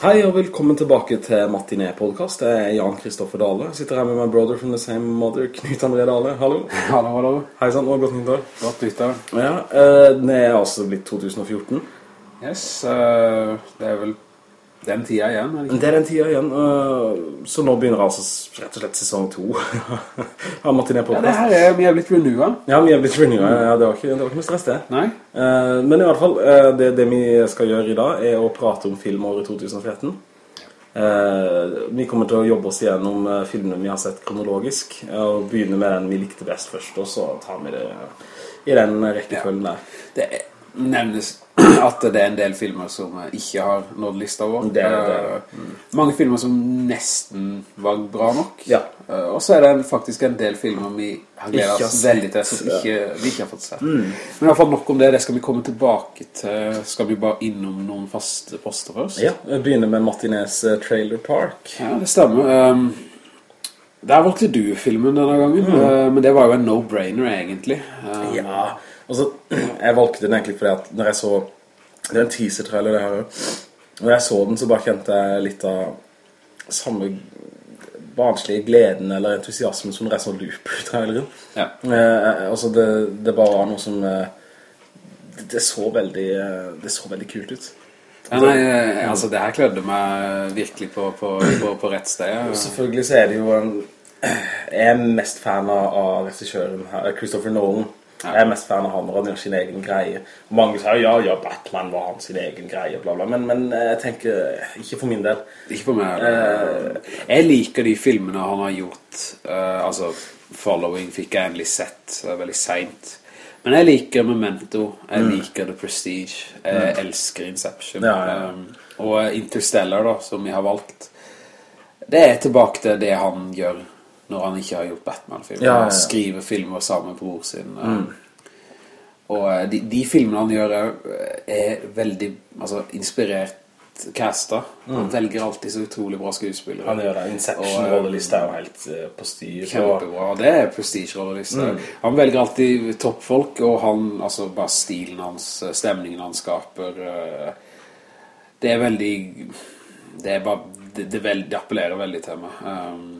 Hei og velkommen tilbake til Matiné-podcast. Det er Jan Kristoffer Dale. Jeg sitter her med my brother from the same mother, Knut André Dale. Hallo. Hallo, hallo. Hei sann, og godt nyttår. Godt nyttår. Ja, eh, det er altså blitt 2014. Yes, eh, det er vel den tida igjen, er det ikke? Det er den tida igjen, eh, så nå begynner altså rett og slett sesong 2 av Ja, det her er, vi er blitt renewa. Ja, vi er blitt renewa, Ja, det var ikke, det var ikke noe stress det. Nei? Eh, men i hvert fall, eh, det, det vi skal gjøre i dag er å prate om filmåret 2013. Eh, vi kommer til å jobbe oss gjennom filmene vi har sett kronologisk, og begynne med den vi likte best først, og så tar vi det i den rekkefølgen der. Det er, nevnes at det er en del filmer som ikke har nådd lista vår. Det det. Eh, Mange filmer som nesten var bra nok. Ja. Eh, og så er det faktisk en del filmer vi har gledet oss veldig til, som ikke, vi ikke har fått sett. Men i hvert fall nok om det, det skal vi komme tilbake til. Skal vi bare innom noen faste poster først? Ja, vi begynner med Martinez eh, Trailer Park. Ja, det stemmer. Um, der valgte du filmen denne gangen, mm. men det var jo en no-brainer egentlig. Um, Ja, altså, jeg valgte den egentlig fordi at når jeg så, det er en teaser-trailer det her, når jeg så den så bare kjente jeg litt av samme barnslige gleden eller entusiasmen som så Loop-traileren. Ja. Eh, altså, det, det bare var noe som, eh, det, det så veldig, eh, det så veldig kult ut. Ja, nei, eh, altså det her klødde meg virkelig på, på, på, på rett sted. Selvfølgelig så er det jo en Jeg er mest fan av, av regissøren her, Christopher Nolan. Jeg er mest fan av han og han gjør sin egen greie. Mange sier ja, ja, Batman var hans sin egen greie, bla bla. Men, men jeg tenker, ikke for min del. Ikke for meg. Uh, jeg liker de filmene han har gjort. Uh, altså, Following fikk jeg endelig sett veldig sent. Men jeg liker Memento, jeg liker The Prestige, jeg elsker Inception. Ja, ja. Um, og Interstellar da, som jeg har valgt. Det er tilbake til det han gjør når han ikke har gjort Batman-filmer. Ja, ja, ja. Han skriver filmer sammen med bror sin. Mm. Og eh, de, de filmene han gjør er, veldig altså, inspirert casta. Han velger alltid så utrolig bra skuespillere. Han gjør det. Inception-rollelista er jo helt eh, på styr. og- Kjempebra, det er prestige-rolleliste. Han velger alltid toppfolk, og han, altså bare stilen hans, stemningen han skaper, eh, det er veldig, det er bare, det, det, veld, det appellerer veldig til meg. Um,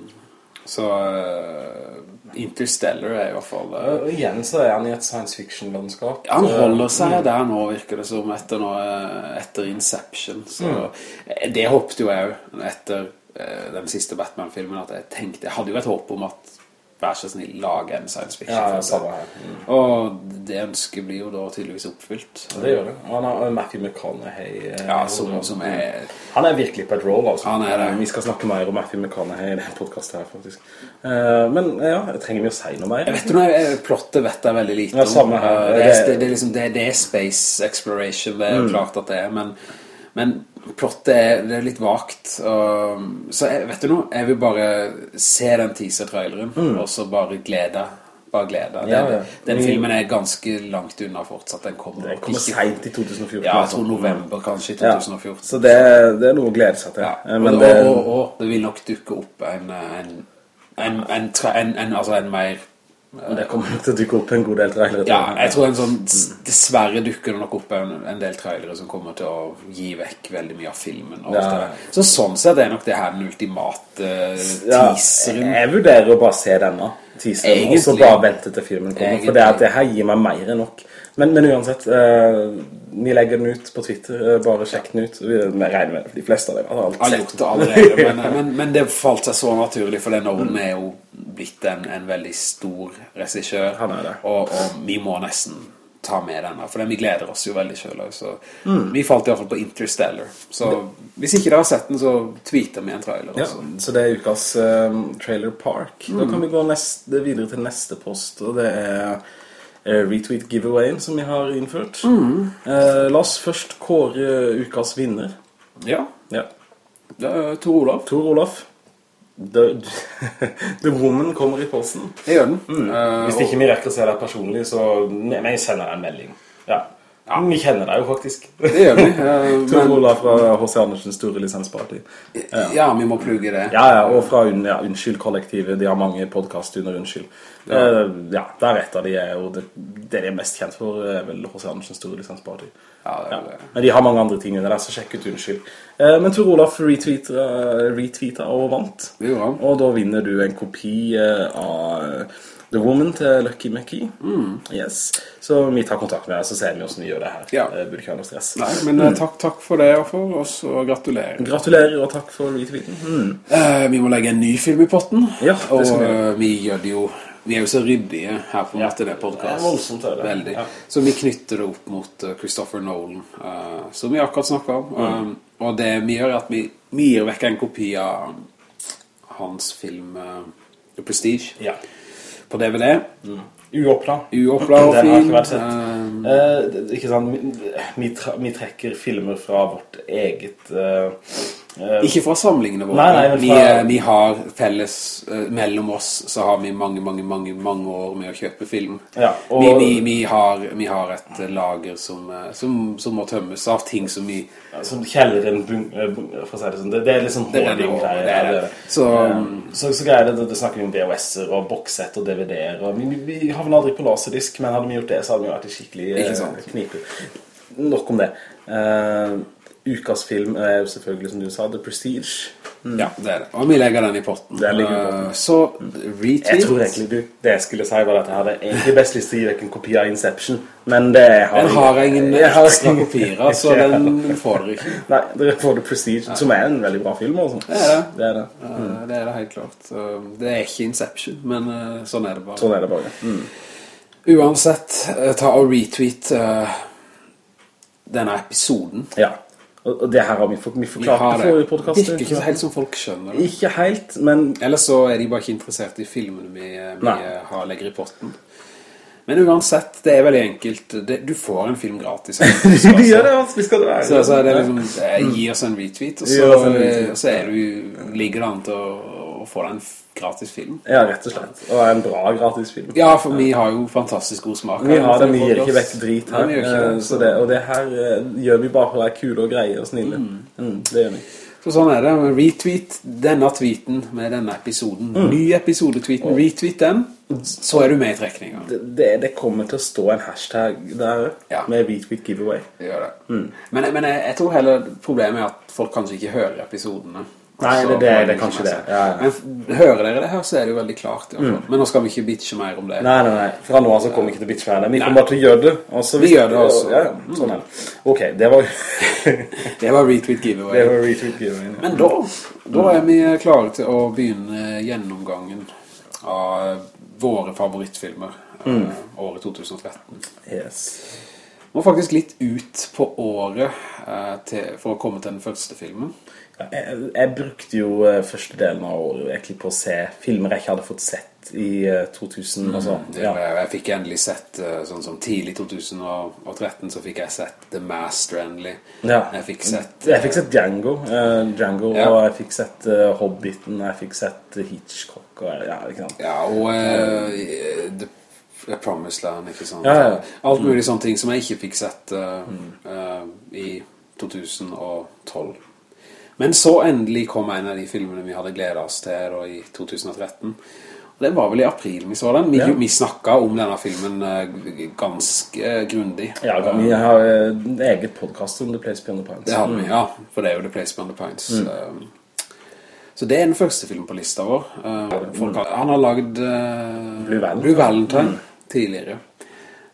så uh, Interstellar er i hvert fall... det. Og igjen så er han i et science fiction-landskap. han holder seg der nå, virker det som, etter, nå, eh, etter Inception. Så mm. det håpte jo jeg jo etter eh, den siste Batman-filmen, at jeg tenkte, jeg hadde jo et håp om at vær så snill, lage en science fiction. Ja, ja, samme her. Mm. Og det ønsket blir jo da tydeligvis oppfylt. Det gjør det. Og han har Matthew McConaughey. eh, Ja, som, som er... Han er virkelig på et roll, altså. Han er det. Vi skal snakke mer om Matthew McConaughey i denne podcastet her, faktisk. Eh, men ja, trenger vi å si noe mer? Jeg vet du jeg- plottet vet jeg veldig lite Ja, samme her. Eh, Det er, Det- det, er liksom, det, det er space exploration, det er Mm. klart at det er, men, men plottet er, det er litt vagt. Og, så jeg, vet du noe, jeg vil bare se den teaser-traileren, og så bare glede. Bare glede. Ja, Ja, den, den filmen er ganske langt unna fortsatt. Den kommer, den kommer sent i 2014. Ja, jeg altså. tror november kanskje i Ja, 2014. Så det, det er noe å glede seg til. Ja, Eh, Men og, det, og, og det vil nok dukke opp en, en, en, en, en, en, altså en mer det kommer nok til å dukke opp en god del trailere. Ja, jeg tror en sånn Dessverre dukker det nok opp en, en del trailere som kommer til å gi vekk veldig mye av filmen. Ja. Så sånn sett er nok det her den ultimate teaseren. Ja, jeg vurderer å bare se denne teaseren, og så bare vente til filmen kommer. For det, det her gir meg mer enn nok. Men, men uansett, eh, vi legger den ut på Twitter. eh, bare sjekk den ut. Vi regner med de fleste av dem har alt har sett gjort det allerede, men, men, men det falt seg så naturlig, for den Nolan er jo blitt en, en veldig stor regissør. Han er det. Og, og vi må nesten ta med denne, for vi gleder oss jo veldig selv. Så vi falt i hvert fall på Interstellar. Så hvis ikke dere har sett den, så tweeter vi en trailer. Ja, også. så det er ukas um, Trailer Park. Da kan vi gå neste, videre til neste post, og det er eh, retweet giveawayen som vi har innført. Eh, la oss først kåre ukas vinner. Ja, Ja. det er Tor Olav. Tor Olaf. The, the Woman kommer i posten. Jeg gjør den. Eh, Hvis ikke vi rekker å se deg personlig, så jeg sender en melding. Ja. Vi kjenner deg jo faktisk. Det gjør vi. eh, Tor Olav fra H.C. Andersens store lisensparti. ja, vi må plugge det. Ja, ja, og fra un, ja, Unnskyld-kollektivet. De har mange podcast under Unnskyld. Ja, ja der et av de er jo det, det de er mest kjent for, er vel H.C. Andersens store lisensparti. Ja, det Ja. er det. Men de har mange andre ting under der, så sjekk ut Unnskyld. Eh, men Tor Olav retweeta, retweeta og vant. Det gjorde han. Og da vinner du en kopi eh, av eh, The Woman til Lucky Mickey. Yes. Så vi tar kontakt med deg, så ser vi hvordan vi gjør det her. Ja. Det burde ikke ha noe stress. Nei, men mm. takk, takk for det, for oss, og gratulerer. Gratulerer, og takk for retweeten. Mm. Eh, vi må legge en ny film i potten. Ja, og vi eh, vi gjør det jo Vi er jo så ryddige her på Ja. Det podcast. Det er voldsomt, det. Veldig. Ja. Så vi knytter det opp mot eh, Christopher Nolan, uh, som vi akkurat snakket om. Mm. Eh, og det vi gjør er at vi, vi gir vekk en kopi av hans film uh, The Prestige Ja. På DVD. Uåpna. Uåpna og Den har ikke vært sett. Eh, Eh, ikke sant, vi, vi, trekker filmer fra vårt eget eh, Ikke fra samlingene våre. Nei, nei, vi, fra- eh, vi har felles eh, Mellom oss så har vi mange, mange, mange, mange år med å kjøpe film. Ja, og- vi, vi, vi, har, vi har et eh, lager som, eh, som, som må tømmes av ting som vi Som kjeller en bun, eh, bun, for å si det sånn. Det, det er liksom sånn hoarding-greier. er ja. Så- Eh, så, så greier det, det snakker vi om VHS-er og bokssett og DVD-er. Vi, vi, vi havner aldri på laserdisk, men hadde vi gjort det, så hadde vi vært i skikkelig Ikke eh, knipe. Nok om det. Eh, ukas film er jo selvfølgelig, som du sa, The Prestige. Ja, det er det. Og vi legger den i potten. Den ligger i potten. Eh, Så retweet. Jeg tror egentlig du, det jeg skulle si var at jeg hadde egentlig best lyst til å gi deg en kopi av Inception, men det har Den har ingen Jeg har ekstra kopier, så den får dere ikke. Nei, dere får The Prestige, som er en veldig bra film også. Det er det. Det er det. Eh, Det er det helt klart. Det er ikke Inception, men eh, sånn er det bare. Sånn er det bare. Mm. Uansett, ta og retweet denne episoden. Ja. Og, og det her har vi, for, vi forklart har det det. forrige podcast. Virker ikke helt som folk skjønner det. Ikke helt, men Eller så er de bare ikke interessert i filmene vi, vi har legger i potten. Men uansett, det er veldig enkelt. Det, du får en film gratis. Altså. vi gjør det, altså. Vi skal det være. Så, så er det liksom Gi oss en retweet Og så, ja, retweet. retweet. så du, ligger det an til å, å få deg en f- gratis film Ja, rett og slett. Og en bra gratis film. Ja, for vi har jo fantastisk god smak Vi har det, vi gir ikke vekk drit her. ikke Eh, det, så det, og det her eh, gjør vi bare for å være kule og greie og snille. Mm, det gjør vi. Så sånn er det Retweet denne tweeten med denne episoden Mm. Ny episode-tweeten Retweet den Så er du med i trekningen Det, det, det kommer til å stå en hashtag der Ja. med retweet giveaway. Det gjør det Mm. Men, men jeg, jeg tror heller problemet er at folk kanskje ikke hører episodene Nei, det- det- det er kanskje det. Ja, ja. Men hører dere det her, så er det jo veldig klart Mm. Men nå skal vi ikke bitche mer om det Nei, nei, nei. Fra nå av så kommer vi ikke til å bitche mer. Vi kommer bare til å gjøre det. Også, Vi gjør det også. Ja, sånn er det. Ok, det var, Det var retweet giveaway det var retweet giveaway. Men da, da er vi klare til å begynne gjennomgangen av våre favorittfilmer Mm. eh, året 2013. Yes. Må faktisk litt ut på året eh, til, for å komme til den første filmen. Jeg, jeg brukte jo eh, første delen av året egentlig på å se filmer jeg ikke hadde fått sett i eh, 2000. Altså, ja. jeg, jeg fikk endelig sett, eh, sånn som tidlig 2013, så fikk jeg sett The Master endelig. Ja. Jeg fikk sett... Jeg fikk sett Django, uh, Django Ja. og jeg fikk sett uh, Hobbiten, jeg fikk sett Hitchcock, og, ja, ikke sant? Ja, og uh, The The Promised Land, ikke sant? Alt mulig sånne ting som jeg ikke fikk sett mm. i 2012. Men så endelig kom en av de filmene vi hadde gledet oss til da, i 2013. Og det var vel i april vi så den. Vi, Ja. vi snakket om denne filmen eh, ganske eh, grundig. Ja, vi har eh, eget podcast om The Place Beyond the Pines. Det hadde vi, ja. For det er jo The Place Beyond the Pines. Mm. så det er den første filmen på lista vår. Folk har, han har laget uh, Blue Valentine. Blue Valentine tidligere.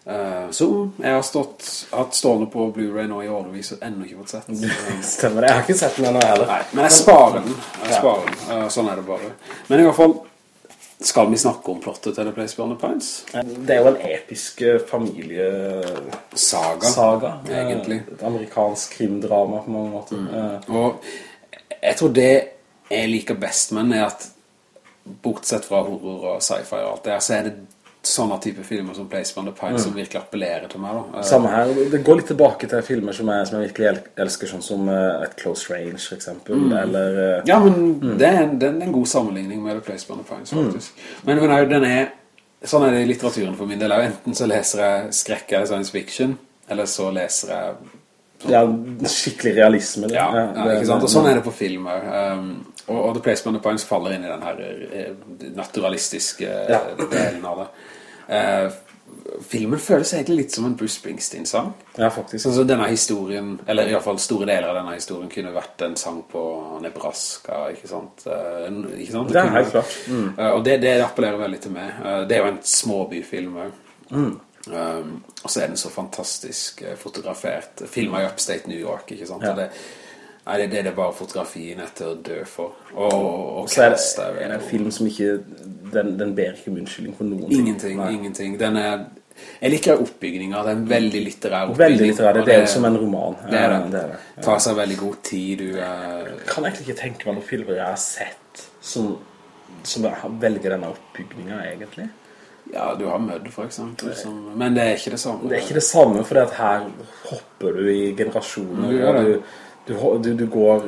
Uh, som jeg har stått, hatt stående på Blu-ray nå i årevis og enda ikke fått sett. Stemmer det, jeg har ikke sett den ennå heller. Nei, men jeg sparer den. Jeg sparer den. Uh, sånn er det bare. Men i hvert fall, skal vi snakke om plottet til The Place Beyond the Pines? Det er jo en episk eh, familiesaga, Saga, eh, egentlig. Et amerikansk krimdrama på mange måter. Mm. Og jeg tror det jeg liker best med den er at bortsett fra horror og sci-fi og alt det så er det sånne type filmer som Place Beyond the Pines som virkelig appellerer til meg da. Eh, Samme her, det går litt tilbake til filmer som jeg, som jeg virkelig elsker, sånn som eh, et Close Range, for eksempel, eller... eh, Ja, men det, er en, det er en god sammenligning med The Place Beyond the Pines, faktisk. Men, men den er, sånn er det i litteraturen for min del. Enten så leser jeg skrekk eller science fiction, eller så leser jeg Ja, skikkelig realisme. Ja, ja, det- ikke sant? Og sånn er det på filmer. Um, og, og The Place Beyond the Pines faller inn i den her naturalistiske delen av det. Eh, filmen føles egentlig litt som en Bruce Springsteen-sang. Ja, faktisk. Altså denne historien, eller i hvert fall store deler av denne historien kunne vært en sang på Nebraska, ikke sant? Eh, ikke sant? Det er helt klart. Mm. Eh, og det, det appellerer veldig til meg. Eh, det er jo en småbyfilm også. Mm. Um, og så er den så fantastisk fotografert. Filmer i Upstate New York, ikke sant? Ja. Og det, nei, det, det er det bare fotografien etter å dø for. Og, og, Så er det, er det en film som ikke Den, den ber ikke om unnskyldning for noen ting. Ingenting, Nei. ingenting. Den er, jeg liker oppbyggingen, Det er en veldig litterær oppbygging. Veldig litterær. Det, det er jo som en roman. Det er det. Det, er det. Ja. Tar seg veldig god tid. Du er Jeg kan egentlig ikke tenke meg noen filmer jeg har sett som, som velger denne oppbyggingen egentlig. Ja, du har Mødd, for eksempel. Som, men det er ikke det samme. Det er ikke det samme, for her hopper du i generasjoner. Du det. du, du, du, du, går,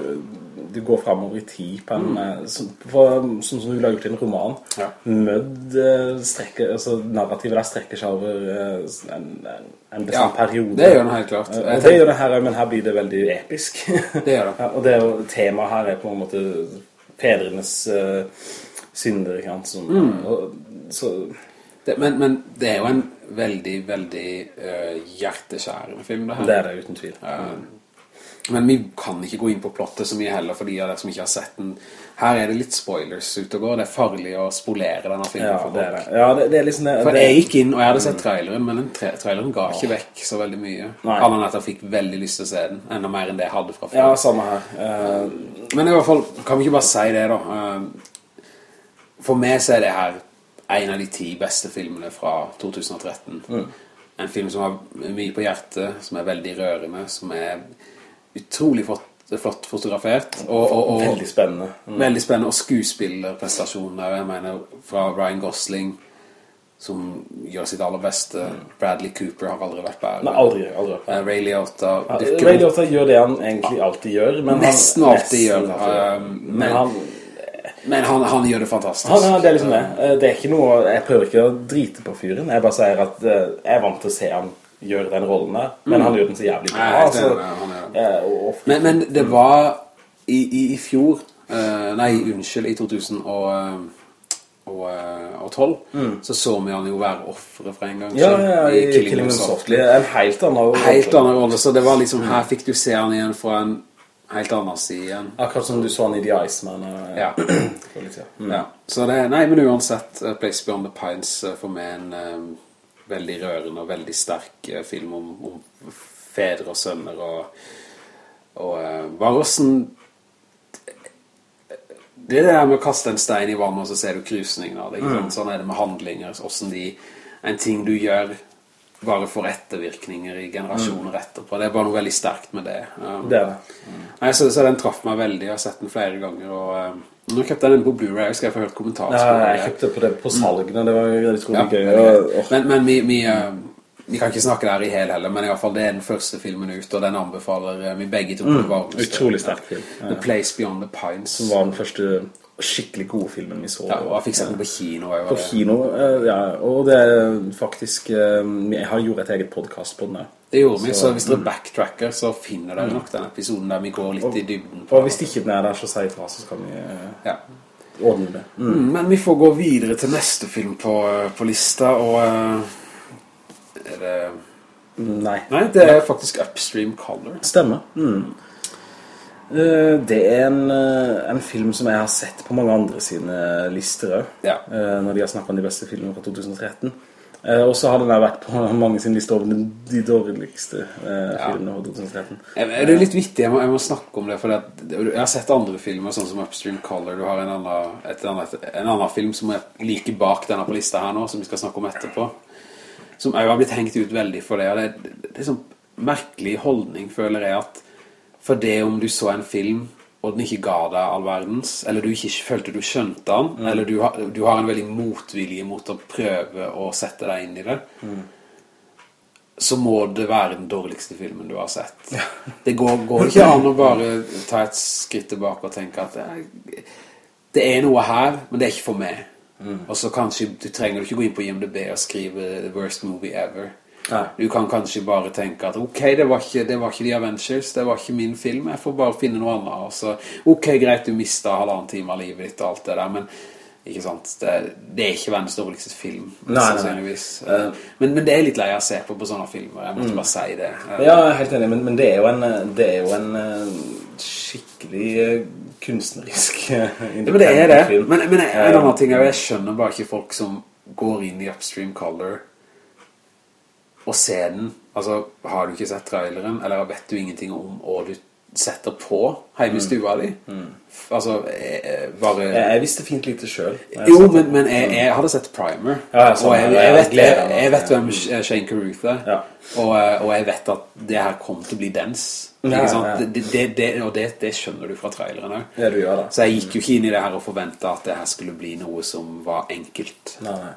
du går fremover i tid på en, mm. som, sånn som du lager i en roman. Mm. Ja. Mødd eh, strekker, altså narrativet der strekker seg over eh, en, en, en Ja, periode. det gjør den helt klart. Og det tenker- gjør det her, men her blir det veldig episk. Det gjør det. Ja, og det temaet her er på en måte fedrenes uh, synder, ikke sant? Som, Mm. og, så, Det, men, men det er jo en veldig, veldig uh, hjerteskjærende film, det her. det er det uten tvil. Men vi kan ikke gå inn på plottet så mye heller for de av dere som ikke har sett den. Her er det litt spoilers ute og går. Det er farlig å spolere denne filmen Ja, for det folk. det. Ja, det, det er liksom det, For det, jeg gikk inn, og jeg hadde sett traileren, men den tra traileren ga ikke vekk så veldig mye. Annet enn at jeg fikk veldig lyst til å se den, enda mer enn det jeg hadde fra før. Ja, samme her. Uh, Men i hvert fall, kan vi ikke bare si det da? Uh, For meg så er det her en av de ti beste filmene fra 2013. En film som har mye på hjertet, som er veldig rørende, som er utrolig flott, flott fotografert, og, og, og veldig spennende. Mm. veldig spennende, og skuespillerprestasjoner, jeg mener, fra Ryan Gosling, som gjør sitt aller beste. Bradley Cooper har aldri vært bedre. Nei, aldri, aldri. Eh, Ray Liotta Ja, Ray Liotta gjør det han egentlig alltid gjør. Men Nesten han, alltid alltid gjør. Um, men men- han, Men han, han gjør det fantastisk. han, han, det er liksom det. Eh, Det er ikke noe, jeg prøver ikke å drite på fyren. Jeg bare sier at eh, jeg er vant til å se han gjøre den rollen der. Men han gjør den så jævlig bra. Nei, er altså. det. Eh, og, Men, men det var i, i, i fjor uh, Nei, unnskyld, i 2000 og, eh, og, og 12 Så så vi han jo være offre for en gang Ja, ja, ja, i Killing Killing Them Softly. En helt annen Helt annen rolle, så det var liksom Her fikk du se han igjen fra en helt annen side igjen Akkurat som du så han i The Iceman. Ja. Ja. Mm. Ja, så det, nei, men uansett Place Beyond the Pines for meg en um, veldig rørende og veldig sterk uh, film om, om fedre og sønner og, og uh, bare hvordan det er det der med å kaste en stein i vannet og så ser du krusningen av det mm. sånn er det med handlinger hvordan de, en ting du gjør bare får ettervirkninger i generasjoner etterpå det er bare noe veldig sterkt med det um, Det det. Nei, så, så den traff meg veldig. Jeg har sett den flere ganger. Og eh, nå kjøpte jeg den på Blu-ray. Skal jeg få hørt kommentarer? Ja, jeg kjøpte på det på salgene. Det var Ja, utrolig gøy. veldig gøy. Men, men vi, vi, eh, vi kan ikke snakke der i hel heller, men i hvert fall det er den første filmen ut, og den anbefaler eh, vi begge to Mm, utrolig sterk film. Ja. The Place Beyond the Pines. Som var den første skikkelig gode filmen vi så. Ja, og jeg fikk sett den på kino. På det. kino, eh, ja. Og det er faktisk eh, Jeg har gjort et eget podcast på den her. Det gjorde vi, så hvis dere backtracker, så finner dere nok den episoden der vi går litt i dybden. på- Og hvis ikke den er der, så si fra, så skal vi eh, Ja. ordne det. Mm. Mm, Men vi får gå videre til neste film på, på lista, og er det... Nei. Nei, det er faktisk Upstream Color. Stemmer. Mm. Eh, Det er en, eh, en film som jeg har sett på mange andre sine lister Ja. eh, når de har snakket om de beste filmene fra 2013. Eh, Og så har den vært på mange sine lister over de- dårligste filmene fra 2013. Eh, Det er litt vittig, jeg må, jeg må snakke om det, for jeg har sett andre filmer, sånn som Upstream Color. Du har en annen, et annet, en annen film som er like bak denne på lista her nå, som vi skal snakke om etterpå. Som jeg har blitt hengt ut veldig for det, og det, det, er er sånn merkelig holdning, føler jeg, at for det om du så en film, og den ikke ga deg all verdens, eller du ikke følte du skjønte den, eller du har, du har en veldig motvilje mot å prøve å sette deg inn i det, så må det være den dårligste filmen du har sett. Det går, går ikke an å bare ta et skritt tilbake og tenke at eh, det er noe her, men det er ikke for meg. Og så kanskje, du trenger ikke gå inn på IMDb og skrive The worst movie ever. Nei. Du kan kanskje bare tenke at ok, det var, ikke, det var ikke The Avengers, det var ikke min film, jeg får bare finne noe annet. Altså, ok, greit, du mistet halvannen time av livet ditt og alt det der, men ikke sant, det, det er ikke verdens dårligste film, Nei, nei, nei. sannsynligvis. Men, men det er litt lei å se på på sånne filmer, jeg måtte bare si det. Ja, helt enig, men, men det er en, det er jo en eh, skikkelig eh, kunstnerisk eh, Ja, men det er det. film. Men, men en annen ting er jo, jeg skjønner bare ikke folk som går inn i Upstream Color og se den. Altså, har du ikke sett traileren, eller vet du ingenting om og du setter på hjemme i stua di? Altså, eh, bare... Jeg, jeg visste fint lite selv. Jo, men, men jeg, jeg hadde sett Primer, Ja, jeg og jeg, jeg, Jeg vet, jeg, jeg vet hvem Shane Carruth er, Ja. og, eh, og jeg vet at det her kom til å bli dens. Ja. Det, det, det, og det, det skjønner du fra traileren også. Ja, du gjør det. Så jeg gikk jo ikke inn i det her og forventet at det her skulle bli noe som var enkelt. Nei, nei.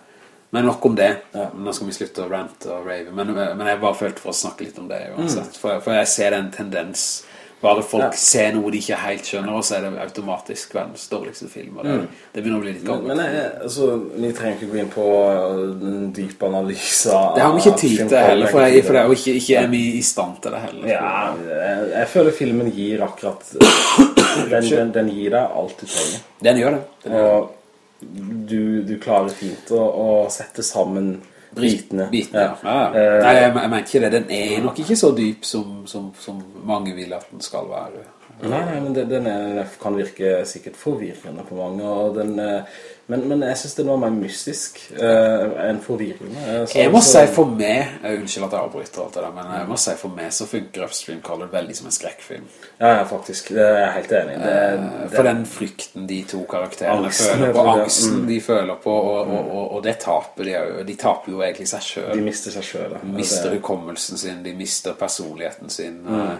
Men nok om det. Ja. Nå skal vi slutte å rante og rave. Men, men jeg bare følte for å snakke litt om det Mm. uansett. For, for jeg ser den tendens. Bare folk ser noe de ikke helt skjønner, og så er det automatisk verdens dårligste film. Og det, det begynner å bli litt gammelt. Men, men jeg, altså, vi trenger ikke gå inn på en dyp analyse av Det har vi ikke tid til heller, for, jeg, for det er jo ikke, ikke er vi i stand til det heller. Ja, jeg, jeg føler filmen gir akkurat den, den, den gir deg alt du trenger. Den gjør det. Den gjør det. Og du, du klarer fint å, å sette sammen bitene. Bitene, ja. ja. Eh, Nei, jeg, jeg mener ikke det. Den er nok ikke så dyp som, som, som mange vil at den skal være. Nei, men den, den, er, den kan virke sikkert forvirrende på mange, og den, eh, men, men jeg synes det var mer mystisk uh, enn forvirrende. Eh, så- Jeg må så- si for meg, eh, unnskyld at jeg avbryter alt det der, men jeg må si for meg så funker Upstream Color veldig som en skrekkfilm. Ja, ja, faktisk, det er jeg helt enig. Det, Eh, For den frykten de to karakterene Angsten, føler på, angsten Mm. de føler på, og, og, og, og det taper de jo. De taper jo egentlig seg selv. de mister seg selv. De mister Det- hukommelsen sin, de mister personligheten sin. Mm.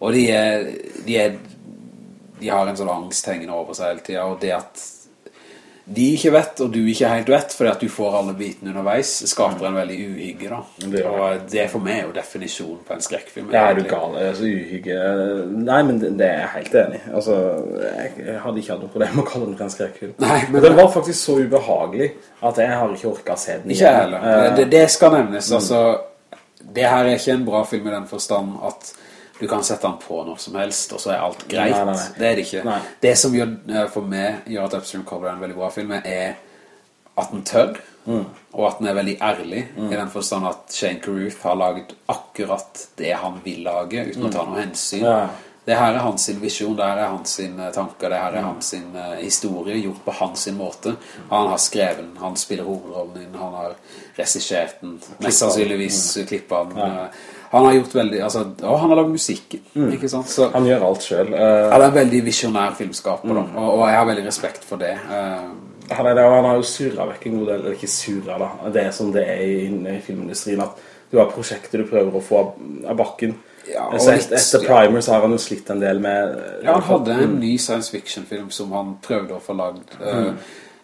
Og de er, de er De har en sånn angst hengende over seg hele tiden, og det at de ikke vet, og du ikke helt vet, fordi at du får alle bitene underveis, skaper en veldig uhygge da. Det. Og det for meg er jo definisjonen på en skrekkfilm. Det er du gal? Altså, uhygge Nei, men det, det er jeg helt enig. Altså, jeg, jeg hadde ikke hatt noe problem med å kalle den for en skrekkfilm. Nei, men- Men den var faktisk så ubehagelig at jeg har ikke orket å se den Ikke heller. Det, det skal nevnes. Altså, det her er ikke en bra film i den forstand at du kan sette den på når som helst, og så er alt greit. Nei, nei, nei. Det er det ikke. Det som gjør, eh, for meg gjør at Upstream Cover er en veldig bra film, er at den tør, Mm. og at den er veldig ærlig, i den forstand at Shane Carruth har laget akkurat det han vil lage, uten å ta noe hensyn. Mm. Ja. Det her er hans sin visjon, det her er hans sin eh, tanker, det Mm. her er hans sin eh, historie, gjort på hans sin måte. Han har skrevet den, han spiller hovedrollen din, han har resisjert den, mest sannsynligvis Mm. klippet den. eh, Han har gjort veldig, altså, og han har lagd musikk, mm. ikke sant? Så Han gjør alt selv. Uh, han er en veldig visionær filmskaper, Mm. og, og jeg har veldig respekt for det. Uh, han, er det, han har jo surret vekk en god del, eller ikke surret da, det er som det er i, i filmindustrien, at du har prosjekter du prøver å få av, av bakken. Ja, og litt- etter. Primer så har han jo slitt en del med... Ja, han hadde en ny science fiction-film som han prøvde å få lagd. eh,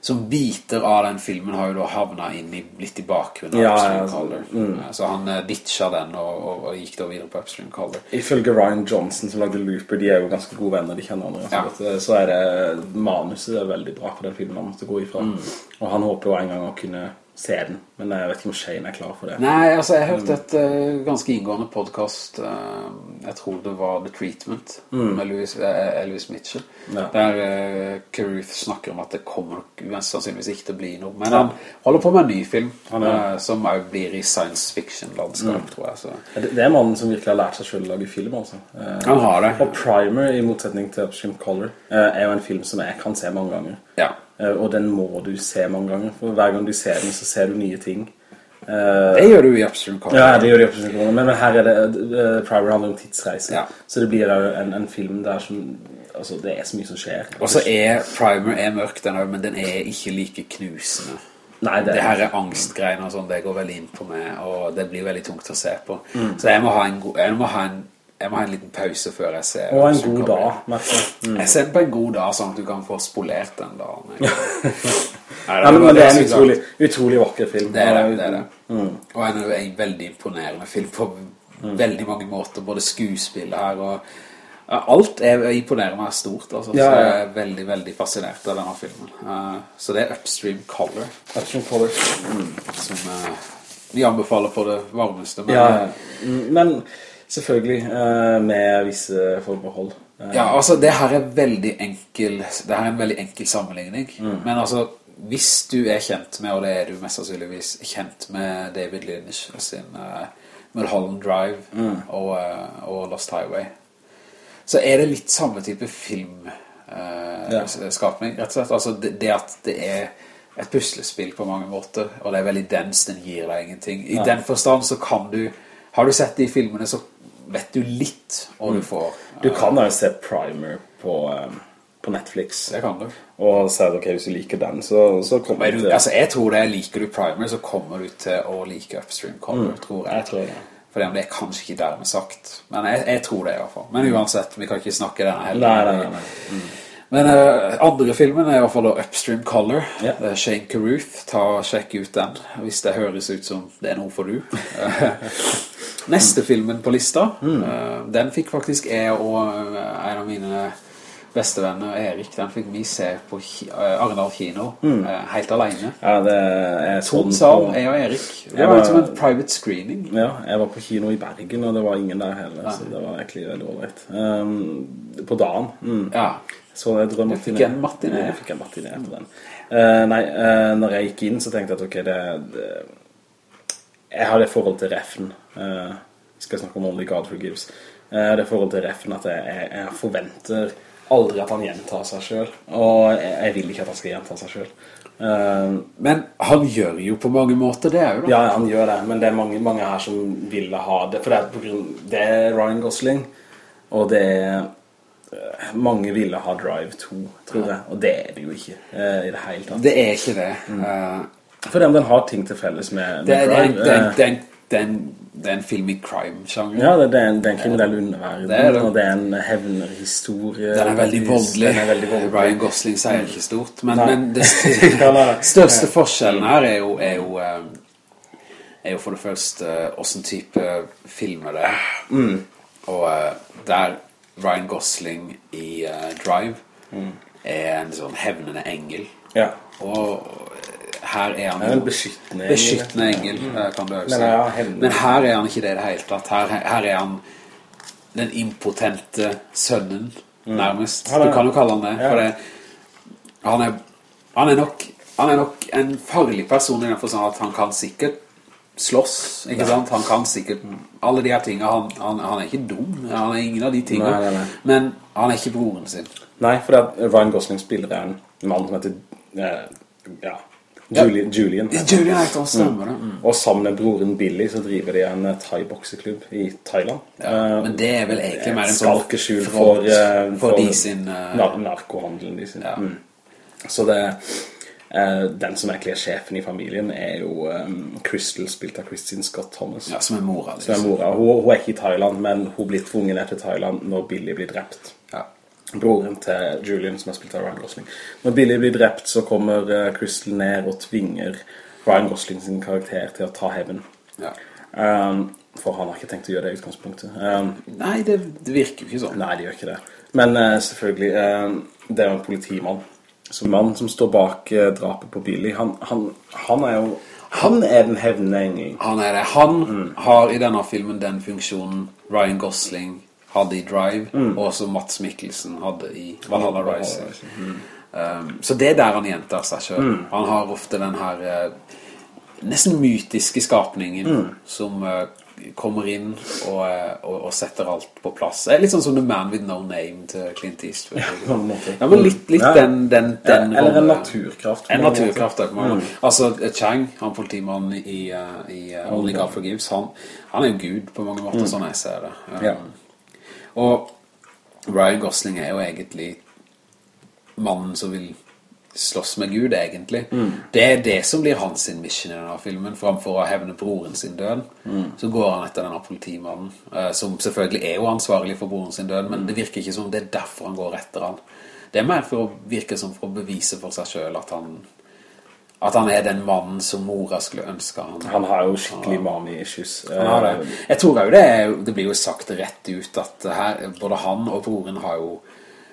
som biter av den filmen har jo da havnet inn i, litt i bakgrunnen Ja, Upstream Color. Eh, Så han eh, ditcha den og, og, og gikk da videre på Upstream Color. Ifølge Ryan Johnson som lagde Looper, de er jo ganske gode venner, de kjenner andre. Ja. Så, så er det manuset er veldig bra på den filmen han måtte gå ifra. Mm. Og han håper jo en gang å kunne se den, men jeg vet ikke om Shane er klar for det. Nei, altså jeg hørte et uh, ganske inngående podcast uh, Jeg tror det var The Treatment Med Louis, uh, Elvis Mitchell Mm. Ja. Der uh, Carruth snakker om at det kommer mest sannsynligvis ikke til å bli noe Men han holder på med en ny film ja, Som også blir i science fiction-landskap, tror jeg så. Det, det er mannen som virkelig har lært seg selv å lage film, altså. Han har det Og Primer, i motsetning til Upstream Color, er jo en film som jeg kan se mange ganger. Ja Og den må du se mange ganger, for hver gang du ser den, så ser du nye ting. Eh, Det gjør du i Absolute Color Ja, det gjør du i Absolute Color, men her er det, eh, Primer handler om tidsreise. Ja. Så det blir en, en film der som, altså det er så mye som skjer. Og så er Primer er mørk den Men den er ikke like knusende Nei, det Det er her er angstgreiene og sånn, det går veldig inn på meg, og det blir veldig tungt å se på. Mm. Så jeg må ha en, god, jeg må ha en, jeg må ha en liten pause før jeg ser. Og en god dag. Mm. Jeg ser den på en god dag, sånn at du kan få spolert den dagen. Nei, Ja, men, men det er en utrolig, utrolig vakker film. Det er det, det er det. Mm. Og en, en veldig imponerende film på veldig mange måter, både skuespill her og alt er, imponerer meg stort, altså. Ja, Så jeg er veldig, veldig fascinert av denne filmen. uh, så det er Upstream Color Upstream Color. som, uh, vi anbefaler på det varmeste. Men, ja, mm, men selvfølgelig uh, med visse forbehold. Uh, ja, altså det her er veldig enkel, det her er en veldig enkel sammenligning. Mm. Men altså, hvis du er kjent med, og det er du mest sannsynligvis kjent med David Lynch sin uh, Mulholland Drive mm. og, og, Lost Highway, så er det litt samme type filmskapning, rett og slett. Altså det, det at det er et puslespill på mange måter, og det er veldig dens, den gir deg ingenting. I ja. den forstand så kan du, har du sett de filmene så vet du litt hva du mm. får. Du kan jo se Primer på, um, på Netflix. Det kan du. Og si, ok, hvis du liker den, så, så kommer du til... Altså, jeg tror det, liker du Primer, så kommer du til å like Upstream Color, mm. tror jeg. Jeg tror det. For det er kanskje ikke dermed sagt. Men jeg, jeg, tror det i hvert fall. Men uansett, vi kan ikke snakke denne heller. Nei, nei, nei. nei. Mm. Men uh, andre filmen er i hvert fall Upstream Color. Yeah. Shane Carruth. Ta og sjekk ut den, hvis det høres ut som det er noe for du. Neste filmen på lista, mm. uh, den fikk faktisk jeg og en av mine bestevenner, Erik, den fikk vi se på Arendal kino, mm. helt alene. Ja, det er sånn sal, jeg og Erik. Det var, var som en private screening. Ja, jeg var på kino i Bergen, og det var ingen der heller, Nei. så det var egentlig veldig overrekt. Um, på dagen. Mm. Ja. Så jeg drømmer Du fikk en matiné. Jeg fikk en matiné etter den. Uh, nei, uh, når jeg gikk inn så tenkte jeg at ok, det, det jeg har det forhold til reffen. Uh, skal jeg snakke om Only God Forgives. Uh, det forhold til reffen at jeg, jeg, jeg, forventer aldri at han gjentar seg selv. Og jeg, jeg, vil ikke at han skal gjenta seg selv. Uh, men han gjør jo på mange måter det jo da. Ja, han gjør det. Men det er mange, mange her som vil ha det. For det er, på grunn, det er Ryan Gosling, og det er Eh, mange ville ha Drive 2, tror jeg, og det er det jo ikke uh, i det hele tatt. Det er ikke det. Mm. Uh, For den, den har ting til felles med, med det, Drive. Det, det, det, det, er en film i crime-sjanger. Ja, det, er en, en kriminell underverden, det er og det er en hevnerhistorie. Den er veldig voldelig. Den er veldig voldelig. Ryan Gosling sier ikke stort, men, men det største forskjellen her er jo, er jo, er jo for det første hvordan type filmer det er. Mm. Og der Ryan Gosling i uh, Drive mm. er en sånn hevnende engel. Ja. Og her er han en beskyttende, beskyttende engel, engel mm. kan du også si. Ja, Men her er han ikke det i det hele tatt. Her, her er han den impotente sønnen, mm. nærmest. Du kan jo kalle han det, for det, han, er, han, er nok, han er nok en farlig person i den forstand at han kan sikkert slåss, ikke sant? Han kan sikkert alle de her tingene, han, han, han, er ikke dum, han er ingen av de tingene, nei, nei, nei. men han er ikke broren sin. Nei, for det Ryan Gosling spiller en mann som heter, eh, ja, Julian. Julian, Julian heter han, stemmer det. Mm. Og sammen med broren Billy så driver de en eh, thai-bokseklubb i Thailand. Ja, uh, men det er vel egentlig mer en skalkeskjul for, for, for, for, de sin... Uh, narkohandelen de sin. Ja. Mm. Så det Uh, den som egentlig er sjefen i familien er jo um, Crystal, spilt av Christine Scott Thomas. Ja, som er mora. Liksom. Som er mora. Hun, hun, er ikke i Thailand, men hun blir tvunget ned til Thailand når Billy blir drept. Ja. Broren til Julian, som er spilt av Ryan Gosling. Når Billy blir drept, så kommer uh, Crystal ned og tvinger Ryan Gosling sin karakter til å ta hevn. Ja. Um, for han har ikke tenkt å gjøre det i utgangspunktet. Um, nei, det, det, virker jo ikke sånn. Nei, det gjør ikke det. Men uh, selvfølgelig, det er jo en politimann som mann som står bak eh, drapet på Billy, han, han, han, er jo han er den hevnende engel. Han er det. Han mm. har i denne filmen den funksjonen Ryan Gosling hadde i Drive, mm. og også Mats Mikkelsen hadde i Valhalla Rising. Mm. Um, så det er der han gjentar seg selv. Mm. Han har ofte den her uh, nesten mytiske skapningen mm. som uh, kommer inn og, og, og, setter alt på plass. Det er litt sånn som The Man With No Name til Clint Eastwood. Ja, men litt, litt ja. den, den, den ja, Eller en naturkraft. En naturkraft, mm. Altså, Chang, han politimannen i, uh, i uh, Only God Forgives, han, han, er jo Gud på mange måter, mm. sånn jeg ser det. Um, og Ryan Gosling er jo egentlig mannen som vil slåss med Gud egentlig. Mm. Det er det som blir hans mission i denne filmen, framfor å hevne broren sin død. Mm. Så går han etter denne politimannen, uh, som selvfølgelig er jo ansvarlig for broren sin død, men det virker ikke som det er derfor han går etter han. Det er mer for å virke som for å bevise for seg selv at han, at han er den mannen som mora skulle ønske han. Han har jo skikkelig mommy-issues. Jeg tror jo det, det blir jo sagt rett ut at her, både han og broren har jo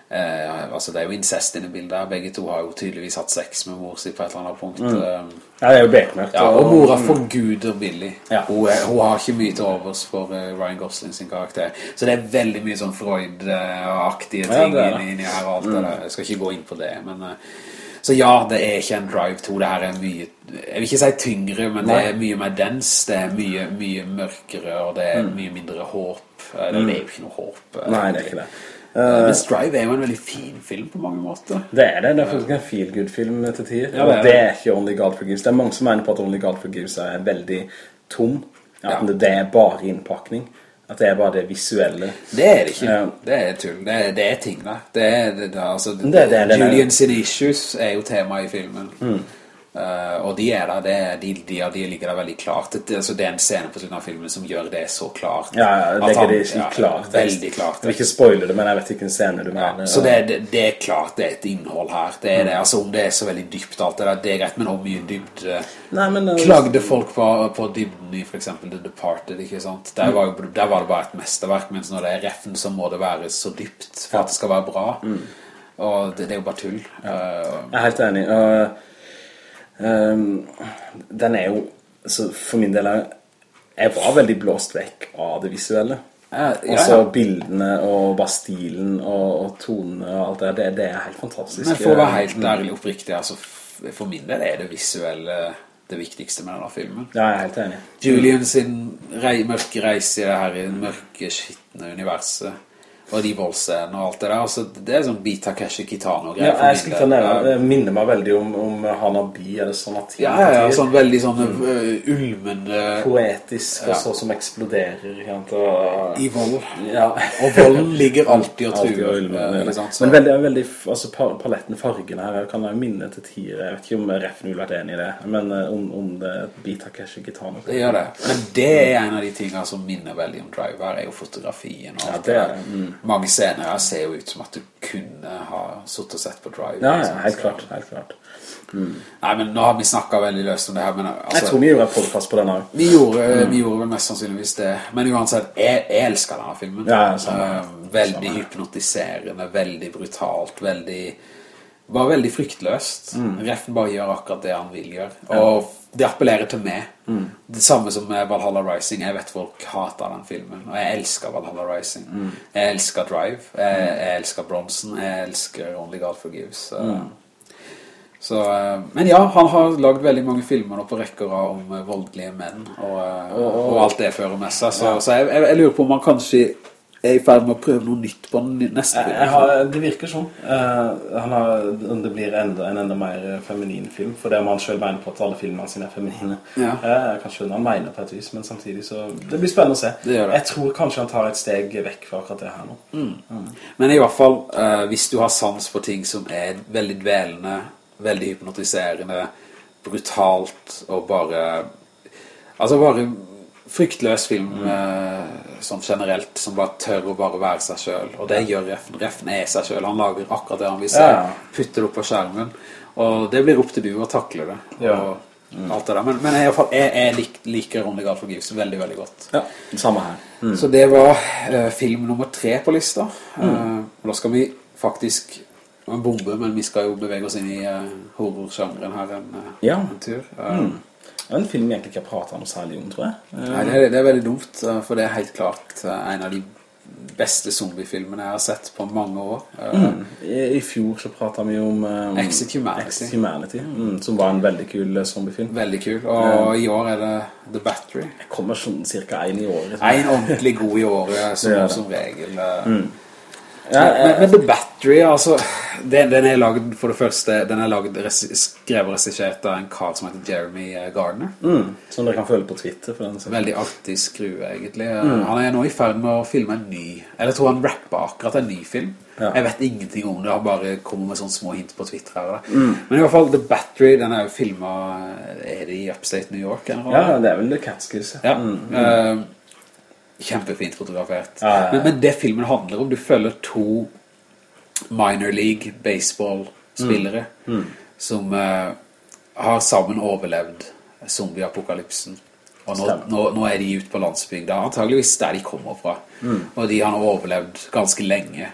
Eh, altså det er jo incest inne i bildet. Begge to har jo tydeligvis hatt sex med mor si på et eller annet punkt. Mm. Eh, Ja, det er jo bekmørkt. ja, og mora forguder Billy. Ja. Hun, er, hun har ikke mye til overs for eh, Ryan Gosling sin karakter. Så det er veldig mye sånn Freud-aktige Ja, ting det. inni, inni her og alt det der. Jeg skal ikke gå inn på det, men... eh, så ja, det er ikke en Drive 2. Det her er mye, jeg vil ikke si tyngre, men det er mye mer dens. Det er mye, mye mørkere, og det er mye mindre håp. Det, er jo ikke noe håp. Nei, det er ikke det. Eh, Strive Drive er jo en veldig fin film på mange måter. Det er det. Det er faktisk en feel-good-film til tider. Ja, det er det er ikke Only God Forgives. Det er mange som mener på at Only God Forgives er veldig tom. At Ja. det er bare innpakning. At det er bare det visuelle. Det er det ikke. Ja. Det er tull. Det er, det er ting da. Det er, det, altså, det- Julian sin issues er jo tema i filmen. Mm. Eh, og de er der, det de, de, de ligger der veldig klart. Det, altså, det er en scene på slutten av filmen som gjør det så klart. Ja, ja, legger han- det i ja, klart. Veldig klart. Jeg vil ikke spoile det, men jeg vet ikke hvilken scene du Ja, så det, det, er klart det er et innhold her. Det er det, Mm. altså om det er så veldig dypt alt det der, det er greit, men om mye dypt eh, Nei, men, uh, klagde folk på, på dybden i for eksempel The Departed, ikke sant? Der var, jo, der var det bare et mesterverk, mens når det er reffen så må det være så dypt for at det skal være bra. Og det, det er jo bare tull. Uh, Jeg er helt enig. Og, den er jo så For min del er Jeg var veldig blåst vekk av det visuelle. Ja, ja, Og så bildene og bare stilen og, og tonene og alt det der. Det, er helt fantastisk. men for å være helt ærlig oppriktig, altså, for min del er det visuelle det viktigste med denne filmen. Ja, jeg er helt enig. Julian sin rei, mørke reise i det her i det mørke, skittende universet, og de voldscenene og alt det der, altså, det er sånn Beat Takeshi Kitano Ja, jeg skulle ikke nevne det. Minner meg veldig om, om Hanabi eller at Ja, ja, ja, sånn veldig sånn uh, ulmende poetisk og så som eksploderer. Og, i vold. ja. Og volden ligger alltid og Alltid truer. og ulmer, eh, sant? Men veldig, veldig, altså paletten, fargene her kan jeg minne til tider. Jeg vet ikke om Refn vil vært enig i det, men eh, om, om det Beat Takeshi Kitano. Det gjør det. Men det er en av de tingene som minner veldig om Driver, er jo fotografien og alt det det er det. Mm. Mange scener her ser jo ut som at du kunne ha suttet og sett på Drive. Ja, ja, helt klart. helt klart. Nei, men nå har vi snakket veldig løst om det her, men Jeg altså... tror vi gjorde en podcast på den her. Vi gjorde, vi gjorde vel mest sannsynligvis det Men uansett, jeg, jeg elsker denne filmen Ja, ja, samme. Eh, Veldig hypnotiserende Veldig brutalt Veldig Bare veldig fryktløst Mm. Reffen bare gjør akkurat det han vil gjøre Og det appellerer til meg Mm. Det samme som med Valhalla Rising Jeg vet folk hater den filmen Og jeg elsker Valhalla Rising Mm. Jeg elsker Drive Jeg, jeg elsker Bronson Jeg elsker Only God Forgives Så- Mm. så, eh, men ja, han har lagd veldig mange filmer på rekker om eh, voldelige menn og, og, og, alt det fører med seg. Så, så jeg, jeg, jeg lurer på om han kanskje er i ferd med å prøve noe nytt på den neste Jeg, jeg film. har, det virker sånn. Uh, han har, det blir enda, en enda mer eh, feminin film, for det om han selv mener på at alle filmene sine er feminine. Ja. Uh, jeg kan skjønne han mener på et vis, men samtidig så... Det blir spennende å se. Det det. Jeg tror kanskje han tar et steg vekk fra akkurat det her nå. Mm. Men i hvert fall, uh, hvis du har sans for ting som er veldig dvelende, veldig hypnotiserende, brutalt og bare... Altså bare fryktløs film eh, sånn generelt, som bare tør å bare være seg selv. Og det gjør Reffen. Reffen er seg selv. Han lager akkurat det han vil se. Ja. Putter det opp på skjermen. Og det blir opp til du å takle det. Ja. Og alt det der. Men, men i fall, jeg, jeg lik, liker Ronny for Gives veldig, veldig godt. Ja, samme her. Så det var uh, film nummer tre på lista. uh, og da skal vi faktisk en bombe, men vi skal jo bevege oss inn i uh, horrorsjangeren her en, eh, Ja. en tur. Eh, Det er en film jeg egentlig ikke har pratet noe særlig om, tror jeg. Eh, Nei, det er, det er veldig dumt, eh, for det er helt klart eh, en av de beste zombiefilmene jeg har sett på mange år. Mm. I, I fjor så pratet vi om... um, Exit Humanity. Exit Humanity, mm, som var en veldig kul eh, zombiefilm. Veldig kul. Og i år er det The Battery. Jeg kommer sånn cirka en i året. En ordentlig god i året, som, som regel. eh. Ja, Men, men The Battery, altså den, den er laget, for det første Den er laget, skrevet og resikert av en kar som heter Jeremy eh, Gardner mm, som dere kan følge på Twitter. Veldig artig skrue egentlig Han er nå i ferd med å filme en ny Eller jeg tror han rapper akkurat en ny film Ja. Jeg vet ingenting om det Han bare kommer med sånne små hint på Twitter her, Mm. Men i hvert fall The Battery Den er jo filmet Er det i Upstate New York? eller? Ja, det er vel The Catskills. Ja. Eh, kjempefint fotografert. Ja, ja. Men, men det filmen handler om, du følger to minor league baseball-spillere Mm. som uh, har sammen overlevd zombie-apokalypsen. Og nå, nå, nå er de ute på landsbygda, antageligvis der de kommer fra. Mm. Og de har overlevd ganske lenge.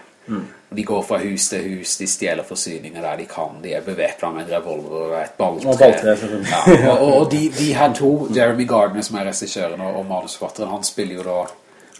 De går fra hus til hus, de stjeler forsyninger der de kan, de er bevæpnet med en revolver og et balltre. Og balltre, ja, og, og, og de, de her to, Jeremy Gardner som er regissøren og, og manusforfatteren, han spiller jo da,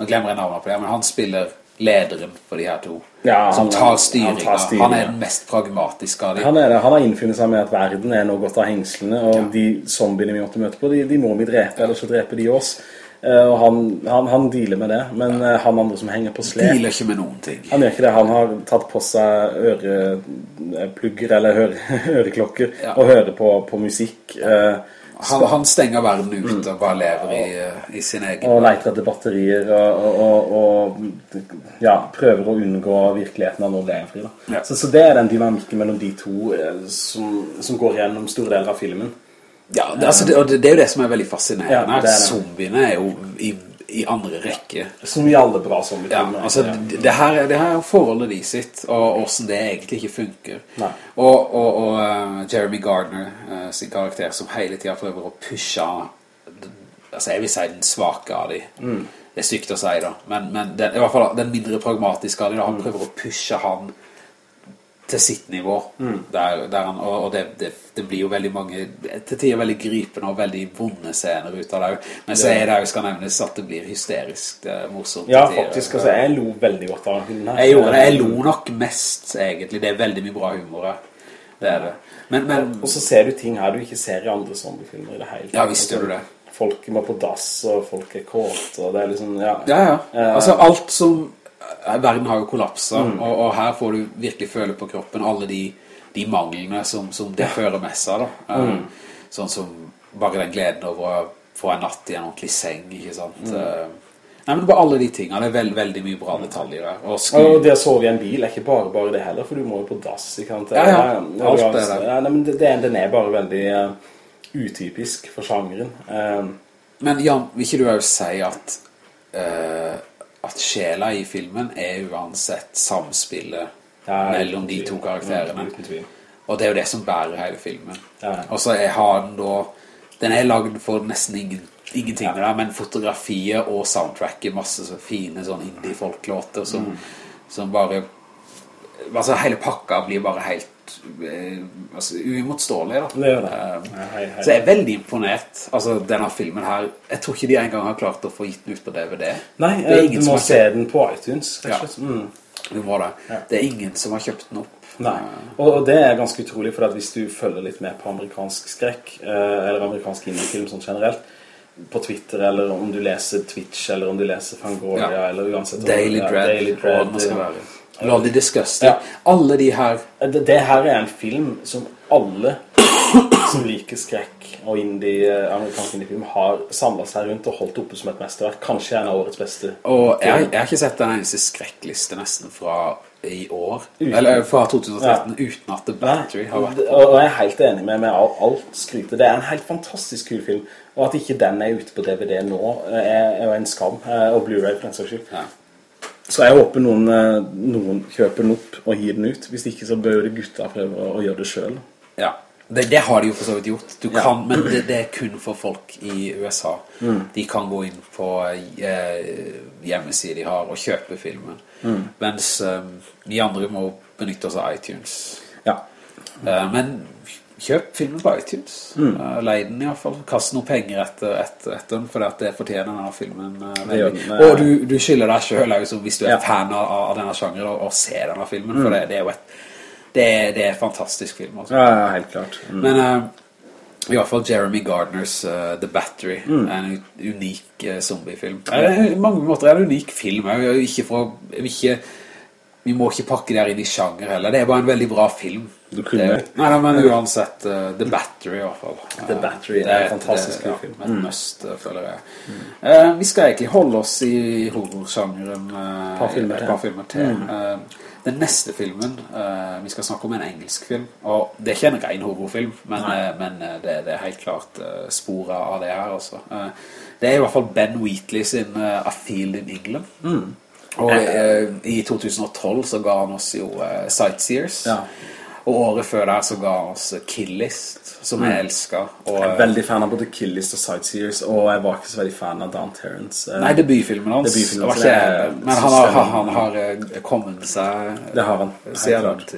nå glemmer jeg navnet på det, men han spiller lederen for de her to, Ja, som han- tar han styringen. Han, er den mest pragmatiske av de. Han, er det. han har innfunnet seg med at verden er nå gått av hengslene, og Ja. de zombiene vi måtte møte på, de, de må vi drepe, ellers så dreper de oss. Eh, og han, han, han dealer med det, men eh, han andre som henger på slep, Dealer ikke med noen ting. han gjør ikke det. Han har tatt på seg øreplugger, eller øre, øreklokker, Ja. og hører på, på musikk, eh, Han, han stenger verden ut og bare lever i, i sin egen og leter etter batterier, og, og, og, og ja, prøver å unngå virkeligheten av noe lever i. Da. Ja. Så, så det er den dynamikken mellom de to eh, som, som går gjennom store deler av filmen. Ja, det, altså, det, og det, det er jo det som er veldig fascinerende. Er det. Zombiene er jo i, i andre rekke. Som i alle bra Ja, altså, det, det, her, er- det her er forholdet de sitt, og hvordan det egentlig ikke funker. Og, og, og eh, Jeremy Gardner, uh, sin karakter, som hele tiden prøver å pushe, altså jeg vil si den svake av de. Mm. Det er sykt å si da, men, men den, i hvert fall den mindre pragmatiske av de, da, han prøver å pushe han til sitt nivå der, der han, og, og det, det, det blir jo veldig mange til tider veldig gripende og veldig vonde scener ut av det men så er det jo skal nevnes at det blir hysterisk det er morsomt Ja, faktisk. Altså, jeg lo veldig godt av den her. jeg gjorde det, jeg lo nok mest egentlig, det er veldig mye bra humor her. det er det men, men Og så ser du ting her du ikke ser i andre zombiefilmer i det hele tatt. Ja, visste du det? Folk må på dass, og folk er kåt, og det er liksom, ja. ja, ja, Eh, altså alt som eh, verden har jo kollapset Mm. og, og her får du virkelig føle på kroppen alle de, de manglene som, som det fører med seg da. Eh, Mm. sånn som bare den gleden over å få en natt i en ordentlig seng ikke sant Mm. Eh, Nei, men bare alle de tingene, det er veld, veldig mye bra detaljer der. Og sku... Og det å sove i en bil er ikke bare bare det heller, for du må jo på dass, ikke sant? Ja, ja. Alt det der. Nei, men det, det, den er bare veldig uh, utypisk for sjangeren. Uh, Men Jan, vil ikke du jo si at eh, at sjela i filmen er uansett samspillet Ja, mellom de to karakterene. Ja. Og det er jo det som bærer hele filmen. Ja. Og så har den da Den er lagd for nesten ingen, ingenting ja. det, men fotografiet og soundtracket, masse så fine sånn indie-folklåter som, Mm. som bare Altså hele pakka blir bare helt eh, altså, uimotståelig da. Det gjør det. Eh, hei, hei. så jeg er veldig imponert. Altså, denne filmen her Jeg tror ikke de engang har klart å få gitt den ut på DVD. Nei, det eh, du må har se den på iTunes, Ja. Mm. Du må det. Det er ingen som har kjøpt den opp. Nei, og og det er ganske utrolig, for at hvis du følger litt med på amerikansk skrekk, eller amerikansk indiefilm sånn generelt, på Twitter, eller om du leser Twitch, eller om du leser Fangoria, Ja. eller uansett... Daily ja, Dread, Daily og ja. Bloody Disgusting. Ja. Alle de her Det, det her er en film som alle som liker skrekk og indie, eh, amerikansk indiefilm har samlet seg rundt og holdt oppe som et mesterverk. Kanskje en av årets beste. Og jeg, jeg har ikke sett den eneste skrekkliste nesten fra i år. Uten. Eller fra 2013, uten at The Battery har vært og, og jeg er helt enig med, med alt skrytet. Det er en helt fantastisk kul film. Og at ikke den er ute på DVD nå, eh, er, jo en skam. eh, Og Blu-ray for den saks skyld. Ja. Så jeg håper noen, eh, noen kjøper den opp og gir den ut. Hvis ikke så bør gutta prøve å, gjøre det selv. Ja, det, det har de jo for så vidt gjort. Du Ja. kan, men det, det er kun for folk i USA. Mm. De kan gå inn på eh, hjemmesiden de har og kjøpe filmen. Mm. Mens eh, de andre må benytte oss av iTunes. Ja. Eh, men kjøp filmen på iTunes. Mm. Uh, Leid den i hvert fall. Kast noen penger etter, etter, etter den, for det fortjener denne filmen. uh, veldig. den, eh. og du, du skylder deg selv liksom, hvis du er Ja. Mm. fan av, av denne sjangeren, og, og ser denne filmen, for det, det er jo et det det er en fantastisk film Også. ja, ja, helt klart. Mm. Men uh, i hvert fall Jeremy Gardners The Battery Mm. er en unik zombiefilm. I mange måter er det en unik film. jeg vil Ikke jeg vil ikke, vi må ikke pakke det her inn i sjanger heller. Det er bare en veldig bra film. Du kunne- det, nei, nei, men uansett uh, The Battery i hvert fall. The Battery Det er en fantastisk det, kul film. Ja, et must, mm. føler jeg. Eh, vi skal egentlig holde oss i horrorsjangeren eh, Par filmer til. par filmer til. Eh, den neste filmen, eh, vi skal snakke om en engelsk film, og det er ikke en ren horrorfilm, men, men det, det er helt klart uh, sporet av det her altså. Eh, det er i hvert fall Ben Wheatley sin A Field in England. Og eh, i 2012 så ga han oss jo Sightseers. Ja. Og året før der så ga oss Killist, som jeg elsker. Og, Jeg er veldig fan av både Killist og Sightseers, og jeg var ikke så veldig fan av Dan Terrence. Eh, Nei, debutfilmen hans. Debutfilmen hans, ikke, det er- men han har, han har eh, kommet seg Det har han, helt klart.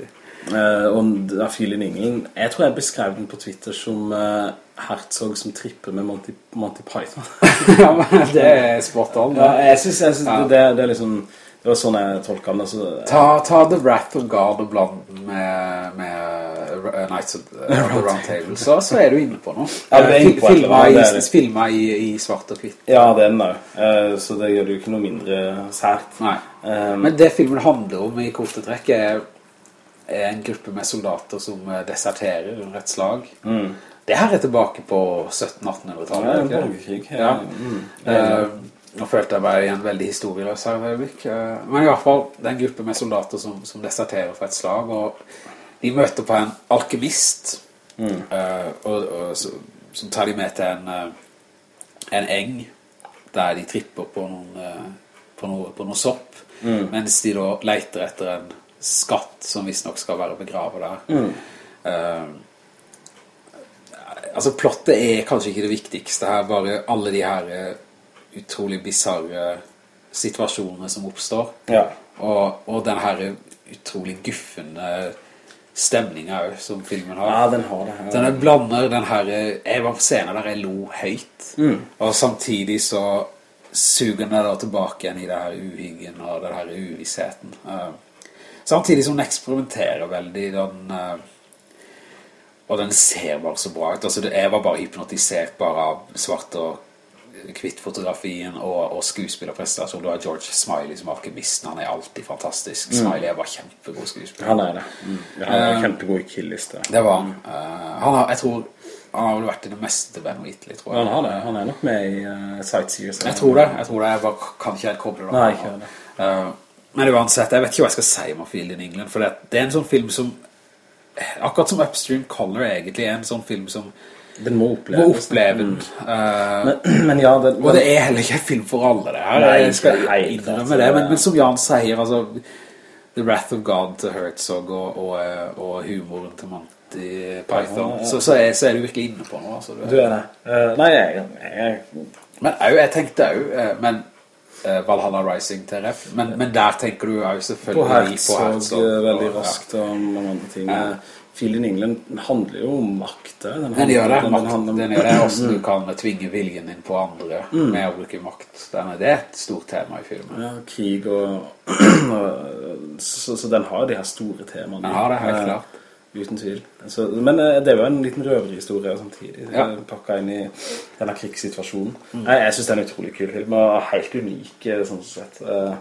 Uh, og da Feeling England Jeg tror jeg beskrev den på Twitter som uh, Herzog som tripper med Monty, Monty Python ja, men det er spot on. Ja, jeg synes, jeg synes Ja. det, det er liksom Det var sånn jeg tolka den altså, Ta, ta The Wrath of God og bland med, med uh, Knights of uh, the Round Table, så, så er du inne på noe. Ja, på filma, i, det det. filma i, i svart og hvitt. Ja, det er den da Uh, Så det gjør det jo ikke noe mindre sært Nei. Um, Men det filmen handler om i korte trekk er, er en gruppe med soldater som eh, deserterer under et slag. Det her er tilbake på 1700-1800-tallet. Ja, borgerkrig, ja. Mm. Eh, nå følte jeg meg igjen veldig historieløs her et. Eh, men i hvert fall, det er en gruppe med soldater som, som deserterer fra et slag, og de møter på en alkemist, eh, og, og, så, som tar de med til en, eh, en eng, der de tripper på noen, på noe, på noe sopp, mens de da leter etter en skatt som visst nok skal være begravet der. Eh, altså plottet er kanskje ikke det viktigste her, bare alle de her utrolig bizarre situasjoner som oppstår. Ja. Og, og den her utrolig guffende stemningen som filmen har. Ja, den har det her. Den er blander den her Jeg var på scenen der jeg lo høyt Og samtidig så Suger den da tilbake igjen i det her uhyggen Og den her uvissheten Eh, Samtidig som den eksperimenterer veldig Den eh, Og den ser bare så bra ut Altså jeg var bare hypnotisert Bare av svart og kvitt fotografien og, og skuespillerprestasjon Du har George Smiley som alkemisten Han er alltid fantastisk Smiley er bare kjempegod skuespiller Han er det mm. ja, Han er kjempegod i Kill-liste det var han. Uh, han har, jeg tror han har vel vært i det meste Ben Wheatley, tror jeg. Han har det, han er nok med i uh, Sightseers Jeg tror det, jeg tror det. Jeg bare kan ikke helt koble det. Nei, ikke det. Uh, men uansett, jeg vet ikke hva jeg skal si om Field in England, for det, det er en sånn film som, akkurat som Upstream Color egentlig, er en sånn film som Den må må oppleve den. Men, men ja, den, og det er heller ikke en film for alle det her. Nei, jeg skal innrømme det- men, men som Jan sier, altså, The Wrath of God til Herzog og, og, eh, og humoren til Monty Python, så, så, er, så er du virkelig inne på noe. Altså, du, Du er det Uh, Nei, jeg, jeg, Men jeg, jeg tenkte eh, men Valhalla Rising til ref, men, men der tenker du På selvfølgelig Herzog, Herzog, veldig raskt og mange andre ting Ja. Ja. in England handler jo om makt eh, Den, Den gjør det, den, makt, handler om- den gjør det, hvordan du kan tvinge viljen din på andre med å bruke makt. Den er, det er et stort tema i filmen. Ja, krig og, så, så den har de her store temaene Den har det, helt Eh, klart. Uten tvil så, Men eh, det er jo en liten røverhistorie samtidig Ja. ja. Pakket inn i denne krigssituasjonen Mm. Jeg synes det er en utrolig kul film Og helt unik sånn sett Eh,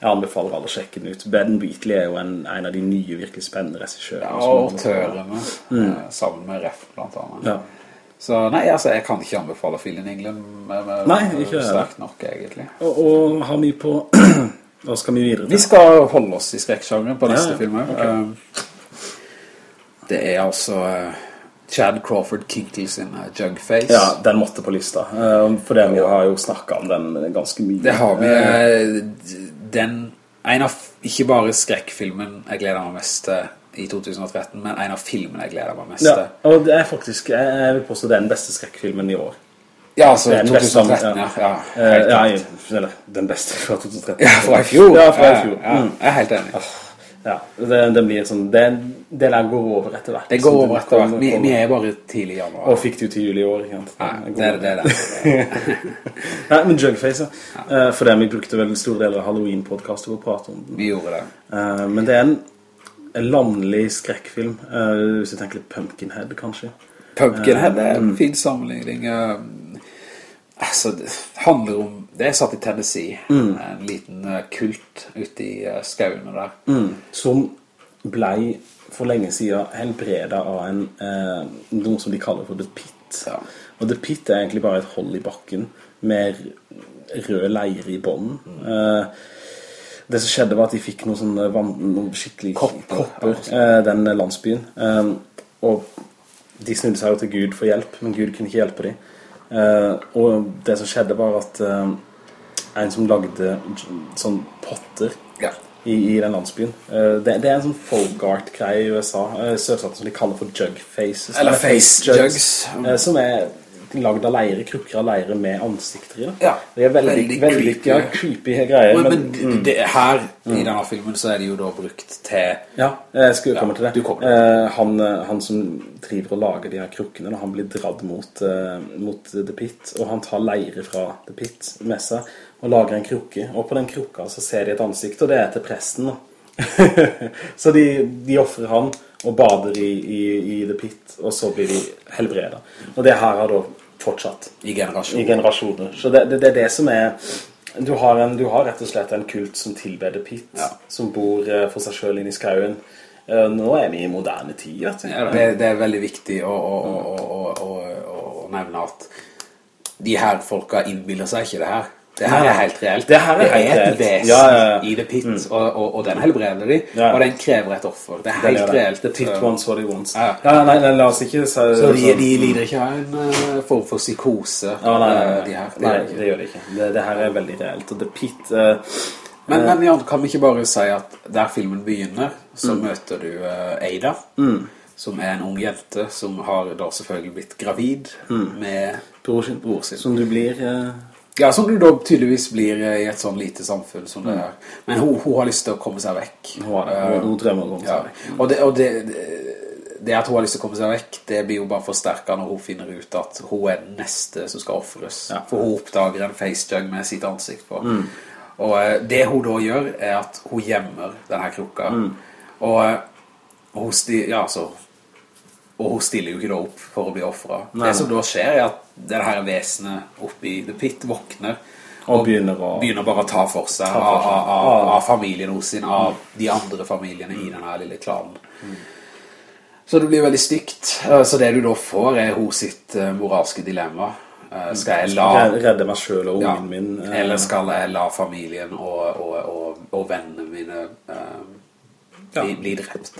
Jeg anbefaler alle å sjekke den ut Ben Wheatley er jo en, en av de nye virkelig spennende regissører Ja, og autørene, mm. sammen med ref blant annet. Ja. Så nei, altså, jeg kan ikke anbefale Phil in England med, med, Nei, ikke sterkt nok, egentlig. Og, og har vi på Hva skal vi videre til? Vi skal holde oss i skrekksjangeren på neste Ja, film. Ok. Eh, Det er altså eh, Chad Crawford Kinkley sin eh, Jugface. Ja, den måtte på lista Eh, For det vi har jo snakket om den ganske mye Det har vi. Den, en av, ikke bare skrekkfilmen jeg gleder meg mest til i 2013, men en av filmene jeg gleder meg mest Ja, og det er faktisk Jeg vil påstå det er den beste skrekkfilmen i år Ja, altså Det er den beste, 2013, ja. ja, Eh, ja, jeg, eller den beste fra 2013 ja, fra i fjor. Ja, fra i fjor Ja, ja, Mm. jeg er helt enig. Ja, det, det blir sånn Det, det der går over etter hvert Det går over etter hvert. Vi, vi er bare tidlig i januar. Og fikk det jo til juli i år ikke sant? Nei, det er det. Det. Nei, men Jugface, ja. Eh, For det vi brukte veldig stor del av Halloween-podcastet for å prate om den. Vi gjorde det. Eh, Men det er en, en landlig skrekkfilm. eh, Hvis jeg tenker litt Pumpkinhead, kanskje. Pumpkinhead er en fin sammenligning. Eh, Altså, det handler om Det er satt i Tennessee. En liten eh, kult ute i uh, skauene der. Mm. Som blei for lenge siden helbredet av en, eh, noe som de kaller for The Pit. Ja. Og The Pit er egentlig bare et hold i bakken med rød leire i bånden. Eh, det som skjedde var at de fikk noen vann, noen skikkelig kopper, eh, den landsbyen. Eh, og de snudde seg jo til Gud for hjelp, men Gud kunne ikke hjelpe dem. Eh, og det som skjedde var at eh, en som lagde sånn potter Ja. i, i den landsbyen. Eh, det, det er en sånn folk art-greie i USA, sørstaten som de kaller for jug faces. Eller face jugs. eh, som er lagd av leire, krukker av leire med ansikter i. det. Ja, det er veldig, veldig veldig, creepy. ja, creepy greier. Men, Men, mm. det, her, i denne filmen, så er det jo da brukt til ja, jeg skulle komme til det. kommer. Eh, han, eh, han som driver og lager de her krukkene, han blir dradd mot, eh, mot The Pit, og han tar leire fra The Pit med seg og lager en krukke. Og på den krukka så ser de et ansikt, og det er til presten. Da. så de, de offrer han og bader i, i, i The Pit, og så blir de helbredet. Og det her har da fortsatt i generasjonen. i generasjoner. Så det, det, det er det som er du har, en, du har rett og slett en kult som tilbeder Pitt, Ja. som bor eh, for seg selv inne i skauen. Eh, nå er vi i moderne tid, vet du. Ja, det, det er veldig viktig å, å, å, å nevne at de her folka innbiller seg ikke det her. Det her er helt reelt. Det er helt et reelt. vesen Ja, ja, ja. i The Pit, og, og, og den helbreder de, og den krever et offer. Det er helt det. reelt. The Pit wants what he wants. Ja. Nei, nei, la oss ikke si Så de, de lider ikke av en uh, form for psykose, Ja, nei, nei, eh, nei, de her. Det nei, det gjør de ikke. Det, det her er veldig reelt. Og The Pit Uh, Men, men Jan, kan vi ikke bare si at der filmen begynner, så Mm. møter du uh, Ada, som er en ung jente, som har da selvfølgelig blitt gravid med bror sin, bror sin. som du blir eh, Ja, som du da tydeligvis blir eh, i et sånn lite samfunn som Mm. det er. Men hun, hun har lyst til å komme seg vekk. Hun har det. Hun- hun drømmer om å komme ja. seg vekk. Og, det, og det, det, at hun har lyst til å komme seg vekk, det blir jo bare forsterket når hun finner ut at hun er den neste som skal offres. Ja. For hun oppdager en facejug med sitt ansikt på. Og eh, det hun da gjør, er at hun gjemmer denne krukka. Og og hun, ja, altså, og hun stiller jo ikke da opp for å bli offret. Nei, Det som da skjer er at det her vesenet oppe i The Pit våkner Og begynner å- begynner bare å ta for seg, Ta for seg. av, av, av familien hos sin, av de andre familiene i denne lille klanen. Så det blir veldig stygt. Eh, Så det du da får er hos sitt eh, moralske dilemma. Eh, Skal jeg la... Red- Redde meg selv og Ja, ungen min. eh, eller skal jeg la familien og, og, og, og vennene mine eh, bli, bli drept.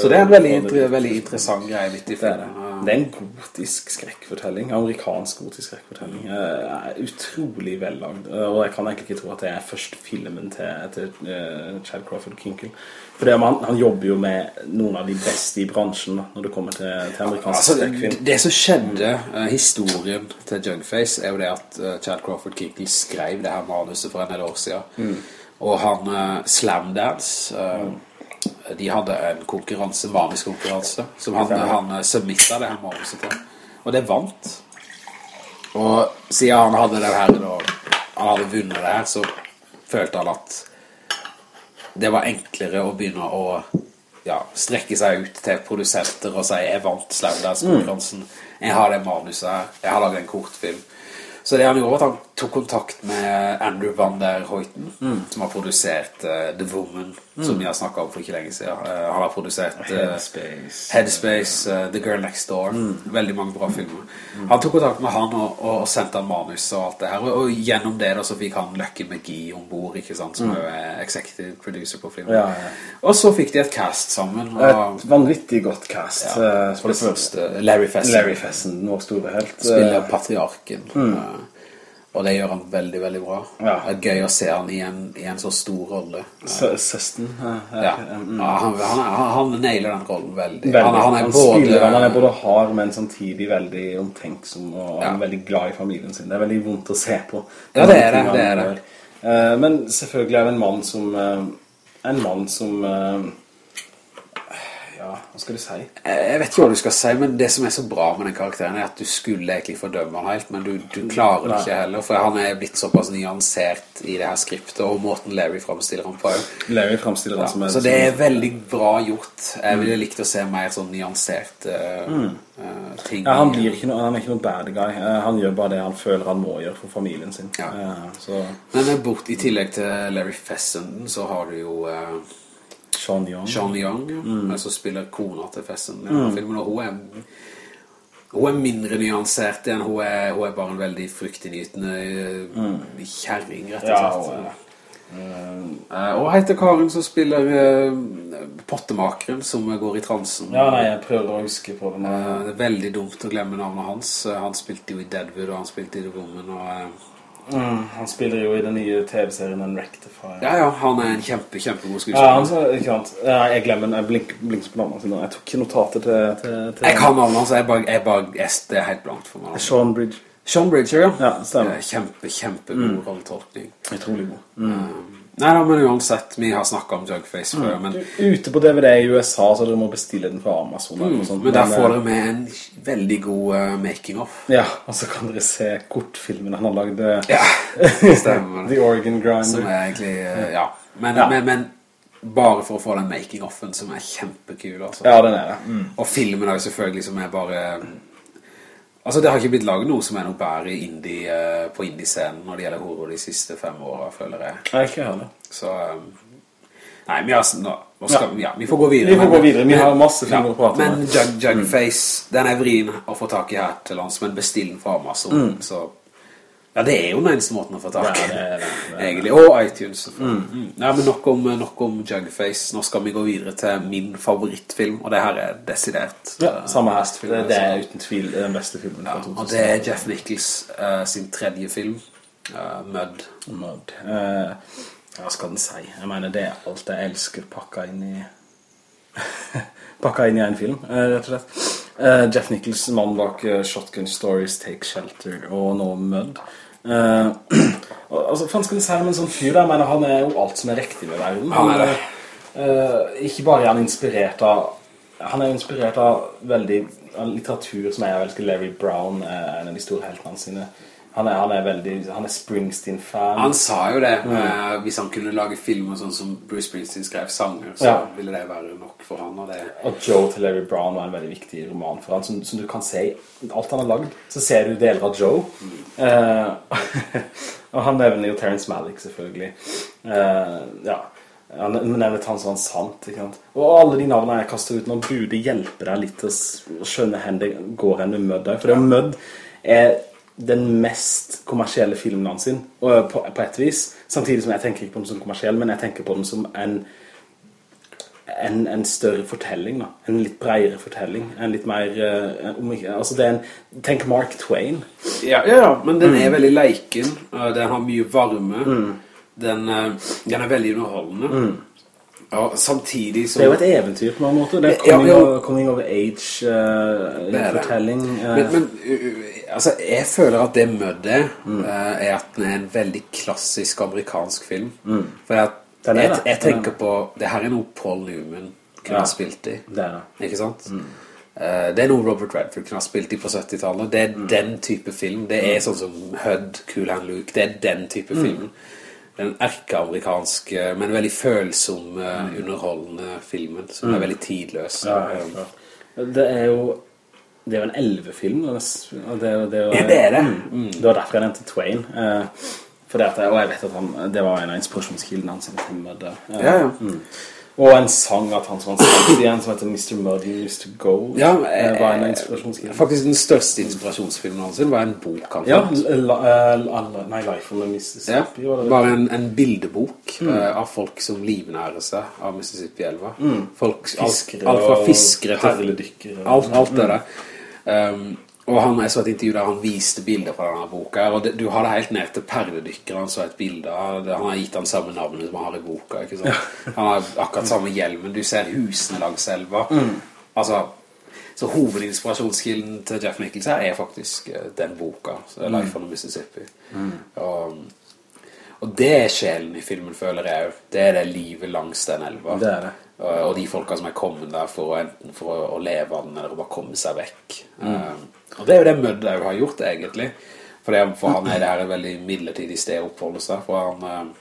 Så det er en veldig, eh, inter, veldig interessant greie midt i Det det. det er en gotisk skrekkfortelling Amerikansk gotisk skrekkfortelling. Er Utrolig vellagd Eh, Og jeg kan egentlig ikke tro at det er første filmen til, til uh, Chad Crawford Kinkle For det, han, han jobber jo med Noen av de beste i bransjen Når det kommer til, til amerikansk Altså, skrekkfilm. det som skjedde, uh, historien til Jugface, er jo det at uh, Chad Crawford Kinkle skrev det her manuset for en del år siden. Og han uh, slamdance... Uh, eh, de hadde en konkurranse, manuskonkurranse, som han, han submittet det her manuset til. Og det vant. Og siden han hadde det her, da, han hadde vunnet det her, så følte han at det var enklere å begynne å ja, strekke seg ut til produsenter og si jeg vant Slamdance-konkurransen. Jeg har det manuset her. Jeg har laget en kortfilm. Så det han gjorde var at han tok kontakt med Andrew Van der Hoyten, som har produsert uh, The Woman, som vi har snakket om for ikke lenge siden. Uh, han har produsert eh, Headspace. Headspace, The Girl Next Door. Veldig mange bra filmer. Han tok kontakt med han og, og sendte han manus og alt det her. Og, og gjennom det da så fikk han Lucky McGee ombord Ikke sant, som jo er executive producer på filmen. Ja, ja. Og så fikk de et cast sammen og, Et vanvittig godt cast ja, For det første Larry Fessen. Larry Fessen, vår store helt Spiller patriarken. Eh, Og det gjør han veldig, veldig bra Ja. Det er gøy å se han i en, i en så stor rolle Søsten eh, ja. eh, ja han, han, han, han nailer den rollen veldig, Veldig. Han, han er han både spiller, han er både hard, men samtidig veldig omtenksom, og han er veldig glad i familien sin. Det er veldig vondt å se på. Ja, det er det, det er det. Eh, men selvfølgelig er det en mann som, eh, en mann som, eh, ja, hva skal du si? Jeg vet ikke hva du skal si, men det som er så bra med den karakteren er at du skulle egentlig fordømme han helt, men du, du klarer det ikke heller, for han er blitt såpass nyansert i det her skriptet, og måten Larry fremstiller han på. Larry fremstiller han som er... Så det er veldig bra gjort. Jeg ville likt å se mer sånn nyansert eh, eh, ting. ja, han, blir ikke noe, han er ikke noe bad guy. Eh, han gjør bare det han føler han må gjøre for familien sin. Ja. Eh, så Men eh, bort, i tillegg til Larry Fessenden så har du jo eh, Sean Young. Sean Young, mm. som spiller kona til Fessen i denne filmen, og hun er, hun er mindre nyansert enn hun er, hun er bare en veldig fryktinngytende mm. kjerring, rett og Ja, slett. og, eh, Eh, og heter Karen som spiller uh, pottemakeren som går i transen. ja, nei, jeg prøver å huske på det. men- Eh, det er veldig dumt å glemme navnet hans. Eh, han spilte jo i Deadwood, og han spilte i The Woman, og, eh, Mm, han spiller jo i den nye TV-serien Unrectify. Ja, ja, han er en kjempe, kjempegod Ja, han skuespiller. sa, ikke sant. Ja, jeg glemmer, jeg blink, blinker på navnet sine. Jeg tok ikke notater til... til, til Jeg kan navnet hans, jeg bare, jeg bare, det er helt blankt for meg. Sean Bridge. Sean Bridger, ja. Ja, stemmer. Kjempe, Kjempe, kjempegod rolletolkning. Utrolig god. Um, Nei, da, men uansett, vi har snakket om Jugface før, men, Ute på DVD i USA, så dere må bestille den fra Amazon. eller noe sånt. men der får eh, dere med en veldig god uh, making-of. Ja, og så kan dere se kortfilmen han har lagd. eh, Ja, stemmer. The Organ Som er egentlig, uh, ja. Men, Ja. Men, men bare for å få den making-offen som er kjempekul, altså. Ja, den er det. Mm. Og filmen er jo selvfølgelig som er bare Altså det har ikke blitt laget noe som er noe bære indie, eh, på indie-scenen Når det gjelder horror de siste fem årene, føler jeg er ikke heller. Så um, Nei, vi, har, nå, nå skal, ja. vi får gå videre Vi får men- gå videre, vi men- har masse filmer å prate om. Men Jugface, Jugface Den er vrien å få tak i her til lands Men bestill den fra Amazon Så ja, det er jo den eneste måten å få tak i Ja. Egentlig, og iTunes selvfølgelig. Mm. Nei, men nok om, nok om Jugface Nå skal vi gå videre til min favorittfilm Og det her er desidert Ja, eh, samme hest. film, Det, det er uten tvil den beste filmen ja, Og det er Jeff Nichols uh, sin tredje film uh, Mud Mud. Uh, hva skal den si? Jeg mener, det er alt jeg elsker pakket inn i... pakket inn i en film, eh, rett og slett. Eh, Jeff Nichols, mann bak uh, Shotgun Stories, Take Shelter og No Mud. Uh, altså, faen skal du si om en sånn fyr der? Jeg mener, han er jo alt som er riktig med verden. Han er det. eh, ikke bare er han inspirert av... Han er inspirert av veldig av litteratur som jeg elsker. Larry Brown er en av de store heltene sine. Han er, han er veldig... Han er Springsteen-fan. Han sa jo det eh, Hvis han kunne lage filmer sånn som Bruce Springsteen skrev sanger Så Ja. ville det være nok for han Og det Og Joe til Larry Brown var en veldig viktig roman for han, som, som du kan se i alt han har lagd, så ser du deler av Joe. Eh, og han nevner jo Terrence Malick, selvfølgelig. Eh, ja, han nevner han sånn Sant, ikke sant? Og alle de navnene jeg kaster ut nå burde hjelpe deg litt å skjønne hvor det går enn med mødd. For det Mud er den mest kommersielle filmen hans sin, på, på et vis. Samtidig som jeg tenker ikke på den som kommersiell, men jeg tenker på den som en en, en større fortelling da. En litt bredere fortelling En litt mer Uh, Altså det er en Tenk Mark Twain Ja, ja, ja, men den Mm. er veldig leiken Den har mye varme den, eh, den er veldig underholdende Og samtidig så Mm. Det er jo et eventyr på mange måter Det er coming, ja. of, coming of age uh, eh, Men, men altså, jeg føler at det mødde er, uh, er at den er en veldig klassisk amerikansk film. For jeg, jeg, jeg er tenker på, det her er noe Paul Newman kunne Ja. ha spilt i. Det er det Ikke sant? Uh, det er noe Robert Redford kunne ha spilt i på 70-tallet. Det er den type film. Det er sånn som HUD, Cool Hand Luke. Det er den type film. Den erkeamerikanske, men veldig følsomme, underholdende filmen, som er veldig tidløs. ja, ja. Det er jo Det er jo en elvefilm og det, det, og det, og- Ja, det er det. Mm. Det var derfor jeg nevnte Twain uh, for det at Og jeg vet at han, det var en av inspirasjonskildene hans til Mud eh, Ja, ja. mm. Og en sang at han som han sang igjen Som heter Mr. Mud Used to Go Ja, eh, Var en av eh, inspirasjonskildene Faktisk den største inspirasjonsfilmen hans var en bok han Ja, eh, nei, Life on the Ja, Mississippi var det bare en, en bildebok eh, av folk som livnærer seg av Mississippi-elva. mm. Alt, alt fra og fiskere til perledykkere. Alt, alt det der. Um, og han, jeg så et intervju der han viste bilder fra denne boka, og det, du har det helt ned til perledykker, han så et bilde han har gitt han samme navnet som han har i boka, ikke sant? Han har akkurat samme hjelmen, du ser husene langs elva. Altså, så hovedinspirasjonskilden til Jeff Nichols her er faktisk eh, den boka, Life on Mississippi. Og, og det er sjelen i filmen, føler jeg. Det er det livet langs den elva. Det er det. Og, og de folka som er kommet der for å, enten for å, å leve av den, eller bare komme seg vekk. Um, og det er jo det Mudd har gjort, egentlig. For, det, for han er det her et veldig midlertidig sted å oppholde seg, for han... um,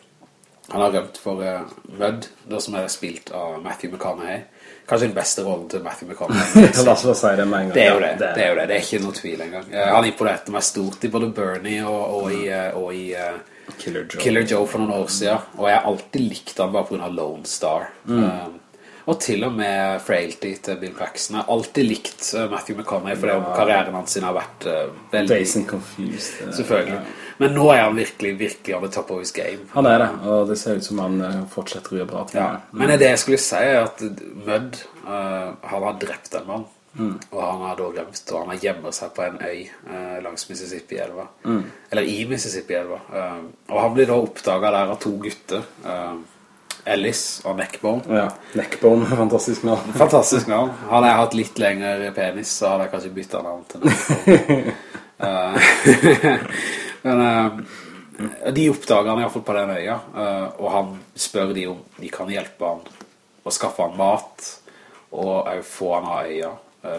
han har rømt for uh, Mud, det som er spilt av Matthew McConaughey. Kanskje den beste rollen til Matthew McConaughey. La oss si det med en gang Det er jo det, det er jo det, det er ikke noe tvil engang. Uh, Han imponerte meg stort i både Bernie og, og i, Uh, og i uh, Killer Joe. Killer Joe for noen år siden. Og jeg har alltid likt han bare på grunn av Lone Star. Um, og til og med Frailty til Bill Paxton. Jeg har alltid likt uh, Matthew McConaughey, fordi om karrieren hans sin har vært uh, veldig... Days and Confused Selvfølgelig. Ja. Men nå er han virkelig, virkelig on the top of his game. Han er det, og det ser ut som han eh, fortsetter å gjøre bra ting Ja, men det jeg skulle si er at Mudd, uh, han har drept en mann. Og han har da glemt, og han har gjemmer seg på en øy eh, langs Mississippi-elva. Eller i Mississippi-elva. Eh, og han blir da oppdaget der av to gutter. Eh, Ellis og Neckbone. Ja, Neckbone, fantastisk navn. Fantastisk navn. Hadde jeg hatt litt lengre penis, så hadde jeg kanskje byttet navn til Neckbone. Eh, Men uh, de oppdager han i hvert fall på den øya, uh, og han spør de om de kan hjelpe han å skaffe han mat, og få han av øya,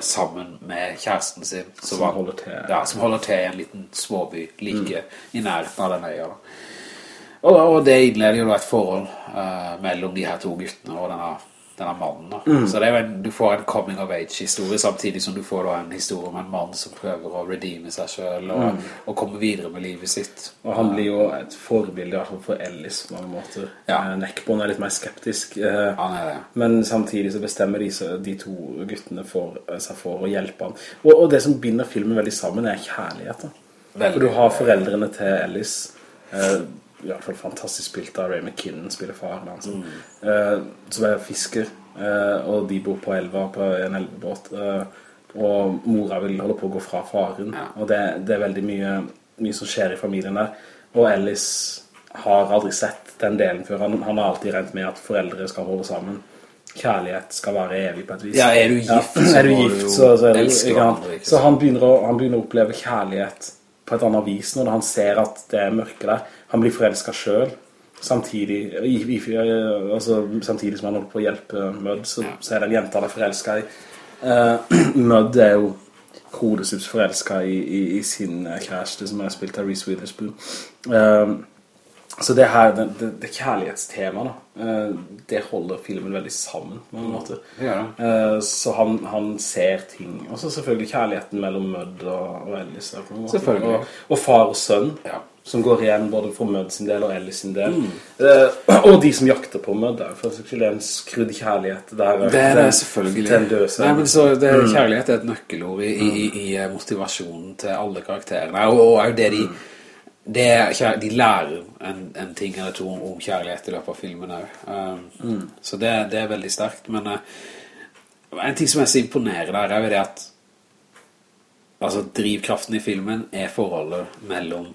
sammen med kjæresten sin, Som han- holder til- ja, som holder til i en liten småby, like i nærheten av den øya. da. Og, og det innleder jo da et forhold uh, mellom de her to guttene og denne, denne mannen. Mm. Så det en, du får en coming of age-historie, samtidig som du får da en historie om en mann som prøver å redeeme seg selv og, og komme videre med livet sitt. Og han blir jo et forbilde for Ellis på mange måter. Ja. Eh, Neckbone er litt mer skeptisk. eh, Han er det. Men samtidig så bestemmer de, så- de to guttene for, seg for å hjelpe han. Og, og det som binder filmen veldig sammen er kjærlighet. For du har foreldrene til Ellis, eh, i hvert fall fantastisk spilt av Ray McKinnon, spiller faren hans, Mm. eh, som er fisker, uh, og de bor på elva, på en elvebåt, Uh, og mora vil holde på å gå fra faren, Ja. og det, det er veldig mye, mye som skjer i familien der, og Ellis har aldri sett den delen før, han, han har alltid regnet med at foreldre skal holde sammen, kjærlighet skal være evig på et vis. Ja, er du gift, så er du gift, så, så er du hverandre, Så han begynner, å, han begynner å oppleve kjærlighet på et annet vis når han ser at det er mørke der. Han blir forelsket selv, samtidig, i, i, altså, samtidig som han holder på å hjelpe Mudd, så, så er det en jente han er forelsket i. Uh, Mudd er jo hodestups forelsket i, i, i sin kjæreste, som er spilt av Reese Witherspoon. uh, så det her, det, det, det kjærlighetstema da, uh, det holder filmen veldig sammen på en måte Ja. Så han, han ser ting, og så selvfølgelig kjærligheten mellom Mudd og, og Ellis. Og, og far og sønn, Ja. Som går igjen både for Mudd sin del og Ellis sin del. Eh, og de som jakter på Mudd, der, for det er en skrudd kjærlighet. Der, Det er det selvfølgelig. Nei, men så det, Kjærlighet er et nøkkelord i, i, i, i motivasjonen til alle karakterene. Og, og er det de, det er, de lærer en, en ting eller to om, kjærlighet i løpet av filmen også. mm. Så det, det er veldig sterkt. Men uh, en ting som er så imponerende der, er jo det at Altså, drivkraften i filmen er forholdet mellom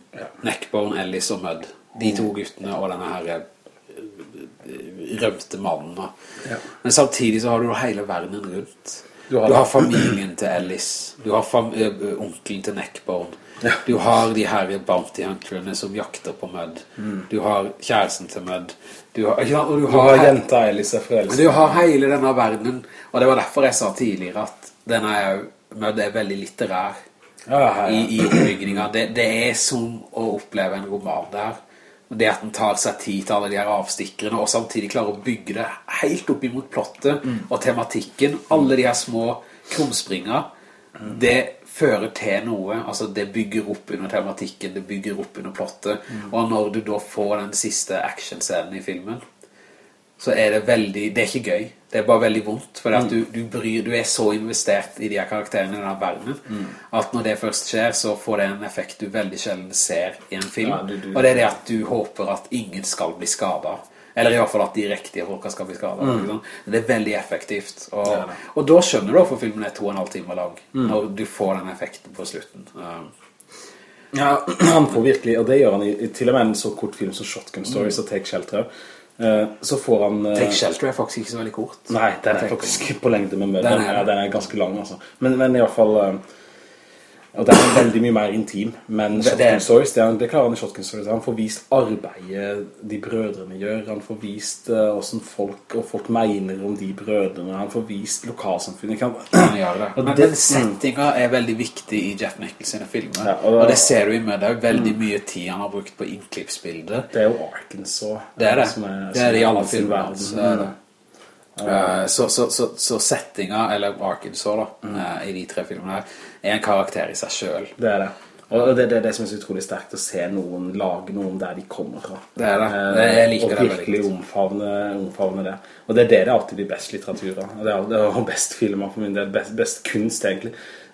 Neckbone, Ellis og Mudd. De to guttene og denne her eh, rømte mannen. Ja. Men samtidig så har du hele verden rundt. Du Du har har, familien til Ellis. Du har ø, onkelen til Neckbone. Ja. Du har de her bounty hunterene som jakter på Mudd. Du har kjæresten til Mudd. Du har, ja, og du Mm. Du har har, jenta Ellis er du har hele denne verdenen. Og det var derfor jeg sa tidligere at denne er, Mudd er veldig litterær Ja, ja, i, i oppbygginga. Det, det er som å oppleve en roman der. Det at den tar seg tid til alle de her avstikkerne, og samtidig klarer å bygge det helt opp imot plottet og tematikken. Alle de her små krumspringer, det fører til noe. Altså, det bygger opp under tematikken, det bygger opp under plottet. Og når du da får den siste action-scenen i filmen, så er det veldig Det er ikke gøy. Det er bare veldig vondt. For mm. du, du, bryr, du er så investert i de her karakterene i denne verdenen at når det først skjer, så får det en effekt du veldig sjelden ser i en film. Ja, du- Og det er det at du håper at ingen skal bli skadet, Eller i hvert fall at de riktige folka skal bli skada. Det er veldig effektivt. Og, Ja, og da skjønner du hvorfor filmen er to og en halv time lang. Mm. Når du får den effekten på slutten. Um, Ja, han får virkelig, og det gjør han i, i til og med en så kort film som Shotgun Stories og Take Shelter. Eh, så får han... eh, Take Shelter er faktisk ikke så veldig kort. Nei, den er faktisk på lengde med mødd. Den ja, den er ganske lang, altså. Men, men i hvert fall... og det er veldig mye mer intim. Men Det- Shotgun det- Stories, det, er- det klarer han i Shotgun Stories. Han får vist arbeidet de brødrene gjør. Han får vist uh, hvordan folk, og folk mener om de brødrene. Han får vist lokalsamfunnet. Kan, Han gjør det. Og Men det- den settinga er veldig viktig i Jeff Nichols sine filmer. Ja, og, og- det ser du i med. Det er veldig mye tid han har brukt på innklippsbilder. det er jo Arkansas. Det er det. som Det er det i alle filmer, altså, det er det. Uh, så, så, så, så settinga, eller Arkansas da, eh, i de tre filmene her, er en karakter i seg selv. Det er det. Og det, det er det som er så utrolig sterkt å se noen lage noen der de kommer fra. Det er det. Eh, Det- jeg liker det veldig virkelig omfavne, omfavne det. Og det er det det alltid blir best litteratur av. Og Det er, det er best filmer for min del, best, best kunst egentlig.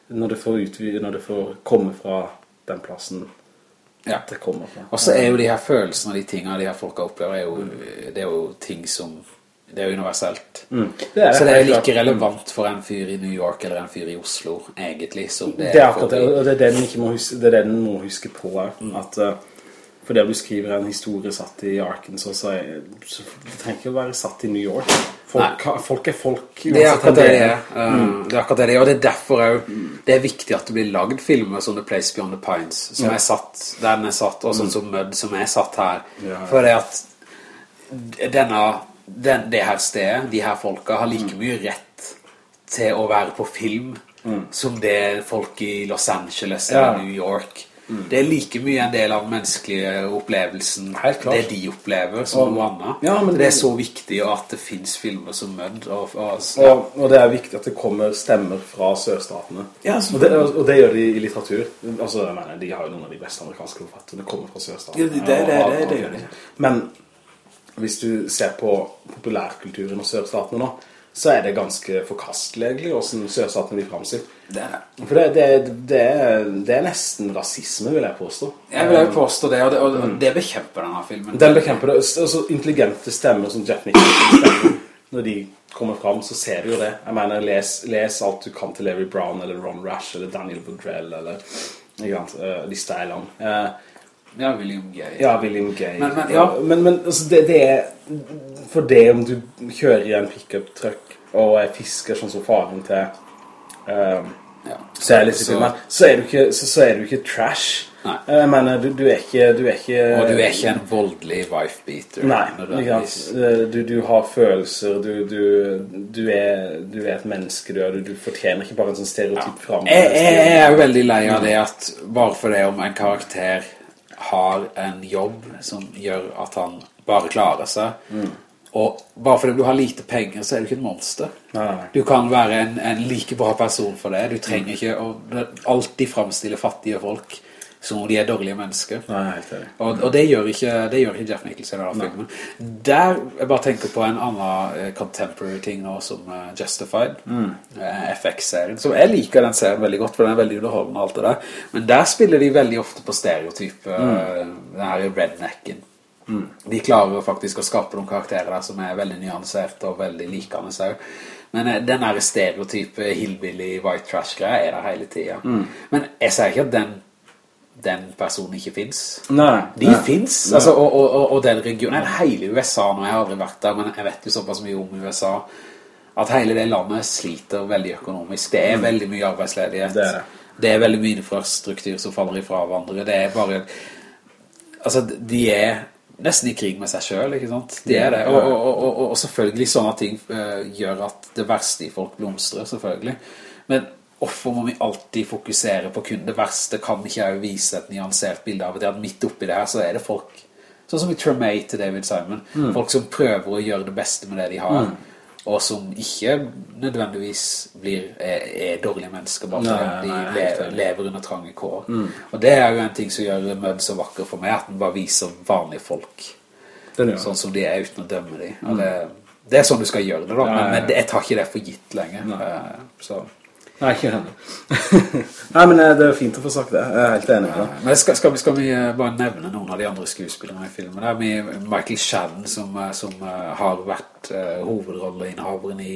Når det får, utvide, når det får komme fra den plassen Ja. det kommer fra. Og så er jo de her følelsene og de tingene de her folka opplever, er jo, det er jo ting som det er universelt. Mm. Det er så det er jo like relevant for en fyr i New York eller en fyr i Oslo, egentlig, som det, Det er akkurat det, og det er det den, må huske, det er den må huske på her, at uh, for det du skriver en historie satt i Arkansas, så, er, så det trenger ikke å være satt i New York. Folk, folk er folk. Det er akkurat det det er. Mm. Det er akkurat det det er, og det er derfor også, det er viktig at det blir lagd filmer som The Place Beyond the Pines, som Ja. er satt, der den er satt, og sånn som Mud, som er satt her. Ja. For det at denne, den, det her stedet, de her folka, har like mye rett til å være på film som det folk i Los Angeles eller Ja. New York. Det er like mye en del av den menneskelige opplevelsen, det de opplever, som Og- noe annet. Ja, men det er så viktig at det finnes filmer som Mudd. og, og, Og, og det er viktig at det kommer stemmer fra sørstatene. Ja, og, det, og det gjør de i litteratur. Altså, jeg mener, de har jo noen av de beste amerikanske forfatterne. Det kommer fra sørstatene. Ja, det- det- det- det- det gjør de. Men hvis du ser på populærkulturen og sørstatene nå, så er det ganske forkastelig egentlig, hvordan sørstatene blir fremstilt. det er det. For det, det, det, er, det er nesten rasisme, vil jeg påstå. Jeg vil jo påstå det, og det, og det bekjemper denne filmen. Den bekjemper det. Altså, intelligente stemmer som Jeff Nicholson. Når de kommer frem, så ser du jo det. Jeg mener, les, les alt du kan til Larry Brown, eller Ron Rash, eller Daniel Boudrell, eller... Ikke sant? Eh, lista er lang. Eh, Ja, William Gay. ja, William Gay. Men- men, ja. men, men altså, det, det er... For det om du kjører i en pick-up-truck, og er fisker sånn som faren til... um, Ja. så er, Så- filmen, så, er du ikke, så, så er du ikke trash. Nei. Jeg mener, du, du er ikke... Du er ikke Og du er ikke en voldelig wife-beater. Nei, sant. Du, du har følelser, du, du, du, er, du er et menneske, du, du, fortjener ikke bare en sånn stereotyp fram Jeg, jeg, jeg er jo veldig lei av det at bare for det om en karakter har en jobb som gjør at han bare klarer seg, og bare fordi du har lite penger, så er du ikke et monster. Nei, nei. Du kan være en, en like bra person for det. Du trenger ikke å alltid fremstille fattige folk som om de er dårlige mennesker. Nei, helt enig. Og, og det, gjør ikke, det gjør ikke Jeff Nichols i denne filmen. Der, jeg bare tenker på en annen eh, contemporary ting nå som eh, Justified, mm. FX-serien, som jeg liker den serien veldig godt, for den er veldig underholdende og alt det der. Men der spiller de veldig ofte på stereotype, mm. den her rednecken. De klarer faktisk å skape noen karakterer der som er veldig nyansert og veldig likende seg. Men eh, den her stereotype hillbilly white trash-greia er der hele tiden. Men jeg sier ikke at den, den personen ikke finnes. Nei, De nei. finnes, altså, og, og, og, den regionen, nei, hele USA nå, jeg har aldri vært der, men jeg vet jo såpass mye om USA, at hele det landet sliter veldig økonomisk. Det er veldig mye arbeidsledighet. Mm. Det er det. Det er veldig mye infrastruktur som faller ifra hverandre. Det er bare, altså, de er nesten i krig med seg selv, ikke sant? De er det. Og, og, og, og, og selvfølgelig sånne ting uh, gjør at det verste i folk blomstrer, selvfølgelig. Men hvorfor må vi alltid fokusere på kun det verste? Kan ikke jeg vise et nyansert bilde av det? At midt oppi det her så er det folk, sånn som i Tremay til David Simon, folk som prøver å gjøre det beste med det de har, og som ikke nødvendigvis blir, er, er dårlige mennesker, bare fordi de nei, lever, lever under trange kår. Og det er jo en ting som gjør Mødd så vakker for meg, at den bare viser vanlige folk sånn som de er uten å dømme dem. Og det, det er sånn du skal gjøre det da, men, men jeg tar ikke det for gitt lenger. Eh, Så. Nei, ikke. Nei, men eh, det er fint å få sagt det. Jeg er helt enig med deg. Men skal, skal, vi, skal vi eh, bare nevne noen av de andre skuespillerne i filmen? Det er Michael Shannon som, eh, som har vært uh, hovedrolleinnehaveren i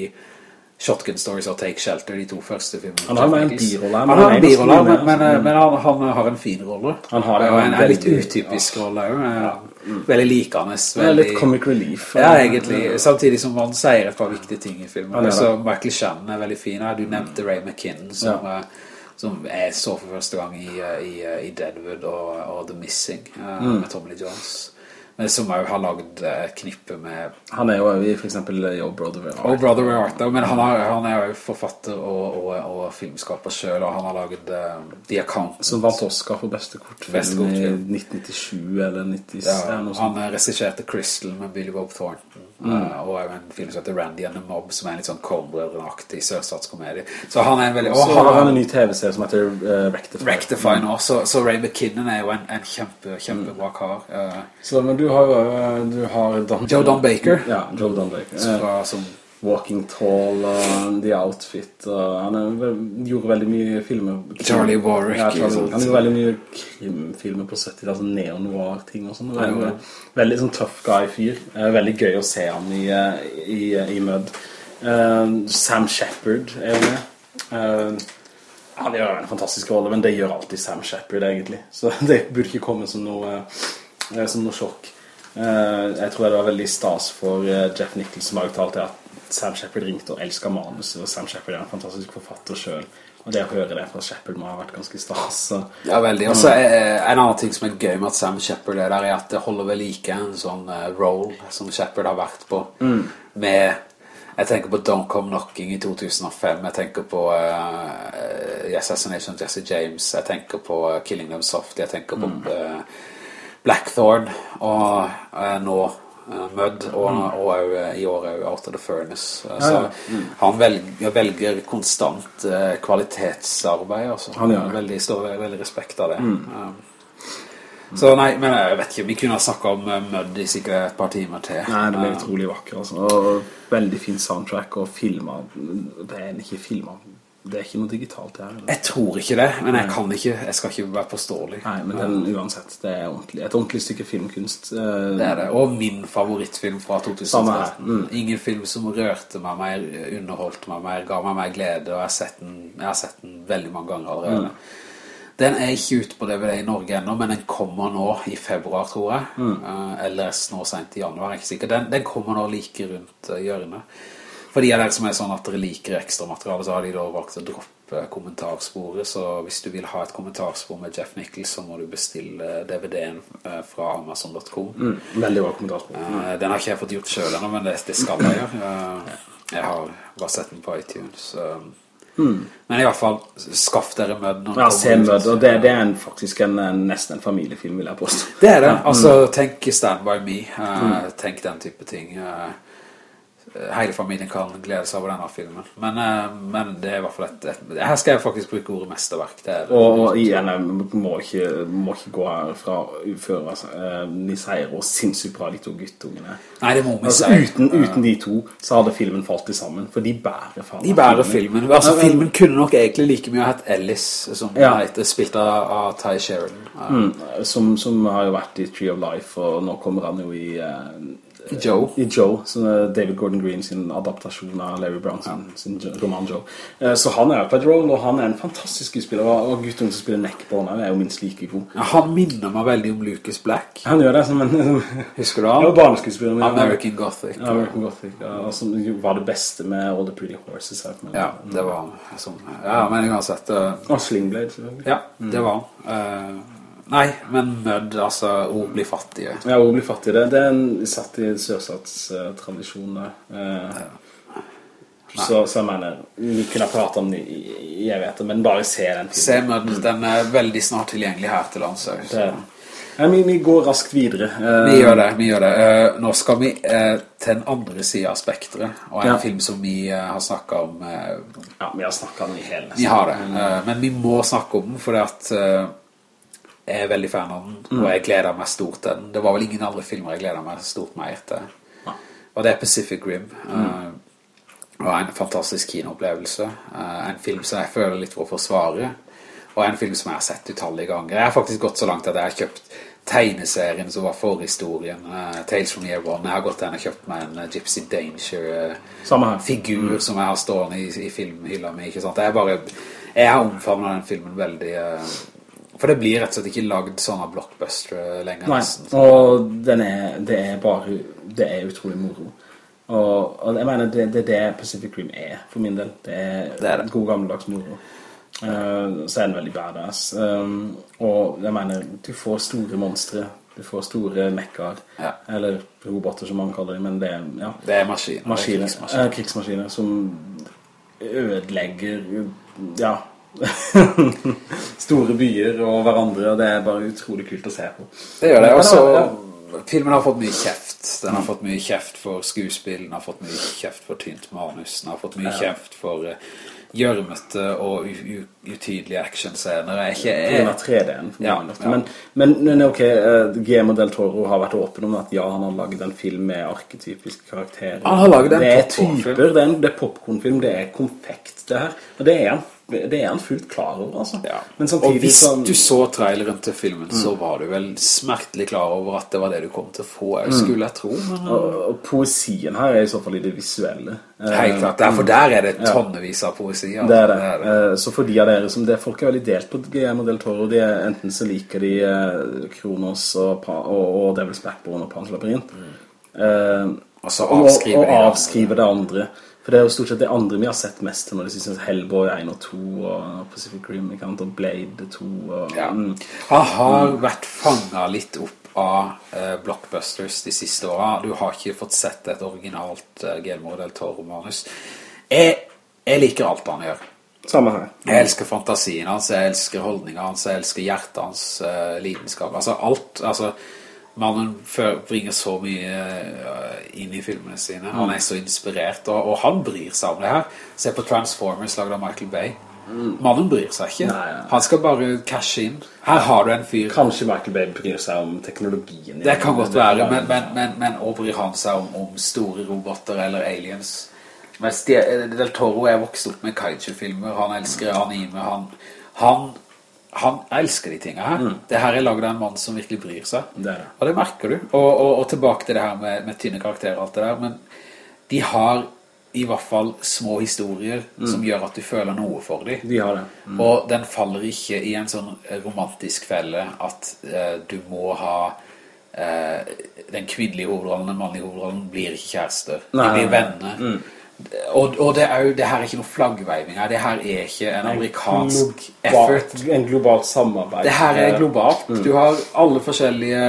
Shotgun Stories og Take Shelter, de to første filmene. Han har med en birolle Han har en birolle, men, men, men han, han har en fin rolle. Han har det, Og en, en, en litt utypisk rolle også. Eh, Veldig likende. Veldig, litt comic relief. Ja, egentlig. Samtidig som han sier et par viktige ting i filmen. Ja, er det. Så Michael Shannon er veldig fin. her. Du nevnte Ray McKinnon, som, ja. som jeg så for første gang i, eh, i, eh, i Deadwood og, og The Missing eh, Mm. med Tommy Lee Jones. Men som også har eh, et knippe med Han er jo i for eksempel Yo Brother Where Art. Oh Brother Where Art men han, har, han er jo forfatter og, og, og filmskaper selv, og han har laget uh, The Accountant. Som vant Oscar for beste kortfilm, Beste kortfilm. i 1997 eller 90, Ja, han eh, regisserte Crystal med Billy Bob Thornton eh, Og er jo en film som heter Randy and the Mob Som er en litt sånn Coen-brødren-aktig sørstatskomedie Så han er en veldig Og Og så har han han en ny TV-serie som heter uh, Rectify. Rectify nå så, så Ray McKinnon er jo en, en kjempe, kjempebra kar Uh, Så, men du har jo eh, du har Don, Joe Don Baker Ja, Joe Don Baker. fra, som, Walking Tall og The Outfit og han vel- gjorde veldig mye filmer Charlie Warwick, ja, Charlie. Han gjorde veldig mye krimfilmer på 70 altså neon noir ting og sånn veldig, Veldig sånn tough guy-fyr Eh, Veldig gøy å se han i, eh, i, i Mud uh, Sam Shepard er jo med uh, han gjør en fantastisk rolle, men det gjør alltid Sam Shepard egentlig. Så det burde ikke komme som noe, eh, som noe sjokk. Eh, jeg tror det var veldig stas for eh, Jeff Nichols som har uttalt det at Sam Shepard ringte og elsket manuset, og Sam Shepard er en fantastisk forfatter selv. Og det å høre det fra Shepard må ha vært ganske stas. Så. Ja, veldig. Og så er en annen ting som er gøy med at Sam Shepard er der, er at det holder ved like en sånn uh, role som Shepard har vært på. Med, jeg tenker på Don't Come Knocking i 2005, jeg tenker på uh, Assassination of Jesse James, jeg tenker på eh, Killing Them Soft, jeg tenker på eh, Blackthorn, og eh, nå eh, Mudd og, og og, eh, i år er jo Out of the Furnace. Eh, Så Ja, han velger, velger konstant eh, kvalitetsarbeid, altså. Han gjør. Veldig, stor, veldig respekt av det. Um, så nei, men jeg vet ikke, vi kunne ha snakket om Mudd i sikkert et par timer til. Nei, det ble utrolig vakker, altså. Og veldig fin soundtrack og filmer. Det er ikke filmer. Det er ikke noe digitalt det her. eller? jeg tror ikke det, men jeg kan ikke, jeg skal ikke være påståelig. Nei, men den, uansett, det er ordentlig, et ordentlig stykke filmkunst. Eh, Det er det, og min favorittfilm fra 2013. Mm. Ingen film som rørte meg mer, underholdt meg mer, ga meg mer glede, og jeg har sett den, har sett den veldig mange ganger allerede. Den er ikke ute på DVD i Norge ennå, men den kommer nå i februar, tror jeg. Mm. eller nå sent i januar, jeg er ikke sikker. Den, den kommer nå like rundt eh, hjørnet. For de av dere som er sånn at dere liker ekstra materiale, så har de da valgt å droppe kommentarsporet. Så hvis du vil ha et kommentarspor med Jeff Nichols, så må du bestille DVD-en eh, fra Amazon.com. mm, veldig bra kommentarspor. Mm. Den har ikke jeg fått gjort selv ennå, men det, det skal jeg gjøre. Eh, Jeg har bare sett den på iTunes. Mm. Men i hvert fall, skaff dere mød. når Ja, se mød, og det, det er en, faktisk en, en, nesten en familiefilm, vil jeg påstå. Det er det. Altså, tenk Stand By Me. eh, Tenk den type ting. eh, hele familien kan glede seg over denne filmen. Men, eh, men det er i hvert fall et, et Her skal jeg faktisk bruke ordet mesterverk. Det er, Og, igjen, jeg må ikke, må ikke gå herfra før altså, eh, sier hvor sinnssykt bra de to guttungene. Nei, det må vi Altså, si. uten, uten de to så hadde filmen falt til sammen, for de bærer faen. De bærer filmen. Altså, filmen kunne nok egentlig like mye ha hett Ellis, som Ja. heter, spilt av, av Ty Sheridan. Eh, Mm, som, som har jo vært i Tree of Life, og nå kommer han jo i... eh, Joe. I Joe, som er David Gordon Green sin adaptasjon av Larry Brown sin, sin roman Joe. Eh, Så han er på et roll, og han er en fantastisk skuespiller, og gutten som spiller Neckborn er jo minst like god. Ja, Han minner meg veldig om Lucas Black. Han gjør det som en... Husker du ja, han? barneskuespiller. American Gothic. Ja, American Gothic, ja, og som var det beste med All the Pretty Horses. Her, men, Ja, det var han. Sånn. Ja, men uansett... Uh... Og Slingblade, selvfølgelig. Ja, det var han. Eh, nei, men mødd, altså, ord blir fattige. Ja, ord blir fattig. Det, det er en satt i sørstatstradisjon. Uh, så, så jeg mener, vi kunne prate om det jeg vet det, men bare se den Se mødd, Mud, den er veldig snart tilgjengelig her til lands. Det den. Vi, vi går raskt videre. Uh, Vi gjør det, vi gjør det. Uh, nå skal vi uh, til den andre siden av spektret, og en Ja. film som vi eh, har snakket om eh, Ja, vi har snakket om i hele Vi har det, eh, men vi må snakke om den det at eh, er veldig fan av den, og jeg gleder meg stort til den. Det var vel ingen andre filmer jeg gleder meg stort mer til. Og det er Pacific Rim. eh, og en fantastisk kinoopplevelse. Uh, en film som jeg føler litt for å forsvare. Og en film som jeg har sett utallige ganger. Jeg har faktisk gått så langt at jeg har kjøpt tegneserien som var forhistorien. uh, Tales from Year One. Jeg har gått hen og kjøpt meg en Gypsy Danger-figur figur som jeg har stående i, i filmhylla mi, ikke sant? Jeg bare, jeg har omfavnet den filmen veldig, eh, for det blir rett og slett ikke lagd sånne blockbuster lenger Nei, nesten. og den er, det er bare Det er utrolig moro. Og, og jeg mener, det, det er det Pacific Rim er for min del. Det er, Det er det. god gammeldags moro. Uh, så er den veldig badass. Um, og jeg mener, du får store monstre. Du får store mekker. Ja. Eller roboter, som man kaller dem. Men det er ja, Det er maskiner. er maskiner, krigsmaskiner. eh, krigsmaskiner som ødelegger ja store byer og hverandre og det er bare utrolig kult å se på Det gjør det, Men, og så ja, filmen har fått mye kjeft. Den har fått mye kjeft for skuespill, den har fått mye kjeft for tynt manus, den har fått mye kjeft for eh, gjørmete og utydelige actionscener er ikke... På grunn 3D-en. Ja, ja. Men, men, men, ok, uh, Guillermo del Toro har vært åpen om at ja, han har laget en film med arketypiske karakterer. Han har laget en Det er typer, det er, en, det er popcornfilm, det er konfekt det her. Og det er han det er han fullt klar over, altså. Ja. og hvis du så traileren til filmen, mm. så var du vel smertelig klar over at det var det du kom til å få, jeg mm. skulle jeg tro. Men... Og, og, poesien her er i så fall i det visuelle. Helt klart, der, for der er det tonnevis av poesi. Altså. Det, er det. det, er det. Eh, så for de av dere som det, folk er veldig delt på Guillermo del Toro, de er, enten så liker de Kronos og, og, og Devil's Backbone og Pans Labyrinth. Mm. Uh, og, avskriver, og, avskriver det andre. For det er jo stort sett det andre vi har sett mest når det synes Hellboy 1 og 2 og Pacific Rim og Blade 2 og, ja. Han har mm. vært fanget litt opp av eh, blockbusters de siste årene. Du har ikke fått sett et originalt eh, Guillermo del Toro-manus. Jeg, jeg, liker alt han gjør. Samme her. Jeg elsker fantasien hans, jeg elsker holdningen hans, jeg elsker hjertet hans, eh, lidenskap. Altså alt, altså mannen bringer så mye eh, inn i filmene sine. Han er så inspirert, og, og han bryr seg om det her. Se på Transformers laget av Michael Bay. Mm. Mannen bryr seg ikke. Nei, ja. Han skal bare cashe inn. Her har du en fyr. Kanskje Michael Bay bryr seg om teknologien. Det kan godt være, men, men, men, men og bryr han seg om, om, store roboter eller aliens. Mens Del Toro er vokst opp med kaiju-filmer. Han elsker anime. Han, han han elsker de tingene her. Mm. Det her er laget av en mann som virkelig bryr seg. Det det. Og det merker du. Og, og, og, tilbake til det her med, med tynne karakterer og alt det der. Men de har i hvert fall små historier mm. som gjør at du føler noe for dem. De har det. Mm. Og den faller ikke i en sånn romantisk felle at eh, du må ha eh, den kvinnelige hovedrollen, den mannlige hovedrollen blir ikke kjærester. De blir venner. Og, og det, er jo, det her er ikke noe flaggveiving her. Det her er ikke en amerikansk effort. En globalt samarbeid. Det her er globalt. Mm. Du har alle forskjellige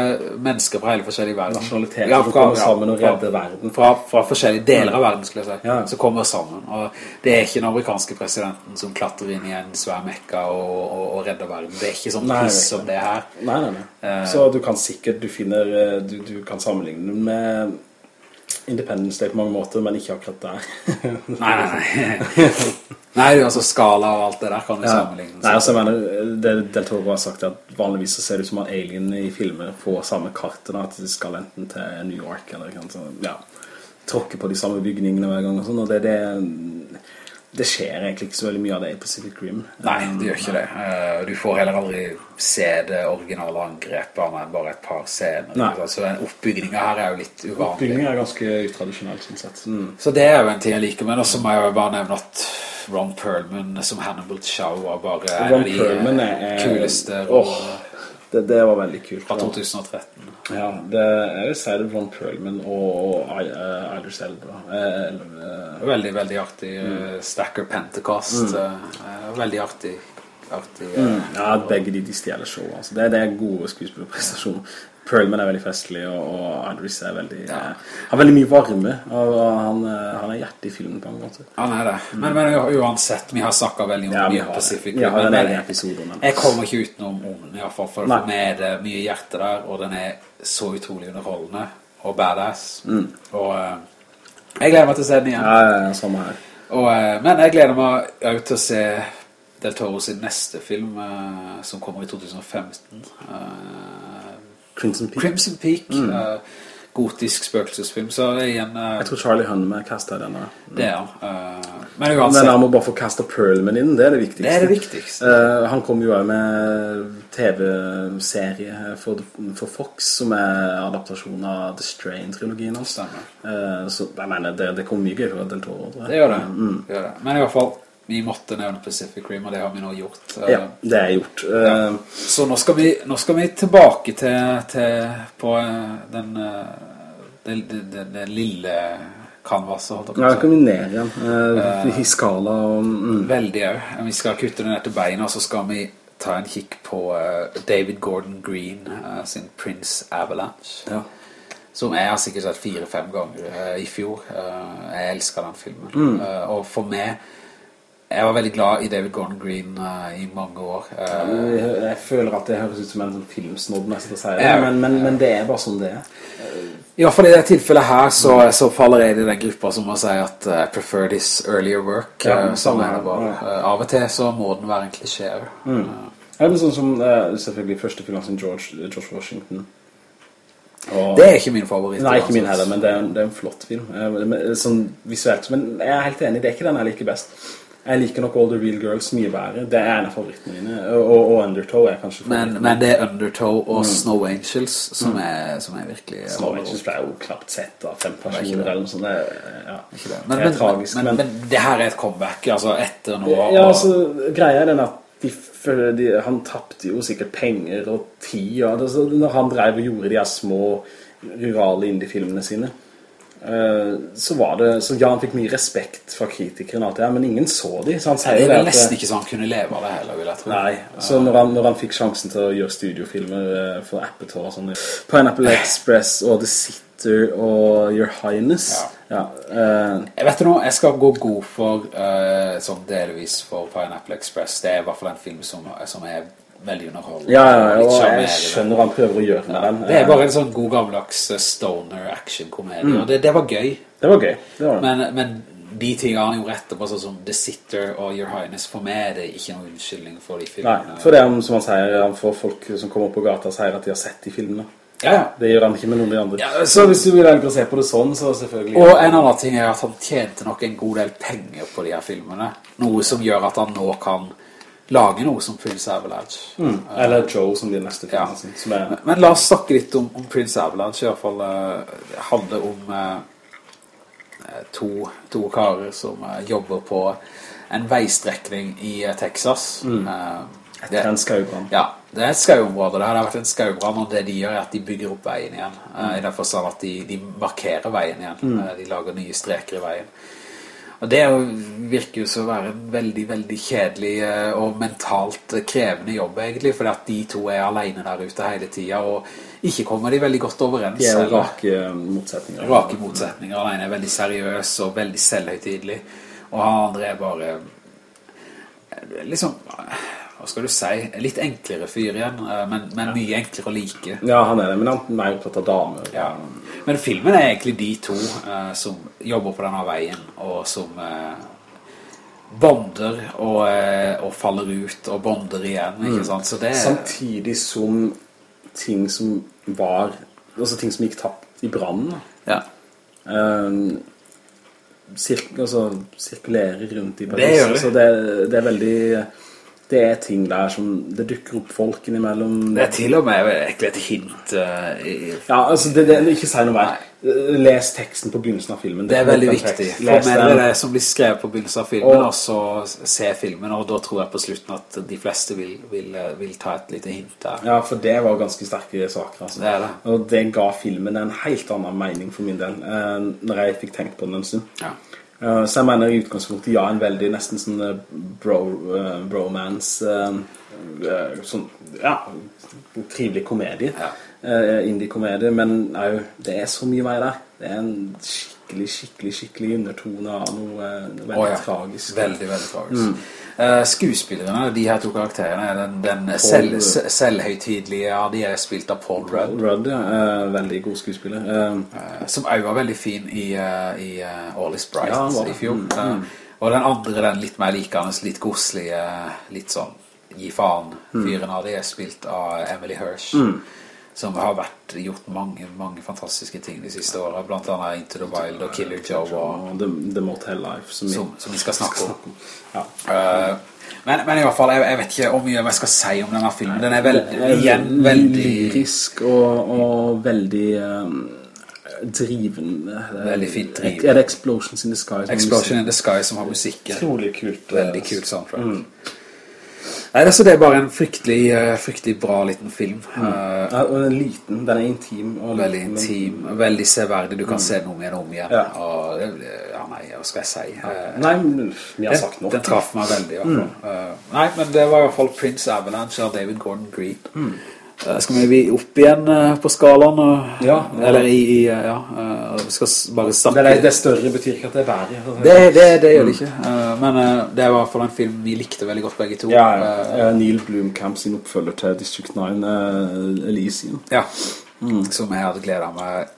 mennesker fra hele forskjellige verden. Nasjonaliteter ja, som kommer sammen og redder verden. Fra, fra, forskjellige deler av verden, skulle jeg si. Ja. Som kommer sammen. Og det er ikke den amerikanske presidenten som klatrer inn i en svær mekka og, og, og redder verden. Det er ikke sånn piss som det her. Nei, nei, nei. Uh, Så du kan sikkert, du finner, eh, du, du kan sammenligne med Independence Day på mange måter, men ikke akkurat der. nei, nei, nei. nei, altså skala og alt det der kan vi ja. sammenligne. Nei, altså jeg mener, det Del Toro har sagt at vanligvis så ser det ut som at alien i filmer får samme kartene, at de skal enten til New York eller kanskje, ja, tråkke på de samme bygningene hver gang og sånn, og det, er det det skjer egentlig ikke så veldig mye av det i Pacific Rim. Nei, det gjør ikke det. Eh, du får heller aldri se det originale angrepet med bare et par scener. Nei. Så den oppbyggingen her er jo litt uvanlig. Oppbyggingen er ganske utradisjonell, sånn sett. Mm. Så det er jo en ting jeg liker, men også må jeg jo bare nevne at Ron Perlman som Hannibal Chow var bare Ron en av de er, kuleste oh, det, det, var veldig kult. Fra 2013. Ja, det, jeg vil si det Ron Perlman og, og uh, Idris Elba. Uh, veldig, veldig artig. Mm. Stacker Pentecost. Mm. veldig artig. Artig mm. Ja, begge de, de stjeler show. Altså. Det, det, er gode skuespillerprestasjoner. Perlman er veldig festlig, og, og Idris er veldig... Ja. Han har veldig mye varme, og han, han er hjertet i filmen på en måte. Han er det. Men, men uansett, vi har snakket veldig om ja, mye Pacific. Ja, men, episode, men. Jeg kommer ikke utenom om i hvert fall, for Nei. med det mye hjerte der, og den er så utrolig underholdende og badass. Mm. Og uh, jeg gleder meg til å se den igjen. Ja, ja, samme her. Og, uh, men jeg gleder meg til å se Del Toro sin neste film, uh, som kommer i 2015. Crimson Peak. Crimson Peak. Mm. Uh, gotisk spøkelsesfilm, så igjen... Uh, jeg tror Charlie Hunnam kastet denne. Mm. Det er. Uh, men uansett... Men han må bare få kastet Perlman inn, det er det viktigste. Det er det viktigste. Uh, han kom jo med TV-serie for, for, Fox, som er adaptasjon av The Strain-trilogien. Stemmer. så jeg mener, det, det kom mye gøy for Del Toro, tror jeg. Det gjør det. Mm. det gjør det. Men i hvert fall vi måtte nevne Pacific Rim, og det har vi nå gjort. Ja, det er gjort. Ja. Eh, Så nå skal, vi, nå skal vi tilbake til, til på eh, den, eh, den, den, den lille canvaset. Ja, da kan vi ned igjen, uh, i skala. Og, mm. Veldig, ja. Vi skal kutte den til beina, og så skal vi ta en kikk på uh, David Gordon Green uh, sin Prince Avalanche. Ja. Som jeg har sikkert sett fire-fem ganger i fjor. jeg elsker den filmen. Mm. og for meg jeg var veldig glad i David Gordon Green uh, i mange år. Uh, jeg, jeg, føler at det høres ut som en sånn filmsnobb nesten å si det, ja, men, men, men, det er bare sånn det er. I hvert fall i det tilfellet her så, så faller jeg i den gruppa som må si at I prefer this earlier work. Ja, sånn er det bare. av og til så må den være en klisjé. Mm. Ja, men sånn som selvfølgelig første film som George, George Washington. Og, det er ikke min favoritt. Nei, ikke min heller, men det er, en, det er en flott film. Sånn visuelt. Men jeg er helt enig, det er ikke den jeg liker best. Jeg liker nok All the Real Girls mye bedre. Det er en av favorittene mine. Og, og Undertow er kanskje men, men, det er Undertow og mm. Snow Angels som, mm. er, som er virkelig Snow Angels ble jo knapt sett av fem personer eller noe sånt. Det, ja, det. Men, det er tragisk. Men, men, det her er et comeback, altså etter noe. Ja, altså, greia er den at de, de, han tappte jo sikkert penger og tid. Og, altså, når han drev og gjorde de her små rurale indie-filmene sine så var det så ja, han fikk mye respekt fra kritikerne alt det, men ingen så de så han sier det er nesten ikke så han kunne leve av det heller vil jeg tro. Nei, så når han, når han fikk sjansen til å gjøre studiofilmer eh, for Appetor sånn, Pineapple Express og The Sitter og Your Highness ja. Ja, uh, jeg vet du nå, jeg skal gå god for uh, sånn delvis for Pineapple Express. Det er i hvert fall en film som, som er veldig underholdende. Ja, ja, ja jeg skjønner hva han prøver å gjøre med den. Det er bare en sånn god gammeldags eh, stoner action-komedie, mm. og det, det, var gøy. Det var gøy, det var det. Men, men de tingene han gjorde etterpå, sånn som The Sitter og Your Highness, for meg er det ikke noen unnskyldning for de filmene. Nei, for det er som han sier, han får folk som kommer på gata og sier at de har sett de filmene. Ja, Det gjør han ikke med noen av de andre. Ja, så hvis du vil å se på det sånn, så selvfølgelig... Og en annen ting er at han tjente nok en god del penger på de her filmene. Noe som gjør at han nå kan lage noe som Prince Avalanche. Mm. Eller Joe som blir neste film. Ja. Som er... men, men, la oss snakke litt om, om Prince Avalanche, i hvert fall uh, handler om uh, to, to karer som uh, jobber på en veistrekning i Texas. Mm. det Etter en skaubrann. Ja, det er et skauområde. Det har vært en skaubrann, og det de gjør er at de bygger opp veien igjen. Mm. I den forstand at de, de, markerer veien igjen. Mm. de lager nye streker i veien. Og det virker jo som å være en veldig, veldig kjedelig eh, og mentalt krevende jobb egentlig, fordi at de to er alene der ute hele tiden, og ikke kommer de veldig godt overens. De er rake motsetninger. Rake motsetninger. Den ene er veldig seriøs og veldig selvhøytidlig, og han andre er bare eh, liksom hva skal du si, litt enklere fyr igjen, eh, men, men mye enklere å like. Ja, han er det, men han er mer opptatt av damer. Ja. Men filmen er egentlig de to uh, som jobber på denne veien, og som uh, bonder og, uh, og, faller ut, og bonder igjen, ikke mm. sant? Er... Samtidig som ting som var, altså ting som gikk tapt i branden, ja. Um, sirk, altså, sirkulerer rundt i Paris. Det, det. så det, det er veldig det er ting der som det dukker opp folk innimellom. Det er til og med egentlig et hint uh, i, Ja, altså, det, det, ikke si noe mer. Les teksten på begynnelsen av filmen. Det, det er veldig viktig. For meg er det som blir skrevet på begynnelsen av filmen, og, og, så se filmen, og da tror jeg på slutten at de fleste vil, vil, vil ta et lite hint der. Ja, for det var ganske sterke saker. Altså. Det det. Og det ga filmen en helt annen mening for min del, uh, når jeg fikk tenkt på den en stund. Ja. Så jeg mener i utgangspunktet ja, en veldig nesten sånn uh, bro, uh, bromance sånn, ja, trivelig komedie ja. indie-komedie, men jo, det er så mye vei der det er en skikkelig, skikkelig, skikkelig undertone av noe, noe veldig oh, ja. tragisk. Veldig, veldig tragisk. Mm. Uh, skuespillerne, de her to karakterene den, den selv, selvhøytidlige ja, de er spilt av Paul Rudd. Rudd, ja, uh, veldig god skuespiller. Uh, som også var veldig fin i, i All is Bright ja, i fjor. Mm, mm. og den andre, den litt mer likende litt godslige, litt sånn gi faen mm. av det er spilt av Emily Hirsch. Mm som har vært gjort mange, mange fantastiske ting de siste årene, blant annet Into the Wild og Killer Joe og, The, the, Motel Life som, som, som, vi skal snakke om. Ja. Uh, men, men, i hvert fall, jeg, jeg, vet ikke hvor mye jeg skal si om denne filmen. Den er veldig, igjen, veldig... Lyrisk og, og veldig um, drivende. Veldig fint driven. Er det Explosions in the Sky? Explosion in the Sky som har musikken. Utrolig kult. Veldig kult soundtrack. Mm. Nei, altså, det er bare en fryktelig, uh, fryktelig bra liten film. Mm. Ja, og den er liten, den er intim. Og veldig intim, men... veldig severdig. Du kan mm. se noe med om igjen. Ja. Og, ja, nei, hva skal jeg si? Uh, nei, vi har sagt nok. Den traff meg veldig, i hvert fall. Mm. nei, men det var i hvert fall Prince Avalanche av David Gordon Green. Mm. Eh, Skal vi opp igjen eh, på skalaen? og- Ja. Eller i, i eh, ja, vi skal bare snakke. Det, det større betyr ikke at det er verre. Det, det, det gjør det ikke. Men det er i hvert fall en film vi likte veldig godt begge to. Ja, ja. Neil Blomkamp sin oppfølger til District 9, uh, Elysium. Ja. Som jeg hadde gledet meg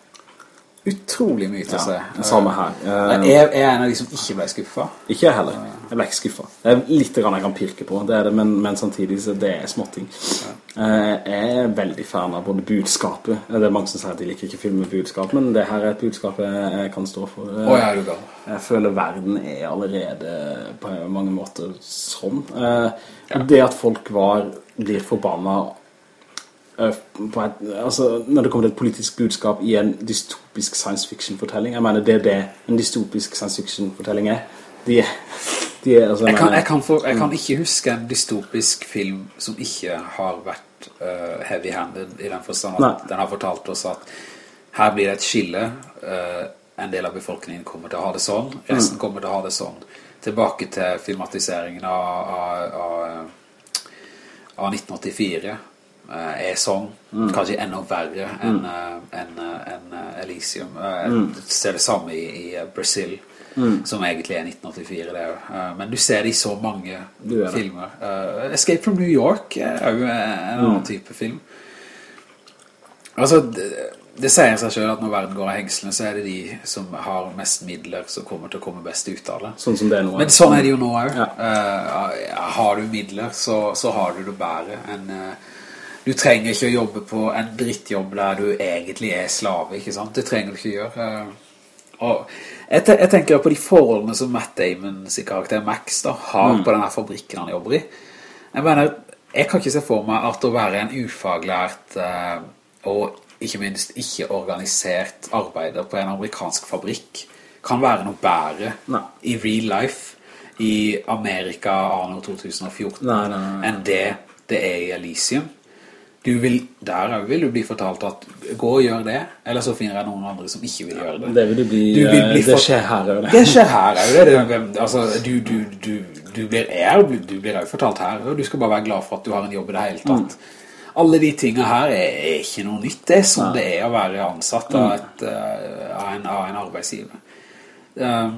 utrolig mye til å se. Ja, samme her. Eh, jeg jeg er en av de som ikke ble skuffet. Ikke jeg heller. Jeg ble ikke skuffet. Det er litt jeg kan pirke på, det er det, men, men samtidig så det er småting. Eh, Jeg er veldig fan av både budskapet. Det er mange som sier at de liker ikke film med budskap, men det her er et budskap jeg, kan stå for. Er. Jeg føler verden er allerede på mange måter sånn. Eh, Det at folk var, blir forbanna på et, altså, når det kommer til et politisk budskap i en dystopisk science fiction-fortelling Jeg mener det er det en dystopisk science fiction-fortelling er. De, de er altså, Jeg kan, jeg, kan for, jeg kan ikke huske en dystopisk film som ikke har vært uh, heavy-handed i den forstand at Nei. den har fortalt oss at her blir det et skille. uh, en del av befolkningen kommer til å ha det sånn, resten Mm. kommer til å ha det sånn. Tilbake til filmatiseringen av, av, av, av 1984 eh, er sånn, Mm. kanskje enda verre enn eh, en, eh, enn, eh, Elysium. Eh, Jeg ser det samme i, i Brasil, mm. som egentlig er 1984 det er jo. Eh, Men du ser det i så mange filmer. Eh, Escape from New York er jo en annen type film. Altså, det, det sier seg selv at når verden går av hengslene, så er det de som har mest midler som kommer til å komme best ut av det. Sånn som det er nå. Men sånn er det jo nå også. Ja. Eh, har du midler, så, så har du det bedre enn... eh, du trenger ikke å jobbe på en drittjobb der du egentlig er slave, ikke sant? Det trenger du ikke gjøre. Eh, og jeg, te jeg tenker på de forholdene som Matt Damon sin karakter Max da, har Mm. på denne fabrikken han jobber i. Jeg mener, jeg kan ikke se for meg at å være en ufaglært eh, og ikke minst ikke organisert arbeider på en amerikansk fabrikk kan være noe bedre Nei. i real life i Amerika anno 2014 Nei, nei, nei. enn det det er i Elysium. Du vil, der vil du bli fortalt at gå og gjør det, eller så finner jeg noen andre som ikke vil gjøre det. Det vil du bli, Du vil bli eh, det skjer her også, Det skjer her også, det det. Altså, du, du, du, du blir, er, du blir også fortalt her, og du skal bare være glad for at du har en jobb i det hele tatt. Alle de tingene her er, er ikke noe nytt. Det er sånn det er å være ansatt av, et, eh, av, en, av en arbeidsgiver. Um,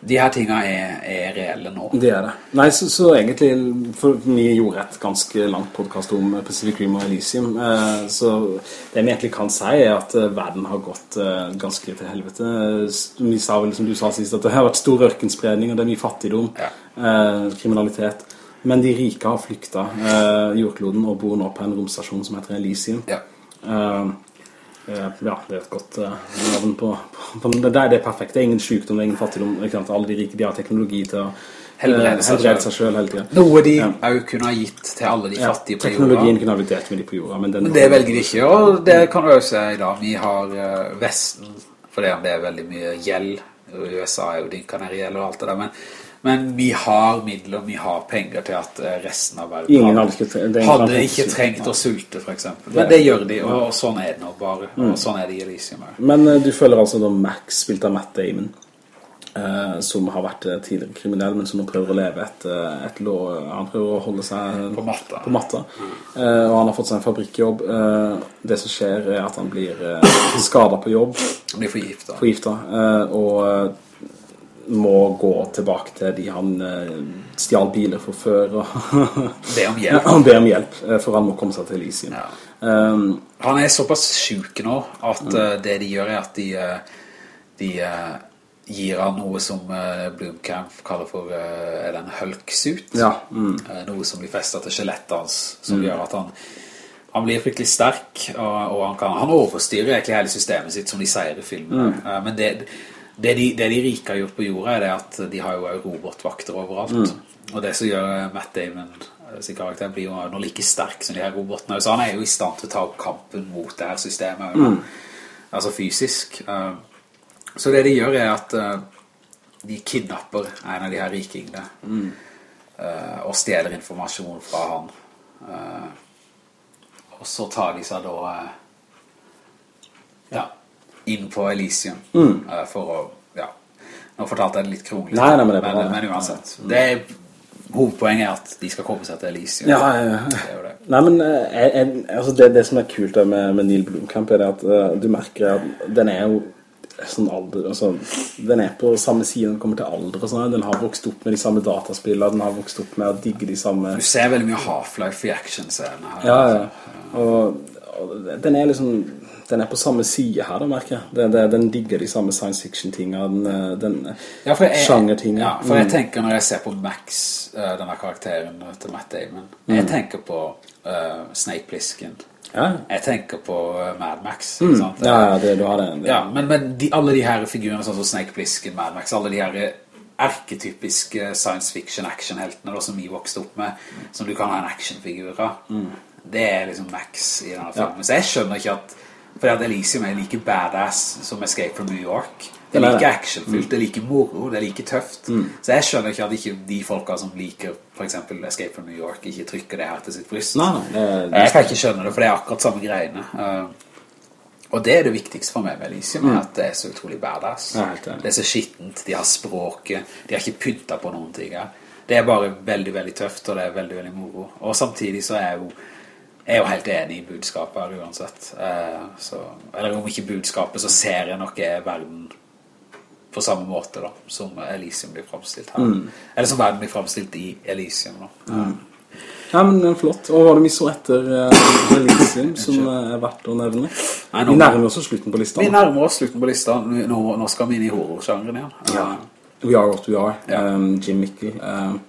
de her tingene er, er reelle nå. Det er det. Nei, så, så egentlig, for vi gjorde et ganske langt podcast om Pacific Rim og Elysium, eh, så det vi egentlig kan si er at eh, verden har gått eh, ganske til helvete. Vi sa vel, som du sa sist, at det har vært stor ørkenspredning, og det er mye fattigdom, Ja. eh, kriminalitet. Men de rike har flyktet eh, jordkloden og bor nå på en romstasjon som heter Elysium. Ja. Eh, eh, ja, det er et godt eh, navn på, på, på det, er det perfekt. Det er ingen sykdom, ingen fattigdom. Ikke sant? Alle de rike de har teknologi til å Helbrede eh, seg helbrede selv. seg selv hele tiden. Noe de Ja. også kunne ha gitt til alle de Ja, fattige på jorda. teknologien kunne ha blitt delt med de på jorda, men, Men det velger de ikke, og det kan du også si i dag. Vi har eh, Vesten, for det er veldig mye gjeld. USA er jo din kanarigjeld og alt det der, men, men vi har midler, vi har penger til at eh, resten av verden Ingen hadde, hadde ikke trengt- å sulte, for eksempel. Men det gjør de, og, og sånn er det nå bare. Og sånn er det i Elysium. Men eh, du føler altså da Max, spilt av Matt Damon, uh, som har vært tidligere kriminell, men som nå prøver å leve et, et lov, han prøver å holde seg På matta. på matta. Uh, og han har fått seg en fabrikkjobb. Det som skjer er at han blir uh, skadet på jobb, Han blir forgiftet. Forgiftet, og må gå tilbake til de han uh, stjal biler for før, og Be om hjelp. han ber om hjelp, eh, for han må komme seg til Elysium. Ja. Um, Han er såpass syk nå at eh, det de gjør er at de, eh, de eh, gir han noe som uh, Bloomcamp kaller for uh, er en hulk-suit. Ja, mm. uh, noe som blir festet til skjelettet hans, som gjør at han, han blir fryktelig sterk, og, og han, kan, han overstyrer egentlig hele systemet sitt, som de sier i filmen. Eh, men det, det, de, det de rike har gjort på jorda, er det at de har jo robotvakter overalt. Og det som gjør eh, Matt Damon eh, sin karakter blir jo nå like sterk som de her robotene, så han er jo i stand til å ta opp kampen mot det her systemet, altså fysisk. Eh, så det de gjør er at de kidnapper en av de her rikingene Mm. og stjeler informasjon fra han. Og så tar de seg da ja, inn på Elysium eh, for å ja, nå fortalte jeg det litt kronelig Nei, nei, men det men, bra. men uansett. Det er hovedpoenget er at de skal komme seg til Elysium. Ja, ja, ja. Det det. Nei, men eh, jeg, jeg, altså det, det som er kult med, med Neil Blomkamp er at uh, du merker at den er jo sånn alder, altså, den er på samme side når den kommer til alder og sånn, den har vokst opp med de samme dataspillene, den har vokst opp med å digge de samme... Du ser veldig mye Half-Life i action-scenene. Ja, ja. Og, og den er liksom, den er på samme side her da, merker jeg. Den, den, den digger de samme science fiction-tingene, den, den Ja, jeg, ja, for jeg Mm. tenker når jeg ser på Max, eh, denne karakteren til Matt Damon, jeg tenker på uh, Snape Plissken. Ja, Jeg tenker på eh, Mad Max, sant? ja, ja, det, du har det. Ja, men, men de, alle de her figurene, sånn som Snake Plissken, Mad Max, alle de her erketypiske science fiction actionheltene som vi vokste opp med, som du kan ha en actionfigur av, det er liksom Max i denne filmen. Så jeg skjønner ikke at, fordi at Elysium er like badass som Escape from New York. Det er like actionfullt, mm. det er like moro, det er like tøft. Så jeg skjønner ikke at ikke de folka som liker for eksempel Escape from New York ikke trykker det her til sitt bryst. Nei, nei, det, Jeg kan ikke skjønne det, for det er akkurat samme greiene. Uh, og det er det viktigste for meg med Elysium, er at det er så utrolig badass. Ja, det er så skittent, de har språket, de har ikke pyntet på noen ting her. Det er bare veldig, veldig tøft, og det er veldig, veldig moro. Og samtidig så er jo, jeg er jo helt enig i budskapet her uansett. Eh, så, eller om ikke budskapet, så ser jeg nok er verden på samme måte da, som Elysium blir fremstilt her. Mm. Eller som verden blir fremstilt i Elysium da. Ja, men det er flott. Og var det vi så etter uh, Elysium som eh, er verdt å nevne? Nei, nå- Vi nærmer oss slutten på lista. Vi nærmer oss slutten på lista. Nå, nå skal vi inn i horrorsjangeren igjen. Ja. We Are What We Are. Ja. Um, Jim Mikkel. Um,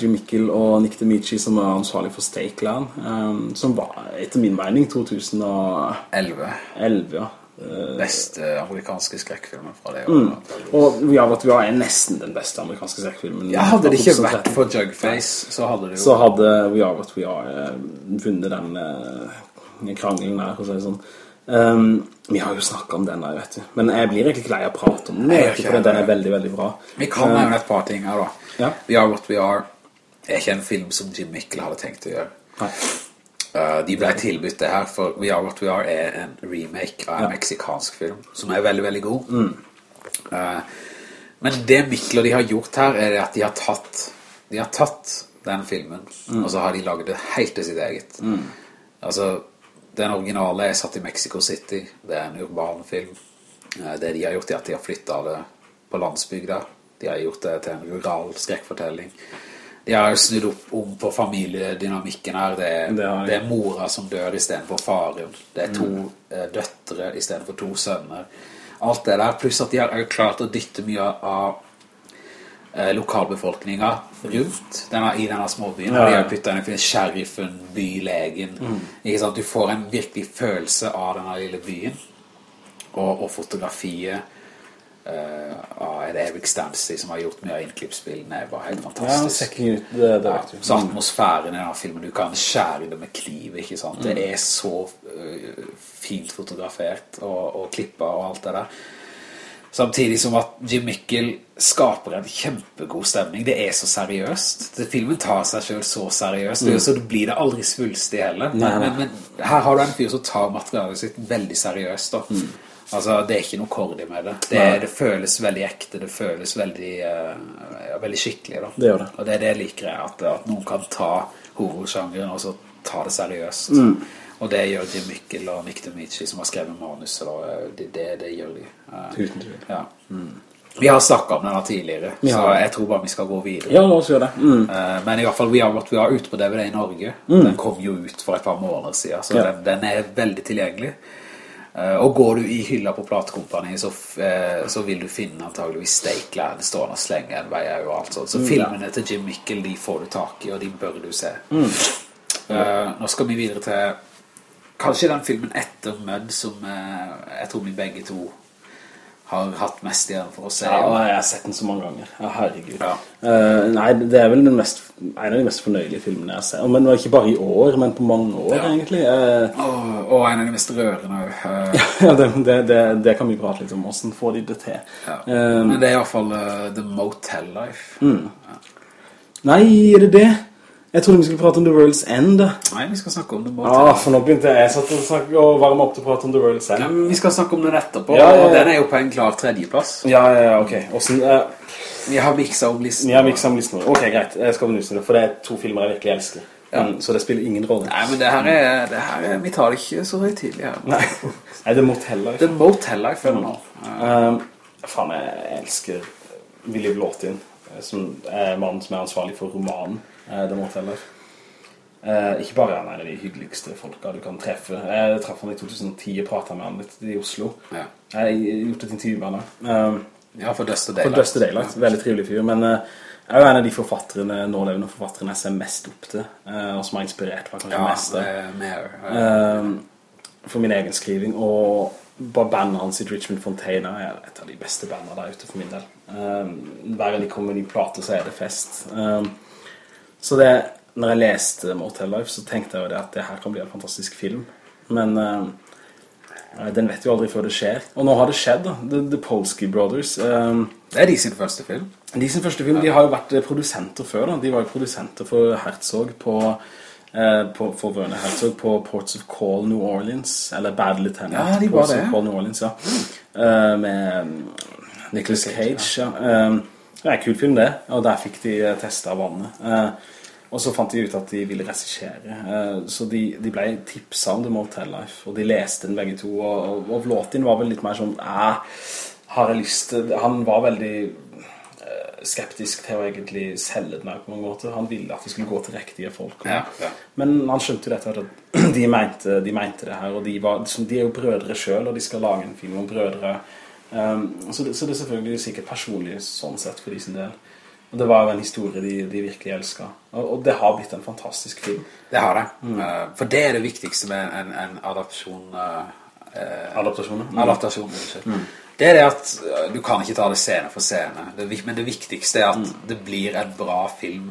Jim Mikkel og Nick DeMichi som er ansvarlig for Stakeland. Um, som var, etter min mening, 2011, 11. ja. Uh, Beste amerikanske skrekkfilmer fra det Mm. og We Are What We Are er nesten den beste amerikanske skrekkfilmen. Ja, hadde det ikke vært for Jugface, så hadde det jo... så hadde We Are We Are eh, vunnet den eh, krangelen der, si det sånn. Um, vi har jo snakket om den her, vet du. Men jeg blir egentlig lei av å prate om den, den er veldig, veldig bra. Vi kan nevne et par ting her da. Ja. We Are What We Are er ikke en film som Jim Mikkel hadde tenkt å gjøre. Nei. Uh, de ble tilbudt det her, for We Are What We Are er en remake av en meksikansk film, som er veldig, veldig god. Uh, men det Mikkel og de har gjort her, er at de har tatt, de har tatt den filmen, og så har de laget det helt til sitt eget. Altså, den originale er satt i Mexico City, det er en urban film. Uh, det de har gjort er at de har flyttet det på landsbygda. De har gjort det til en rural skrekkfortelling. De har snudd opp om på familiedynamikken her. Det er, Det det er mora som dør i stedet for faren. Det er to mm. døtre i stedet for to sønner. Alt det der, pluss at de har klart å dytte mye av eh, lokalbefolkninga rundt denne, i denne småbyen. Ja, De har puttet inn sheriffen, bylegen. Ikke sant? Du får en virkelig følelse av denne lille byen. Og, og fotografiet eh, av er det Erik Stanley som har gjort mye av innklippspillene Det var helt fantastisk. ja, det, det Ja, så atmosfæren i denne filmen, du kan skjære det med kniv, mm. Det er så uh, fint fotografert og, og klippet og alt det der. Samtidig som at Jim Mikkel skaper en kjempegod stemning. Det er så seriøst. Det, filmen tar seg selv så seriøst, så det blir det aldri svulstig heller. Nei, nei. Men, men her har du en fyr som tar materialet sitt veldig seriøst da. Altså, det er ikke noe kordi med det. Det, det føles veldig ekte, det føles veldig, uh, veldig skikkelig da. Det gjør det. Og det er det jeg liker at, at noen kan ta horrorsjangeren og så ta det seriøst. Mm. Og det gjør Jim Mikkel og Nick DeMichi som har skrevet manuset. Da. Det, det, det gjør de. Eh, Uten tvil. Ja. Vi har snakket om denne tidligere, ja. så jeg tror bare vi skal gå videre. Ja, la oss gjøre det. Mm. Eh, Men i hvert fall, vi har, vi har ute på DVD i Norge. Den kom jo ut for et par måneder siden, så Ja. den, den er veldig tilgjengelig. Eh, Og går du i hylla på platekompani, så, eh, så vil du finne antageligvis Stakeland stående og slenge en vei og alt sånt. Så filmene til Jim Mikkel, de får du tak i, og de bør du se. Eh, nå skal vi videre til kanskje den filmen etter Mudd som uh, jeg tror vi begge to har hatt mest igjen for å se. Ja, jeg har sett den så mange ganger. Ja, herregud. Ja. Uh, nei, det er vel den mest, en av de mest fornøyelige filmene jeg har sett. Men ikke bare i år, men på mange år, Ja. egentlig. Uh, Og, og en av de mest rørende Uh. ja, det, det, det, det kan vi prate litt om. Hvordan får de det til? Eh, Men det er i hvert fall eh, The Motel Life. Mm. nei, er det det? Jeg trodde vi skulle prate om The World's End. da. Nei, vi skal snakke om det Ja, Ah, for nå begynte jeg satt og, snakke, og varme opp til å prate om The World's End. Ja, vi skal snakke om den etterpå, Ja, ja, og den er jo på en klar tredjeplass. Ja, ja, ja, ok. Hvordan, uh, Vi har mikset om listen. Vi har mikset om listen. Ok, greit. Jeg skal benytte det, for det er to filmer jeg virkelig elsker. Ja. Mm, så det spiller ingen rolle. Nei, men det her er, det her er vi tar det ikke så høytidlig her. Nei, Nei det Motel Life. Det er Motel Life, mm. nå. Um, faen, jeg elsker Willy Blåtin, som er mannen som er ansvarlig for romanen uh, The Motel Life. Uh, ikke bare han er en av de hyggeligste folka du kan treffe. Jeg traff han i 2010 og pratet med han litt i Oslo. Ja. Jeg har gjort et intervju med han. Um, ja, for Dust Daylight. For Dust Daylight. Veldig trivelig fyr, men... Uh, er jo en av de forfatterne, nålevende forfatterne jeg ser mest opp til, uh, og som har inspirert meg kanskje ja, mest. Mer, uh, for min egen skriving, og bare bandene hans i Richmond Fontaine er et av de beste bandene der ute for min del. Hver gang de kommer med en plate, så er det fest. Så det, når jeg leste Motel Life, så tenkte jeg jo det at det her kan bli en fantastisk film. Men den vet jo aldri før det skjer. Og nå har det skjedd da. The, The Polsky Brothers. Um, det er de sin første film. De sin første film, de har jo vært produsenter før da. De var jo produsenter for Herzog på, eh, på, for Werner Herzog på Ports of Call New Orleans, eller Bad Lieutenant. Ja, de var det. Of Call New Orleans, ja. Uh, med Nicolas Cage, ja. Um, det er en kul film det, og der fikk de testet vannet. Uh, og så fant de ut at de ville regissere. Uh, så de, de ble tipset om The Motel Life, og de leste den begge to, og, og, og Vlåtin var vel litt mer sånn, har jeg lyst til Han var veldig eh, skeptisk til å egentlig selge den her på mange måter. Han ville at det skulle gå til riktige folk. Ja, ja. Men han skjønte jo dette at de mente, de mente det her, og de, var, de er jo brødre selv, og de skal lage en film om brødre. Um, så, det, så, det, er selvfølgelig sikkert personlig sånn sett for de sin del. Og det var jo en historie de, de virkelig elsket. Og, og, det har blitt en fantastisk film. Det har det. Mm. Uh, for det er det viktigste med en, en adaptasjon. Uh, adaptasjon, Mm. Adaptasjon, mm. Det er det at du kan ikke ta det scene for scene, men det viktigste er at mm. det blir en bra film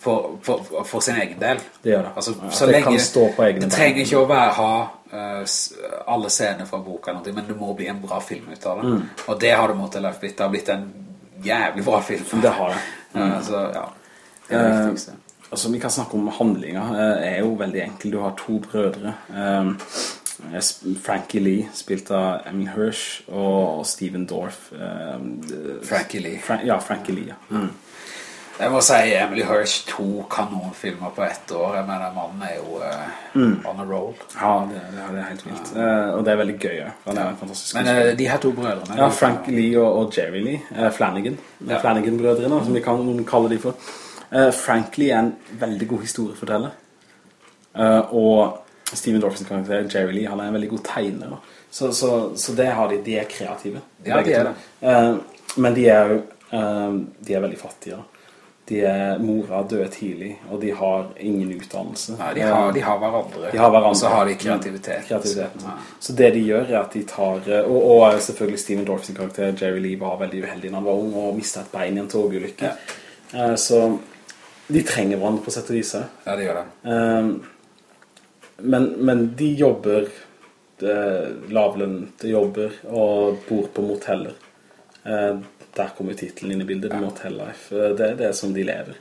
for, for, for, sin egen del. Det gjør det. Altså, så det lenge, kan stå på egne Det trenger ikke å være, ha uh, alle scener fra boka, men det må bli en bra film ut av det. Mm. Og det har det måttet lagt blitt. Det har blitt en jævlig bra film. Det har det. Mm. Uh, så, ja. Det er det uh. Altså, vi kan snakke om handlinga. Det er jo veldig enkelt. Du har to brødre. Frankie Lee spilt av Emil Hirsch og Steven Dorff Frankie Lee Fra Ja, Frankie Lee, ja. Mm. Jeg må si Emily Hirsch to kanonfilmer på ett år Jeg mener, mannen er jo uh, mm. on a roll Ja, det, det, det er helt vilt ja. uh, Og det er veldig gøy ja. Men uh, de her to brødrene Ja, Frankie Lee og, og Jerry Lee Flanagan ja. Flanagan-brødrene, som vi kan kalle de for Frank Lee er en veldig god historieforteller Og Steven Dorfins karakter, Jerry Lee, han er en veldig god tegner. Så, så, så, det har de, de er kreative. Ja, de er det. Men de er jo, de er veldig fattige. De er mora døde tidlig, og de har ingen utdannelse. Nei, de har, de har hverandre. De har hverandre. Og så har de kreativitet. kreativitet. Ja. Så det de gjør er at de tar, og, og selvfølgelig Steven Dorfins karakter, Jerry Lee, var veldig uheldig når han var ung og mistet et bein i en togulykke. Ja. Uh, så de trenger hverandre på sett og vis. Ja, de gjør det. Uh, men, men de jobber lavlønte jobber og bor på moteller. Eh, der kommer titlen inn i bildet, ja. Motel Life. Eh, det er det som de lever.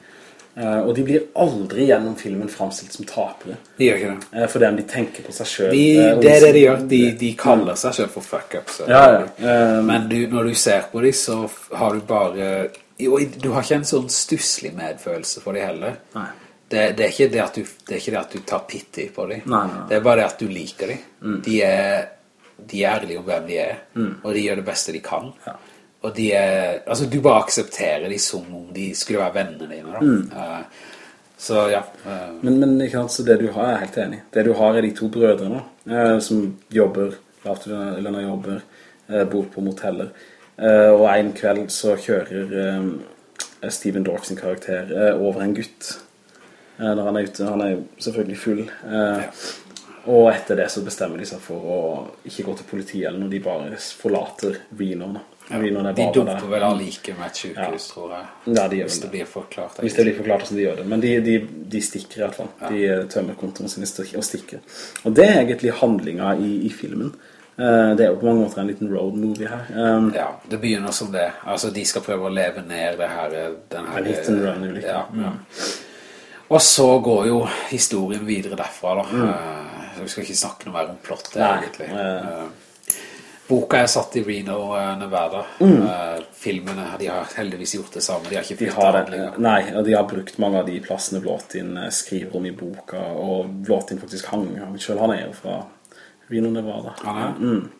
Eh, og de blir aldri gjennom filmen fremstilt som tapere. De gjør ikke det. For det om de tenker på seg selv. De, det er det de gjør. De, de kaller seg selv for fuck-ups. Ja, ja. Men du, når du ser på dem, så har du bare... Du har ikke en sånn stusslig medfølelse for dem heller. Nei. Det, det, er det, du, det er ikke det at du tar pity på dem. Nei, nei, nei. Det er bare det at du liker dem. Mm. De, er, de er ærlige om hvem de er, mm. og de gjør det beste de kan. Ja. Og de er, altså du bare aksepterer de som om de skulle være vennene dine da. Mm. Uh, så ja. Uh, men, men ikke sant, så det du har jeg er helt enig. Det du har er de to brødrene uh, som jobber, lavt lønner jobber, bor på moteller. og en kveld så kjører Steven Dork sin karakter over en gutt Eh, når han er ute. Han er selvfølgelig full. Eh, ja. Og etter det så bestemmer de seg for å ikke gå til politiet eller når de bare forlater Reno. Ja, de dumper vel allike med et sykehus, ja. tror jeg. Ja, de Hvis det blir forklart. Hvis det blir forklart som de gjør det. Men de, de, de stikker i hvert fall. De eh, tømmer kontoren sin og stikker. Og det er egentlig handlingen i, i filmen. Det er jo på mange måter en liten road movie her. Um, ja, det begynner som det. Altså, de skal prøve å leve ned det her... Den her en hit and run, ulykke. Ja, ja. Og så går jo historien videre derfra da. Mm. Uh, vi skal ikke snakke noe mer om plottet egentlig. Uh, Boka er satt i Reno, uh, Nevada. Mm. Uh, filmene, de har heldigvis gjort det samme. De har ikke de har Nei, og de har brukt mange av de plassene Blåtin skriver om i boka, og Blåtin faktisk hang. Selv han er jo fra Reno, Nevada. Han er? Mm.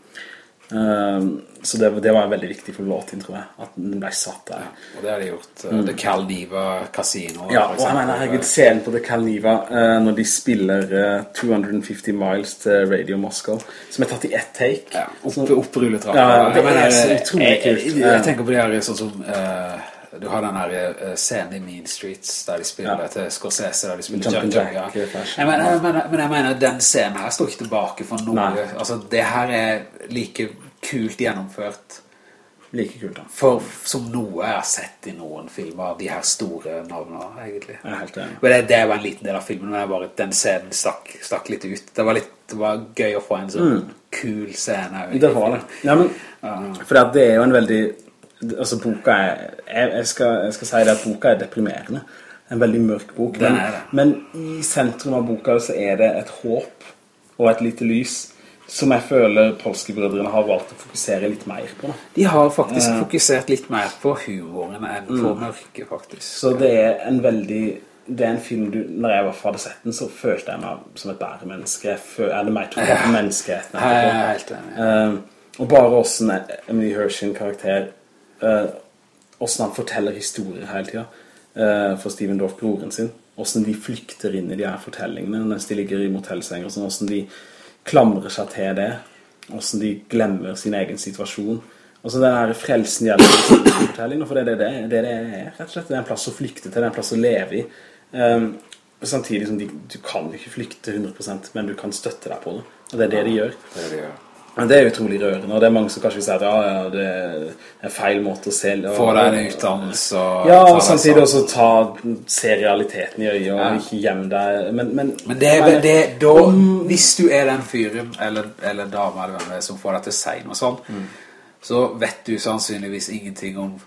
Um, så det, det, var veldig viktig for låten, tror jeg, at den ble satt der. Ja, og det har de gjort. Mm. The Caldiva Casino. Ja, og jeg mener, herregud, scenen på The Caldiva uh, når de spiller uh, 250 miles til Radio Moscow, som er tatt i ett take. Ja, opp, opprullet Ja, det, det er så utrolig kult. Jeg, jeg, jeg, tenker på det her sånn som... Uh, du har den her uh, scenen i Mean Streets der de spiller ja. til Scorsese, der de spiller Jumpin' Jack. Jack ja. jeg mener, jeg men jeg mener, den scenen her står ikke tilbake for noe. Altså, det her er like kult gjennomført. Like kult, da. For, som noe jeg har sett i noen filmer, de her store navnene, egentlig. Jeg helt enig. Men det, det var en liten del av filmen, men bare, den scenen stakk, stakk, litt ut. Det var, litt, det var gøy å få en sånn mm. kul scene. Det var det. Ja, men, uh, for det er jo en veldig, altså boka er, jeg, jeg, skal, jeg skal si det at boka er deprimerende. En veldig mørk bok. Men, men i sentrum av boka så er det et håp og et lite lys som jeg føler polskebrødrene har valgt å fokusere litt mer på. De har faktisk uh, fokusert litt mer på humoren enn på mm. mørket, faktisk. Så det er en veldig... Det er en film du, når jeg var hadde sett den, så følte jeg meg som et bære menneske. Eller meg tro på menneskeheten. Ja, helt enig. Uh, og bare hvordan Emily Hirsch karakter, uh, hvordan han forteller historier hele tiden uh, for Steven Dorff, broren sin. Hvordan de flykter inn i de her fortellingene mens de ligger i motellsenger. Hvordan de klamrer seg til det, hvordan de glemmer sin egen situasjon. Og så den her frelsen gjelder fortellingen, for det er det, det, det er, rett og slett. Det er en plass å flykte til, det er en plass å leve i. Um, samtidig som de, du kan ikke flykte 100%, men du kan støtte deg på det. Og det er det de gjør. Det er det de gjør. Det er utrolig rørende, og det er mange som kanskje vil si at ja, ja, det er feil måte å se og, Få deg en utdannelse og Ja, og samtidig også ta, se realiteten i øyet og ja. ikke gjemme deg Men, men, men det er det, da, hvis du er den fyren eller, eller dame eller hvem det er som får deg til å si noe sånn mm. så vet du sannsynligvis ingenting om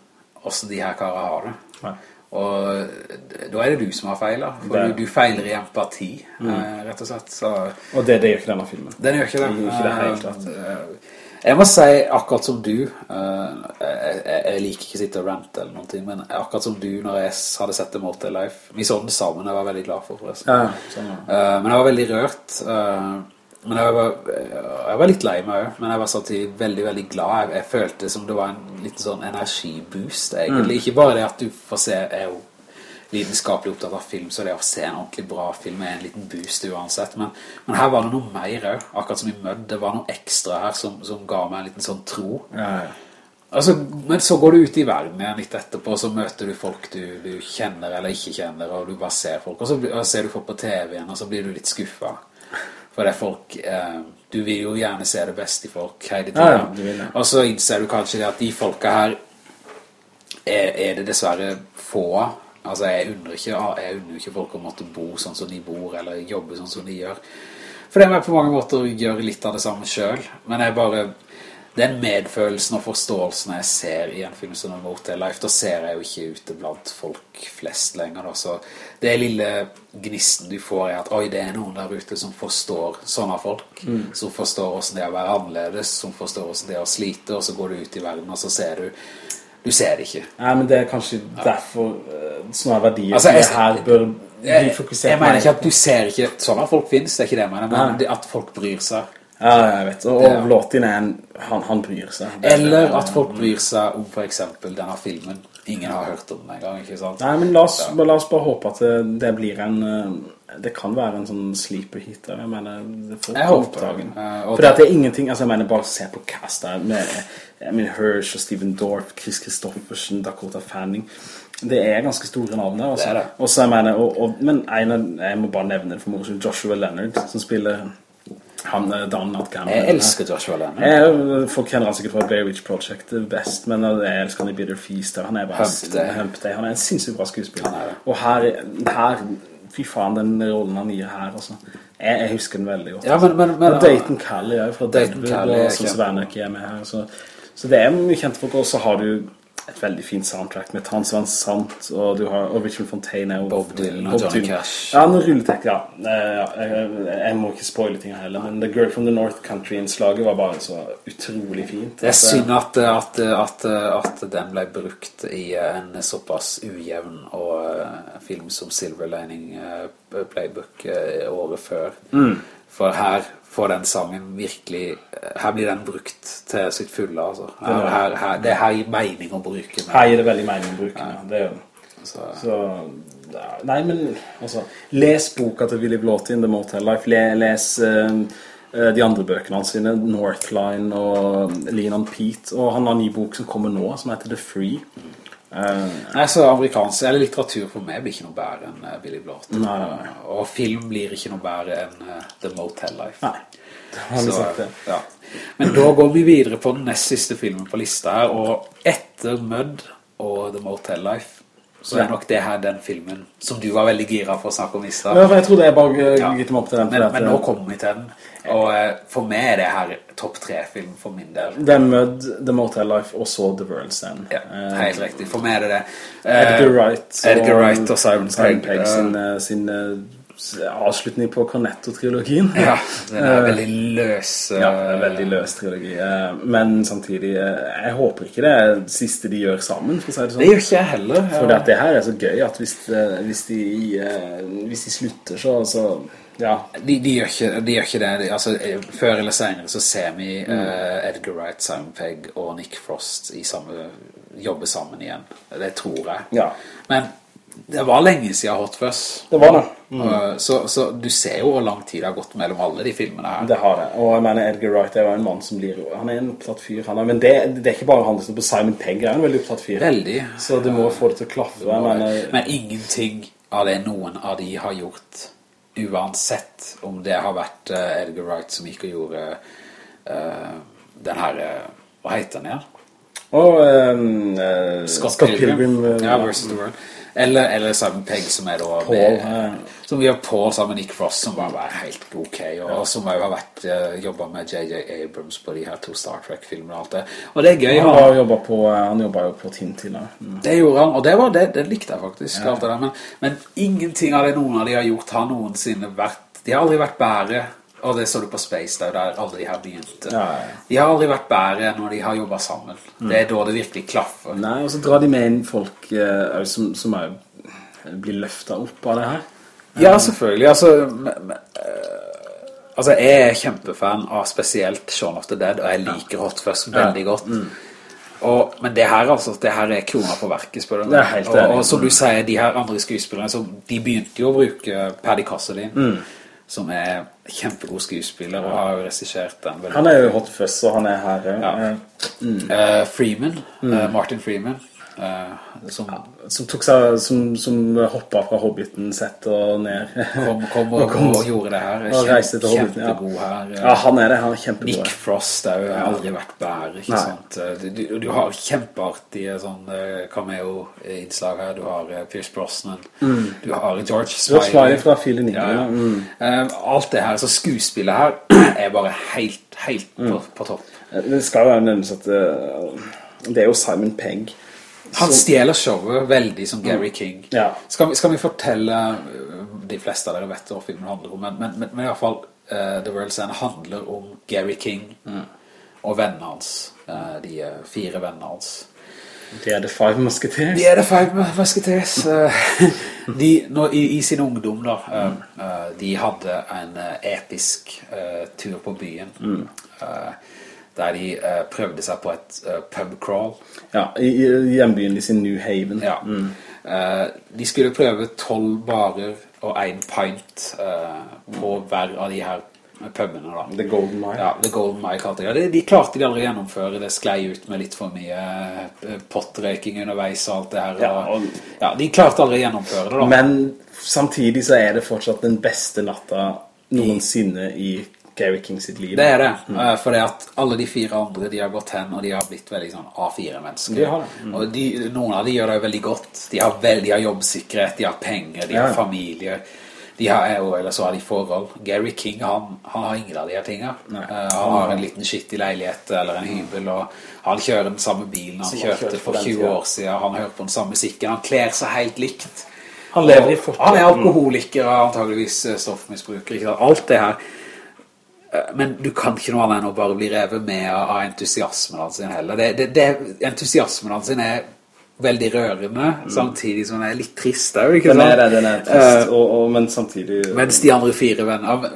hvordan de her karer har det Nei. Og da er det du som har feilet, for du, du, feiler i empati, mm. Eh, rett og slett. Så, og det, det gjør ikke denne filmen. Den gjør ikke det. gjør ikke det helt klart. Eh, jeg må si, akkurat som du, eh, jeg, jeg liker ikke å sitte og rante eller noen ting, men akkurat som du, når jeg hadde sett The Mortal Life, vi så den sammen, jeg var veldig glad for forresten. Ja, sånn, ja. Men jeg var veldig rørt, men jeg var, jeg var, litt lei meg også, men jeg var samtidig veldig, veldig glad. Jeg, jeg, følte som det var en liten sånn energiboost, egentlig. Mm. Ikke bare det at du får se, jeg er jo lidenskapelig opptatt av film, så det å se en ordentlig bra film er en liten boost uansett. Men, men her var det noe mer også, akkurat som i Mødd. Det var noe ekstra her som, som ga meg en liten sånn tro. Ja, ja. Altså, men så går du ut i verden igjen litt etterpå, så møter du folk du, du, kjenner eller ikke kjenner, og du bare ser folk, og så ser du folk på TV igjen, og så blir du litt skuffet. For det er folk eh, Du vil jo gjerne se det beste i folk hele tiden. Ja, ja, og så innser du kanskje det at de folka her er, er det dessverre få av. Altså jeg unner ikke, jeg undrer ikke folk å måtte bo sånn som de bor, eller jobbe sånn som de gjør. For det er jeg på mange måter gjøre litt av det samme selv. Men jeg bare den medfølelsen og forståelsen jeg ser i en film som Hotel Life, da ser jeg jo ikke ute blant folk flest lenger. Da. Så det lille gnisten du får er at oi, det er noen der ute som forstår sånne folk, mm. som forstår hvordan det er å være annerledes, som forstår hvordan det er å slite, og så går du ut i verden, og så ser du du ser det ikke. Nei, men det er kanskje ja. derfor uh, sånne verdier altså, jeg, her bør bli fokusert Jeg mener ikke at du ser ikke Sånne folk finnes, det er ikke det jeg mener, men Nei. at folk bryr seg ja, jeg vet. Og, og Låtin er en han, han, bryr seg. Eller at folk bryr seg om for eksempel denne filmen. Ingen har hørt om den en gang, ikke sant? Nei, men la oss, ja. la oss bare håpe at det, det, blir en... Eh, det kan være en sånn sleeper hit. Jeg mener, det får jeg håper det. Uh, For det er ingenting... Altså, jeg mener, bare se på cast der med jeg mener, Hirsch og Steven Dorff, Chris Christoffersen, Dakota Fanning. Det er ganske store navn der, altså. Det er det. Også, jeg mener, og, og, men en, jeg må bare nevne det for morsom, Joshua Leonard, som spiller han Dan Cameron. Jeg elsker Joshua Lennon. Jeg, folk kjenner han sikkert fra Blair Witch Project best, men jeg elsker han i Bitter Feast. Han er bare Hump Day. Han er en sinnssykt bra skuespiller. Og her, her, fy faen, den rollen han gir her, altså. Jeg, jeg husker den veldig godt. Ja, men, men, men, og Dayton Callie er fra Dayton Callie, som Svanek er med her. Så, så, det er mye kjent folk, og så har du et veldig fint soundtrack med Tans Van Sant, og du har og Richard Fontaine og Bob Dylan og Johnny Cash. Ja, noen rulletekst, ja. Eh, jeg, jeg må ikke spoile ting heller, men The Girl from the North Country-innslaget var bare så utrolig fint. Det er eh, synd at, at, at, at den ble brukt i en såpass ujevn og eh, film som Silver Lining eh, Playbook eh, året før. Mm. For her får den sangen virkelig Her blir den brukt til sitt fulle altså. her, her, her, Det her gir mening å bruke den. Her gir det veldig mening å bruke den, ja. Det gjør den. Så, Så, nei, men altså, les boka til Willy Blåtin, The Motel Life. Les, les eh, eh, de andre bøkene hans sine, Northline og Lean on Pete. Og han har en ny bok som kommer nå, som heter The Free. Eh, Nei, så amerikansk eller litteratur for meg blir ikke noe bedre enn uh, Billy Blart Nei, nei, nei. Og film blir ikke noe bedre enn uh, The Motel Life. nei, det har vi sagt det. ja. Men da går vi videre på den nest siste filmen på lista her, og etter Mud og The Motel Life, så er Ja. nok det her den filmen som du var veldig gira for å snakke om i sted. Ja, for jeg trodde jeg bare eh, Ja. gitt meg opp til den. Men, men nå eh, kommer vi til den, og eh, for meg er det her topp tre-film for min del. Det er Mud, The Motel Life og så The World's End. Ja, helt riktig. For meg er det det. Edgar Wright Edgar Wright og Simon Pegg. Pegg sin, sin avslutning på Cornetto-trilogien. Ja, den er veldig løs. eh, Ja, det er veldig løs trilogi. eh, Men samtidig, eh, jeg håper ikke det er det siste de gjør sammen, for å si det Det sånn. gjør ikke jeg heller. For det, det her er så gøy at hvis, eh, hvis, de, eh, hvis de slutter, så, så ja. De, de, gjør ikke, de gjør ikke det. De, altså, eh, før eller senere så ser vi Mm. uh, Edgar Wright, Simon Pegg og Nick Frost i samme, jobbe sammen igjen. Det tror jeg. Ja. Men det var lenge siden Hot Fuzz. Det var det. Mm. Så, så du ser jo hvor lang tid det har gått mellom alle de filmene her. Det har det. Og jeg mener Edgar Wright er jo en mann som blir Han er en opptatt fyr. Han er, men det, det er ikke bare han som på Simon Pegg er en veldig opptatt fyr. Veldig. Så du må få det til å klaffe. Mener, Men ingenting av det noen av de har gjort, uansett om det har vært eh, Edgar Wright som gikk og gjorde uh, den her eh, Hva heter den her? og um, uh, Scott, Scott Pilgrim, Pilgrim. uh, ja, versus the World eller, eller Simon Pegg som er da med, ja. som gjør Paul sammen Nick Frost som bare var helt ok og som har vært uh, jobbet med J.J. Abrams på de her to Star Trek-filmene og alt det og det er gøy Han, han, har jobbet på, eh, han jobbet jo på Tintin. Mm. det gjorde han, og det, var det, det likte jeg faktisk alt det der. Men, men ingenting av det noen av de har gjort har noensinne vært de har aldri vært bedre og det så du på Space der, der alle de her begynte. Ja, ja, de har aldri vært bedre når de har jobbet sammen. Det er da det virkelig klaffer. Nei, og så drar de med inn folk eh, som, som er, blir løftet opp av det her. Ja, selvfølgelig. Altså, men- men, eh, altså, jeg er kjempefan av spesielt Shaun of the Dead, og jeg liker Hot Fuzz veldig godt. Og, men det her, altså, det her er krona på verket, spør du meg. Det er helt og, og som du sier, de her andre skuespillerne, de begynte jo å bruke Paddy Cassidy, som er kjempegod skuespiller, og har regissert den. Han er jo hot fuzz, og han er her. Ja. Mm. Uh, Freeman, eh, Martin Freeman, som Som, tok seg, som, som hoppet fra Hobbiten sett og ned. kom, kom og, kom- og gjorde det her. og reiste til Hobbiten, ja. Kjempegod her. eh, Ja, han er det, han er kjempegod. Nick Frost har jo aldri vært Nei. sant? Du, du, du har kjempeartige sånn eh, cameo-innslag her. Du har eh, Pierce Brosnan, du har George Smiley. Smiley fra Philly Ja, ja. Mm. Eh, alt det her, så skuespillet her er bare helt, helt på, på topp. Det skal jo nevnes at eh, det er jo Simon Pegg. Han stjeler showet veldig som Gary King. Ja. Skal, vi, skal vi fortelle øh, De fleste av dere vet hva filmen handler om Men, men, men, men i hvert fall uh, The World's End handler om Gary King Og vennene hans uh, De fire vennene hans. De er The Five Musketeers. De er det Five Musketeers De, nå, i, I sin ungdom da uh, uh, De hadde en episk tur på byen. Uh, Der de uh, prøvde seg på et uh, pub crawl Ja, i, i hjembyen i sin New Haven. Ja. Eh, de skulle prøve 12 barer og en pint eh, på hver av de her pubene da. The Golden Mile. Ja, The Golden Mile kalte de det. De klarte de aldri å gjennomføre. Det sklei ut med litt for mye eh, pottrøyking underveis og alt det her. Ja, og- ja, de klarte aldri å gjennomføre det da. Men samtidig så er det fortsatt den beste natta noensinne i Gary King sitt liv. det er det. mm. For det at alle de fire andre, de har gått hen, og de har blitt veldig sånn A4-mennesker. De har det. Og de, noen av de gjør det veldig godt. De har, vel, de har jobbsikkerhet, de har penger, de Ja. har familie. de har, jo, eller så har de forhold. Gary King, han, han har ingen av de her tingene. Uh, han har en liten skitt i leilighet eller en hybel, og han kjører den samme bilen han han kjørte for 20 år siden. Han hører på den samme musikken, han klær seg helt likt. Han lever i fortiden. Han er alkoholiker og antageligvis eh, stoffmisbruker, sant? Alt det her. Eh, Men du kan ikke noe annet enn å bare bli revet med av entusiasmen hans sin heller. Det, det, det, entusiasmen hans sin er veldig rørende, samtidig som den er litt trist. er Ikke Den er det, den er Eh, trist, og, og, men samtidig... mens de andre fire venner,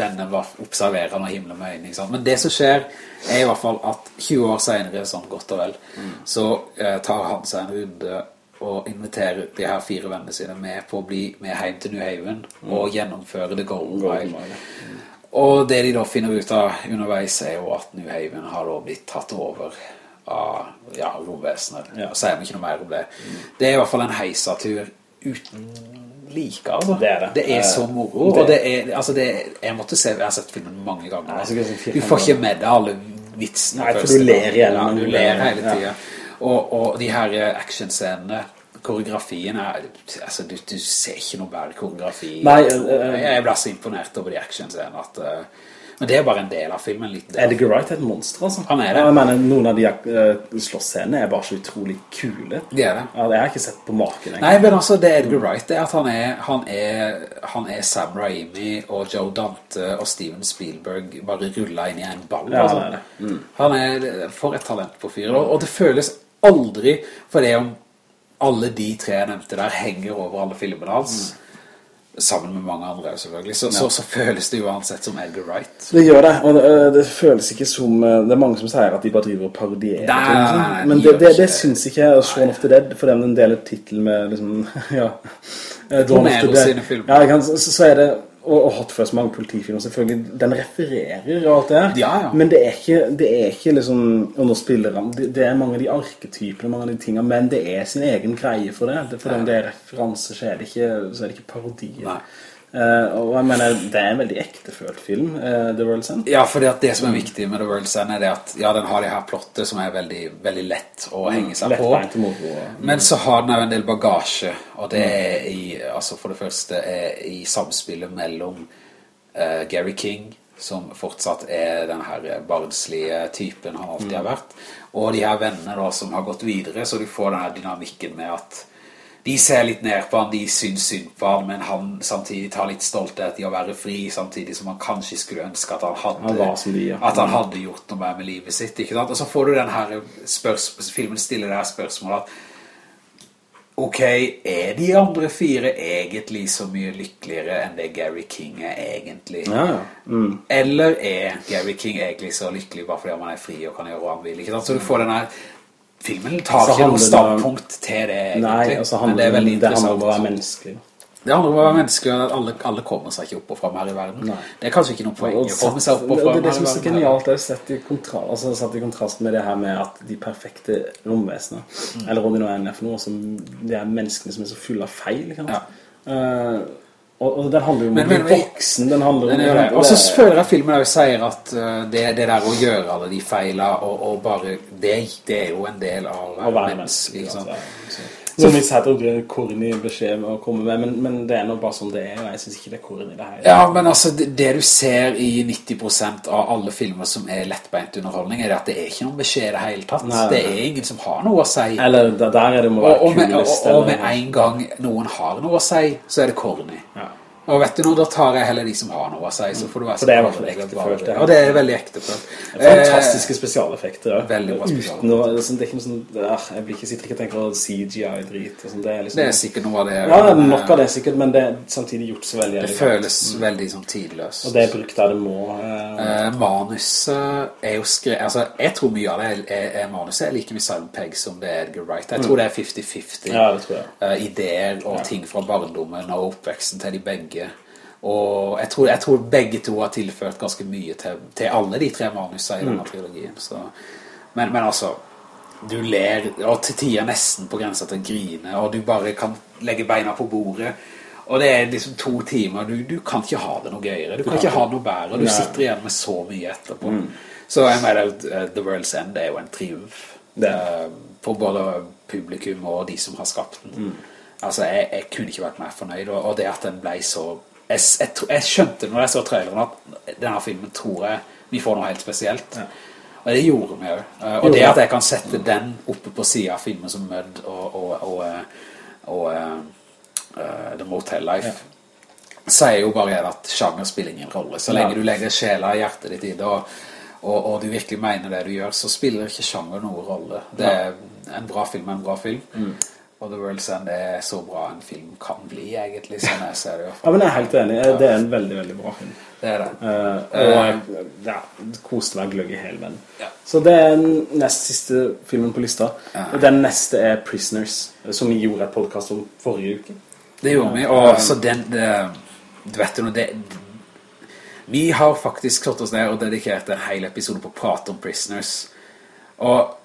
denne var observerende og himler med øynene. Men det som skjer er i hvert fall at 20 år senere, sånn godt og vel, så eh, tar han seg en runde og inviterer de her fire vennene sine med på å bli med hjem til New Haven og gjennomføre The Golden Golden Mile. Og det de da finner ut av underveis er jo at New Haven har da blitt tatt over av ja, romvesenet. Ja. Sier vi ikke noe mer om det. Det er i hvert fall en heisatur uten like, altså. Det er det. Det er så Eh, moro. det- Og det er, altså det, jeg måtte se, jeg har sett filmen mange ganger. Nei, så ikke fire, du får ikke med deg alle vitsene. Nei, for du ler igjen, Ja, du ler hele tiden. Og, og de her eh, actionscenene, koreografien er, altså du, du ser ikke noe bad koreografi. Nei, uh, jeg, jeg ble så imponert over de actionscenene at, Uh, men det er bare en del av filmen. Edgar Wright er et monster, altså. Han er det. Jeg mener, noen av de uh, slåssscenene er bare så utrolig kule. Det er det. Ja, jeg har ikke sett på maken, egentlig. Nei, men altså, det Edgar Wright det er at han er, han er, han er Sam Raimi og Joe Dante og Steven Spielberg bare rullet inn i en ball. Ja, altså. han er det. Han er for et talent på fyret, Og, og det føles aldri, for det om alle de tre jeg nevnte der henger over alle filmene hans, sammen med mange andre selvfølgelig, så, så, så føles det uansett som Edgar Wright. Det gjør det, og det, øh, det føles ikke som øh, Det er mange som sier at de bare driver og parodierer Nei, ting, nei, nei, Men det, det, det syns ikke jeg Shaun of the Dead For den deler titel med liksom, Ja eh, Romero sine filmer. Ja, kan, så, så er det og, og Hot Fuzz, mange politifilmer. Selvfølgelig Den refererer og alt det her. Ja, ja. Men det er ikke, det er ikke liksom Og nå spiller han det, det er mange av de arketypene Mange av de tingene Men det er sin egen greie for det, For om det er referanser Så er det ikke, så er det ikke parodier. Nei. Eh, og jeg mener, det er en veldig ektefølt film, eh, The World's End. Ja, for det som er viktig med The World's End er det at ja, den har det her plottet som er veldig, veldig lett å henge seg på. Lettbeint og moro. Men så har den jo en del bagasje, og det er i, altså for det første er i samspillet mellom uh, Gary King, som fortsatt er den her barnslige typen han alltid har vært, og de her vennene da som har gått videre, så du får den her dynamikken med at de ser litt ned på han, de syns synd på han, men han samtidig tar litt stolthet i å være fri, samtidig som han kanskje skulle ønske at han hadde, Han de, ja. at han hadde gjort noe med livet sitt, ikke sant? Og så får du den her filmen stiller det her spørsmålet at Ok, er de andre fire egentlig så mye lykkeligere enn det Gary King er egentlig? Ja, ja. Mm. Eller er Gary King egentlig så lykkelig bare fordi han er fri og kan gjøre hva han vil? Ikke sant? Så du får denne filmen tar ikke noe det- standpunkt til det egentlig. Nei, altså men handler, det er veldig det handler om å være menneskelig. Det handler om å være menneske, og alle, alle kommer seg ikke opp og frem her i verden. Nei. Det er kanskje ikke noe poeng å komme seg opp og det, frem det, det som er så verden. genialt er sett i, kontra, altså, satt i kontrast med det her med at de perfekte romvesene, Mm. eller om det nå er for noe, som, det er menneskene som er så fulle av feil, sant? Ja. Eh, og, og den handler jo om Men- men- men- voksen, den handler om... Gjør det. Og så føler jeg filmen også sier at uh, det, det der å gjøre alle de feilene og, og bare, det, det er jo en del av å være menneske, sant? altså. Som vi sier, det er corny beskjed med å komme med, men, men det er nå bare sånn det er, og jeg synes ikke det er corny det her. Ja, men altså, det, det du ser i 90% av alle filmer som er lettbeint underholdning, er at det er ikke noen beskjed i det hele tatt. Nei. Det er ingen som har noe å si. Eller der, er det må Og, være og, med, og, kulest, og med en gang noen har noe å si, så er det corny. Ja. Og vet du noe, da tar jeg heller de som har noe å si, så får du være i så veldig ektefølt, ja. Og det er veldig ektefølt. Fantastiske spesialeffekter ja. Veldig bra spesialeffekter. noe, det er det ikke noe sånn ah, Jeg blir ikke, sitter ikke og tenker på CGI-drit sånn, det liksom Det er sikkert noe av det. Ja, det er nok av det sikkert, men det er samtidig gjort så veldig Det elegant. føles veldig sånn tidløst. Og det er brukt der det må eh, Eh, manuset er jo skrevet Altså, jeg tror mye av det er, er, er manuset er like mye Silent Peg som det er Edgar Wright. Jeg tror det er 50-50 Ja, det tror jeg. eh, ideer og ting fra barndommen og oppveksten til de begge. Og jeg tror, jeg tror begge to har tilført ganske mye til, til alle de tre manusene i denne trilogien. Så. Men, men altså, du ler, og til tider nesten på grensa til å grine, og du bare kan legge beina på bordet. Og det er liksom to timer, du, du kan ikke ha det noe gøyere, du kan ikke ha noe bedre, og du Nei. sitter igjen med så mye etterpå. Så jeg mener at eh, The World's End er jo en triumf eh, på både publikum og de som har skapt den. Altså, jeg, jeg kunne ikke vært mer fornøyd, og, og det at den ble så jeg, jeg, jeg skjønte når jeg så traileren at denne filmen tror jeg vi får noe helt spesielt. Og det gjorde vi jo. Eh, Og det at jeg kan sette den oppe på siden av filmen som Mudd og, og, og, eh, og uh, The Motel Life, sier jo bare at sjanger spiller ingen rolle. Så lenge Ja. du legger sjela i hjertet ditt i det, og, du virkelig mener det du gjør, så spiller ikke sjanger noen rolle. Det er en bra film en bra film. Mm. Og The World's End er så bra en film kan bli, egentlig, sånn jeg ser det Ja, men jeg er helt enig. Det er en veldig, veldig bra film. Det er det. Uh, og jeg ja, koste meg gløgg i hele vennen. Ja. Så det er den nest siste filmen på lista. Ja. Og Den neste er Prisoners, som vi gjorde et podcast om forrige uke. Det gjorde vi, og så den, det, du vet jo, det, vi har faktisk satt oss ned og dedikert en hel episode på å prate om Prisoners. Og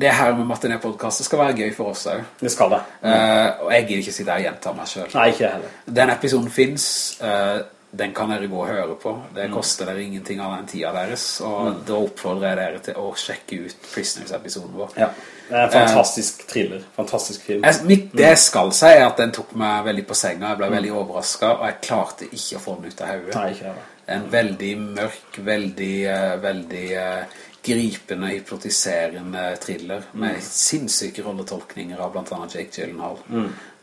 det her med Martinet-podcast skal være gøy for oss også. Det skal det. Eh, og jeg gir ikke sitte her og gjenta meg selv. Nei, ikke heller. Den episoden finnes, uh, den kan dere gå og høre på. Det koster dere ingenting av den tida deres, og da oppfordrer jeg dere til å sjekke ut Prisoners-episoden vår. Ja. Det er en fantastisk thriller. Fantastisk film. Jeg, mitt, det jeg skal si er at den tok meg veldig på senga, jeg ble veldig overrasket, og jeg klarte ikke å få den ut av hodet. Nei, ikke heller. En veldig mørk, veldig, eh, veldig eh, gripende, hypnotiserende thriller med sinnssyke rolletolkninger av blant annet Jake Gyllenhaal.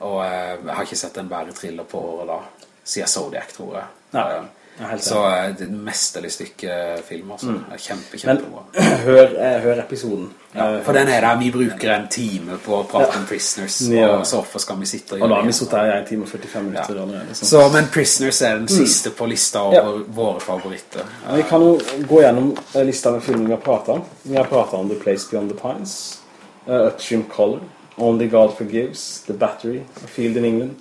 Og eh, jeg har ikke sett en bedre thriller på året da, siden Zodiac, tror jeg. Ja. Eh, er så eh, det er mesterlig stykke film, altså. Kjempe, Men hør, eh, hør episoden. Ja, Eh, for den er der, vi bruker en time på å prate om Prisoners, Ja. og så hvorfor skal vi sitte og og da har vi det? sittet her i en time og 45 minutter allerede. Så. Så, men Prisoners er den siste på lista over våre favoritter. Vi kan jo gå gjennom eh, lista med filmer vi har pratet om. Vi har pratet om The Place Beyond the Pines, uh, Upstream Color, Only God Forgives, The Battery, A Field in England,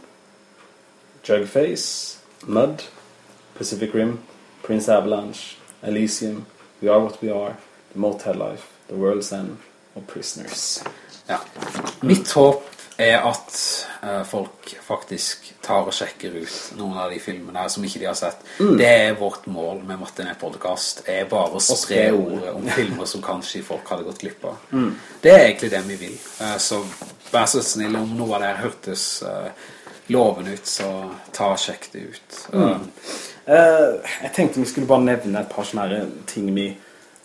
Jugface, Mud, Pacific Rim, Prince Avalanche, Elysium, We Are What We Are, The Motel Life, The World's End og Prisoners. Ja. Mitt håp er at uh, folk faktisk tar og sjekker ut noen av de filmene som ikke de har sett. Det er vårt mål med Martinet Podcast, er bare å spre ordet om filmer som kanskje folk hadde gått glipp av. Det er egentlig det vi vil. Uh, så vær så snill om noe av det hørtes uh, loven ut, så ta og sjekk det ut. Eh, Eh, jeg tenkte vi skulle bare nevne et par sånne ting vi,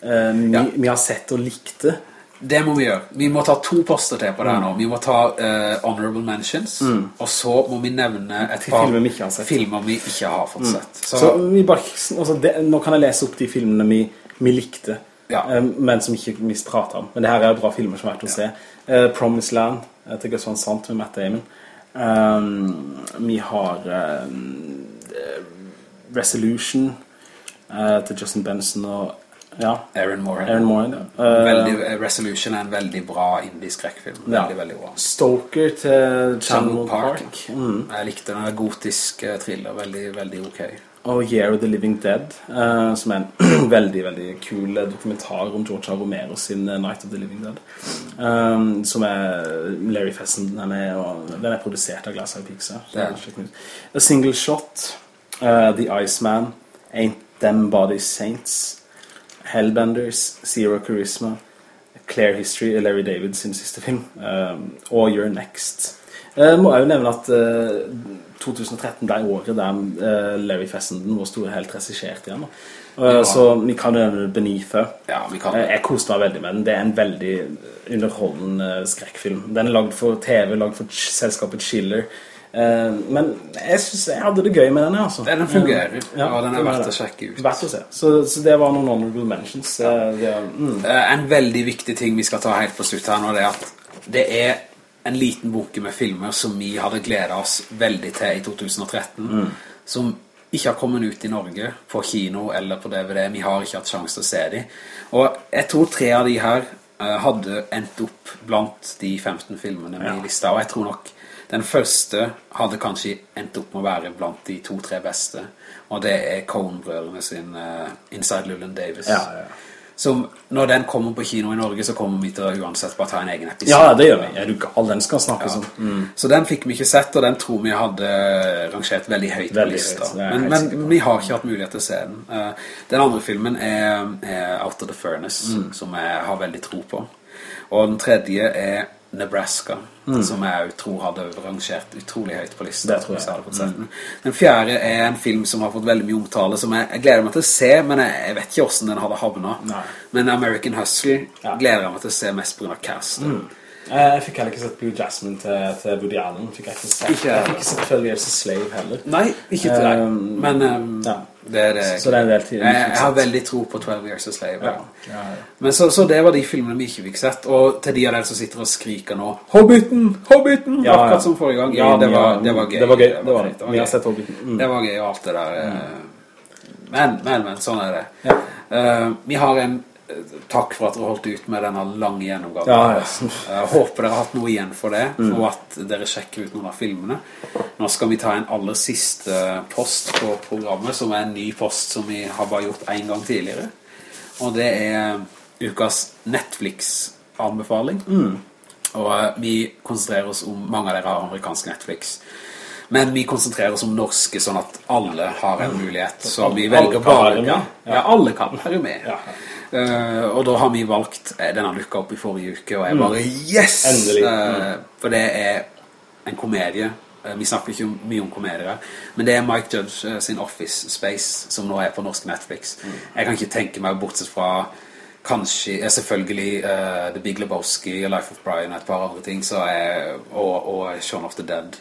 eh, vi, Ja. vi har sett og likte. Det må vi gjøre. Vi må ta to poster til på det her nå. Vi må ta uh, Honorable Mentions, og så må vi nevne et par filmer vi ikke har sett. filmer vi ikke har fått sett. Så, Så, vi bare, altså det, nå kan jeg lese opp de filmene vi, vi likte, Ja. eh, men som ikke vi pratet om. Men det her er bra filmer som er verdt å se. Uh, Promised Land jeg tenker sånn Sant med Matt Damon. Um, vi har um, eh, Resolution uh, til Justin Benson og ja, Aaron Moran. Aaron Moran ja. Eh, veldig, eh, Resolution er en veldig bra indie-skrekkfilm. Veldig, veldig bra. Stalker til Chandler Park. Park. Mm. Jeg likte den. Gotisk eh, thriller. Veldig, veldig ok. Og Year of the Living Dead, uh, som er en veldig, veldig kul eh, dokumentar om George Romero sin eh, Night of the Living Dead. Um, som er Larry Fessenden er og den er produsert av Glass Eye Pizza. Det er. A Single Shot, eh, The Iceman, Ain't Them Body Saints, Hellbenders, Zero Charisma, Clear History, Larry David sin siste film, um, og You're Next. Eh, må jeg jo nevne at uh, 2013 ble året der uh, Larry Fessenden, vår store helt, regisserte igjen. Uh, Eh, Så vi kan nevne her. Ja, vi kan Eh, Jeg koste meg veldig med den. Det er en veldig underholdende skrekkfilm. Den er lagd for TV, lagd for selskapet Schiller. Eh, Men jeg synes jeg hadde det gøy med den, altså. Den fungerer, Ja, og den er er verdt å sjekke ut. Verdt å se. Så, så det var noen honorable mentions. ja. det er- mm. Eh, En veldig viktig ting vi skal ta helt på slutt her nå, det er at det er en liten bunke med filmer som vi hadde gledet oss veldig til i 2013, som ikke har kommet ut i Norge på kino eller på DVD. Vi har ikke hatt sjanse til å se dem. Og jeg tror tre av de her eh, hadde endt opp blant de 15 filmene vi Ja. lista, og jeg tror nok den første hadde kanskje endt opp med å være blant de to-tre beste, og det er Coen-brødrene sin uh, Inside Llewellyn Davis. Ja, ja. Så når den kommer på kino i Norge, så kommer vi til å uansett bare ta en egen episode. ja, det gjør vi. Er du gal? Den skal snakkes om. Mm. Så den fikk vi ikke sett, og den tror vi hadde rangert veldig høyt på Veldig lista. høyt, er jeg Men, men vi har ikke hatt mulighet til å se den. Eh, Den andre filmen er, er Out of the Furnace, Mm. som jeg har veldig tro på. Og den tredje er Nebraska, som jeg tror hadde rangert utrolig høyt på lista. Det tror jeg. hadde den. Den fjerde er en film som har fått veldig mye omtale, som jeg, jeg gleder meg til å se, men jeg, jeg vet ikke hvordan den hadde havnet. Nei. Men American Hustle Ja. gleder jeg meg til å se mest på grunn av casten. Mm. Jeg fikk heller ikke sett Blue Jasmine til, til Woody Allen. Fikk jeg, ikke sett. Ikke jeg fikk ikke sett 12 Years a Slave heller. Nei, ikke til deg. Um, Men um, ja. Det er det. Så det er en del tid- Jeg, jeg har veldig tro på 12 Years a Slave. Ja. Ja, ja. Men så, så det var de filmene vi ikke fikk sett Og til de av dere som sitter og skriker nå Hobbiten, Hobbiten. Akkurat som forrige gang Ja, det var, det var gøy Det var gøy. Det var det. Vi har sett Hobbiten. Mm. Det var gøy og alt det der Mm. Men, men, men, sånn er det. Eh, Vi har en eh, Takk for at dere holdt ut med denne lange gjennomgangen. Ja, ja. Jeg håper dere har hatt noe igjen for det Mm. Og at dere sjekker ut noen av filmene. Nå skal vi ta en aller siste post på programmet Som er en ny post som vi har bare gjort en gang tidligere. Og det er ukas Netflix-anbefaling. Og eh, vi konsentrerer oss om Mange av dere har amerikansk Netflix. Men vi konsentrerer oss om norske sånn at alle har en mulighet. Så vi velger bare... Ja, ja, alle kan være med. Eh, og da har vi valgt eh, Den har dukket opp i forrige uke Og jeg bare Yes! Endelig. Uh, for det er en komedie. Uh, Vi snakker ikke mye om komedier Men det er Mike Judge sin Office Space Som nå er på norsk Netflix. Jeg kan ikke tenke meg bortsett fra Kanskje, eh, selvfølgelig The Big Lebowski Life of Brian og et par andre ting så er, og, og Shaun of the Dead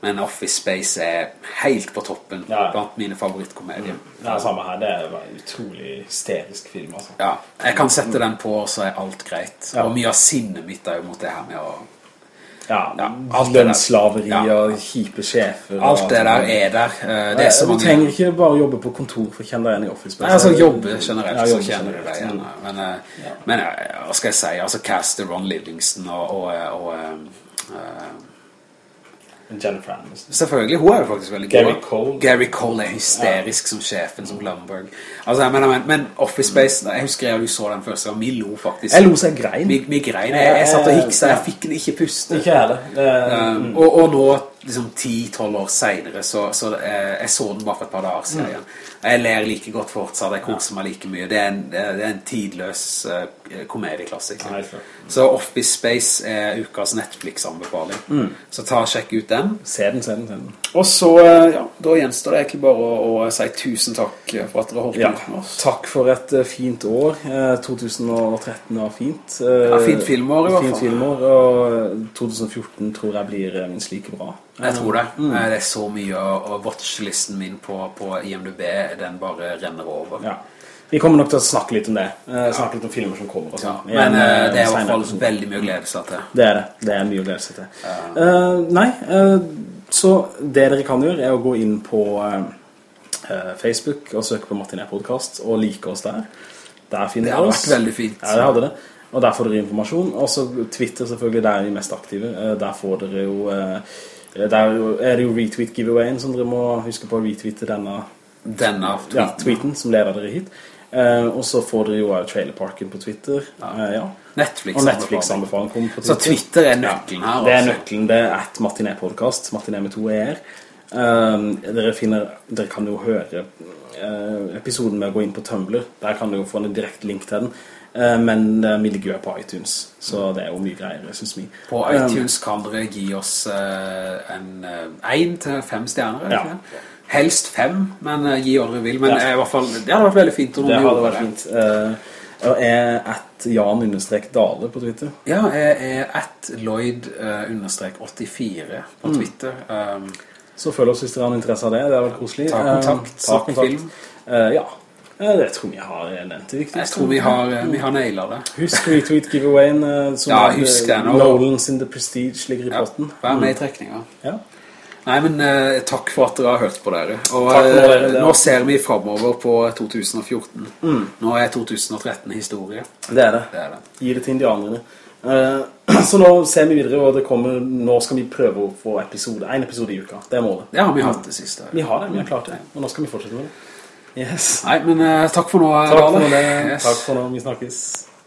Men Office Space er helt på toppen Ja. Blant mine favorittkomedier Ja, samme her. Det er en utrolig hysterisk film, altså. Ja, jeg kan sette den på, så er alt greit. Ja. Og mye av sinnet mitt er jo mot det her med å... Ja, Ja, lønnslaveri og kjipe sjefer. Alt det der er der. Det er Du mange... trenger ikke bare jobbe på kontor for å kjenne deg igjen i Office Space. Nei, altså jobbe generelt, så kjenner du det igjen. Mm. Men, eh, men eh, hva skal jeg si? Altså, caster Ron Livingston og... og, og eh, eh, Jennifer Aniston. Selvfølgelig, hun er jo faktisk veldig Gary god. Cole. Gary Cole er hysterisk som sjefen, som Lumberg. Altså, jeg mener, men, men Office Space, jeg husker jeg så den første gang, vi lo faktisk. Jeg lo seg grein. Vi, vi grein. Jeg, jeg satt og hiksa, jeg fikk ikke puste. Ikke det Um, og, og nå, liksom 10-12 år senere, så, så eh, jeg så den bare for et par dager siden Mm. Jeg ler like godt fortsatt, jeg koser meg like mye. Det er en, det er en tidløs eh, komedieklassik. Ja. Så Office Space er ukas Netflix-anbefaling. Så ta og sjekk ut den. Se den, se den, se den. Og så, eh, ja, da gjenstår det egentlig bare å, å si tusen takk for at dere holdt Ja, med oss. takk for et eh, fint år. Eh, 2013 var fint. Eh, Ja, fint filmår i hvert fint fall. filmår, og eh, 2014 tror jeg blir eh, minst like bra. Jeg tror det. Mm. Det er så mye, og watchlisten min på, på IMDb, den bare renner over. Ja. Vi kommer nok til å snakke litt om det. Eh, snakke litt om filmer som kommer Ja, sånn. men en, eh, eh, det er i hvert fall veldig mye å glede seg til. Det er det. Det er mye å glede seg til. Eh, nei, uh, så det dere kan gjøre er å gå inn på eh, eh, Facebook og søke på Martinet Podcast og like oss der. Der finner Det dere hadde oss. vært veldig fint. Ja, det hadde det. Og der får dere informasjon. Og så Twitter selvfølgelig, der er vi mest aktive. Eh, Der får dere jo... eh, Der er det jo retweet-giveawayen som dere må huske på å retweete denne Denne ja, tweeten. tweeten som leder dere hit. Uh, og så får dere jo Trailerparken på Twitter. Eh, ja. Netflix. Og Netflix-anbefaling kommer på Så Twitter. Twitter er nøkkelen her, Det er altså. nøkkelen, det er et Martinet podcast, Martinet med to er. uh, dere finner, dere kan jo høre uh, episoden med å gå inn på Tumblr. Der kan dere jo få en direkte link til den. Uh, men uh, vi ligger jo på iTunes, så det er jo mye greier, synes vi. På Um, iTunes kan dere gi oss eh, en 1 til 5 stjerner, er Ja. Helst 5, men eh, gi hva dere vil. Men Ja. eh, i hvert fall, det hadde vært veldig fint om det hadde vært fint. Jeg er at Jan-Dale på Twitter. Ja, jeg er at Lloyd-84 Mm. på Twitter. Um, Så følg oss hvis dere har en interesse av det, det har vært koselig. Ta kontakt, ta kontakt. film. Ja, Det tror vi har nevnt det viktigste. jeg tror vi har, eh, vi har nailer det. Husk retweet giveawayen uh, som Ja, er, Nolans in the Prestige ligger i Ja, potten. vær med i trekninga. Ja. Nei, men eh, takk for at dere har hørt på dere. Og eh, dere, nå ser vi fremover på 2014. Nå er 2013 historie. Det er det. Det er det. Gi det til indianerne. Uh, så nå ser vi videre, og det kommer, nå skal vi prøve å få episode, en episode i uka. Det er målet. Det har vi hatt det siste. Vi har det, vi har klart det. Og nå skal vi fortsette med det. Yes. Nei, men eh, takk for nå. Takk for nå. Yes. Takk for nå, vi snakkes.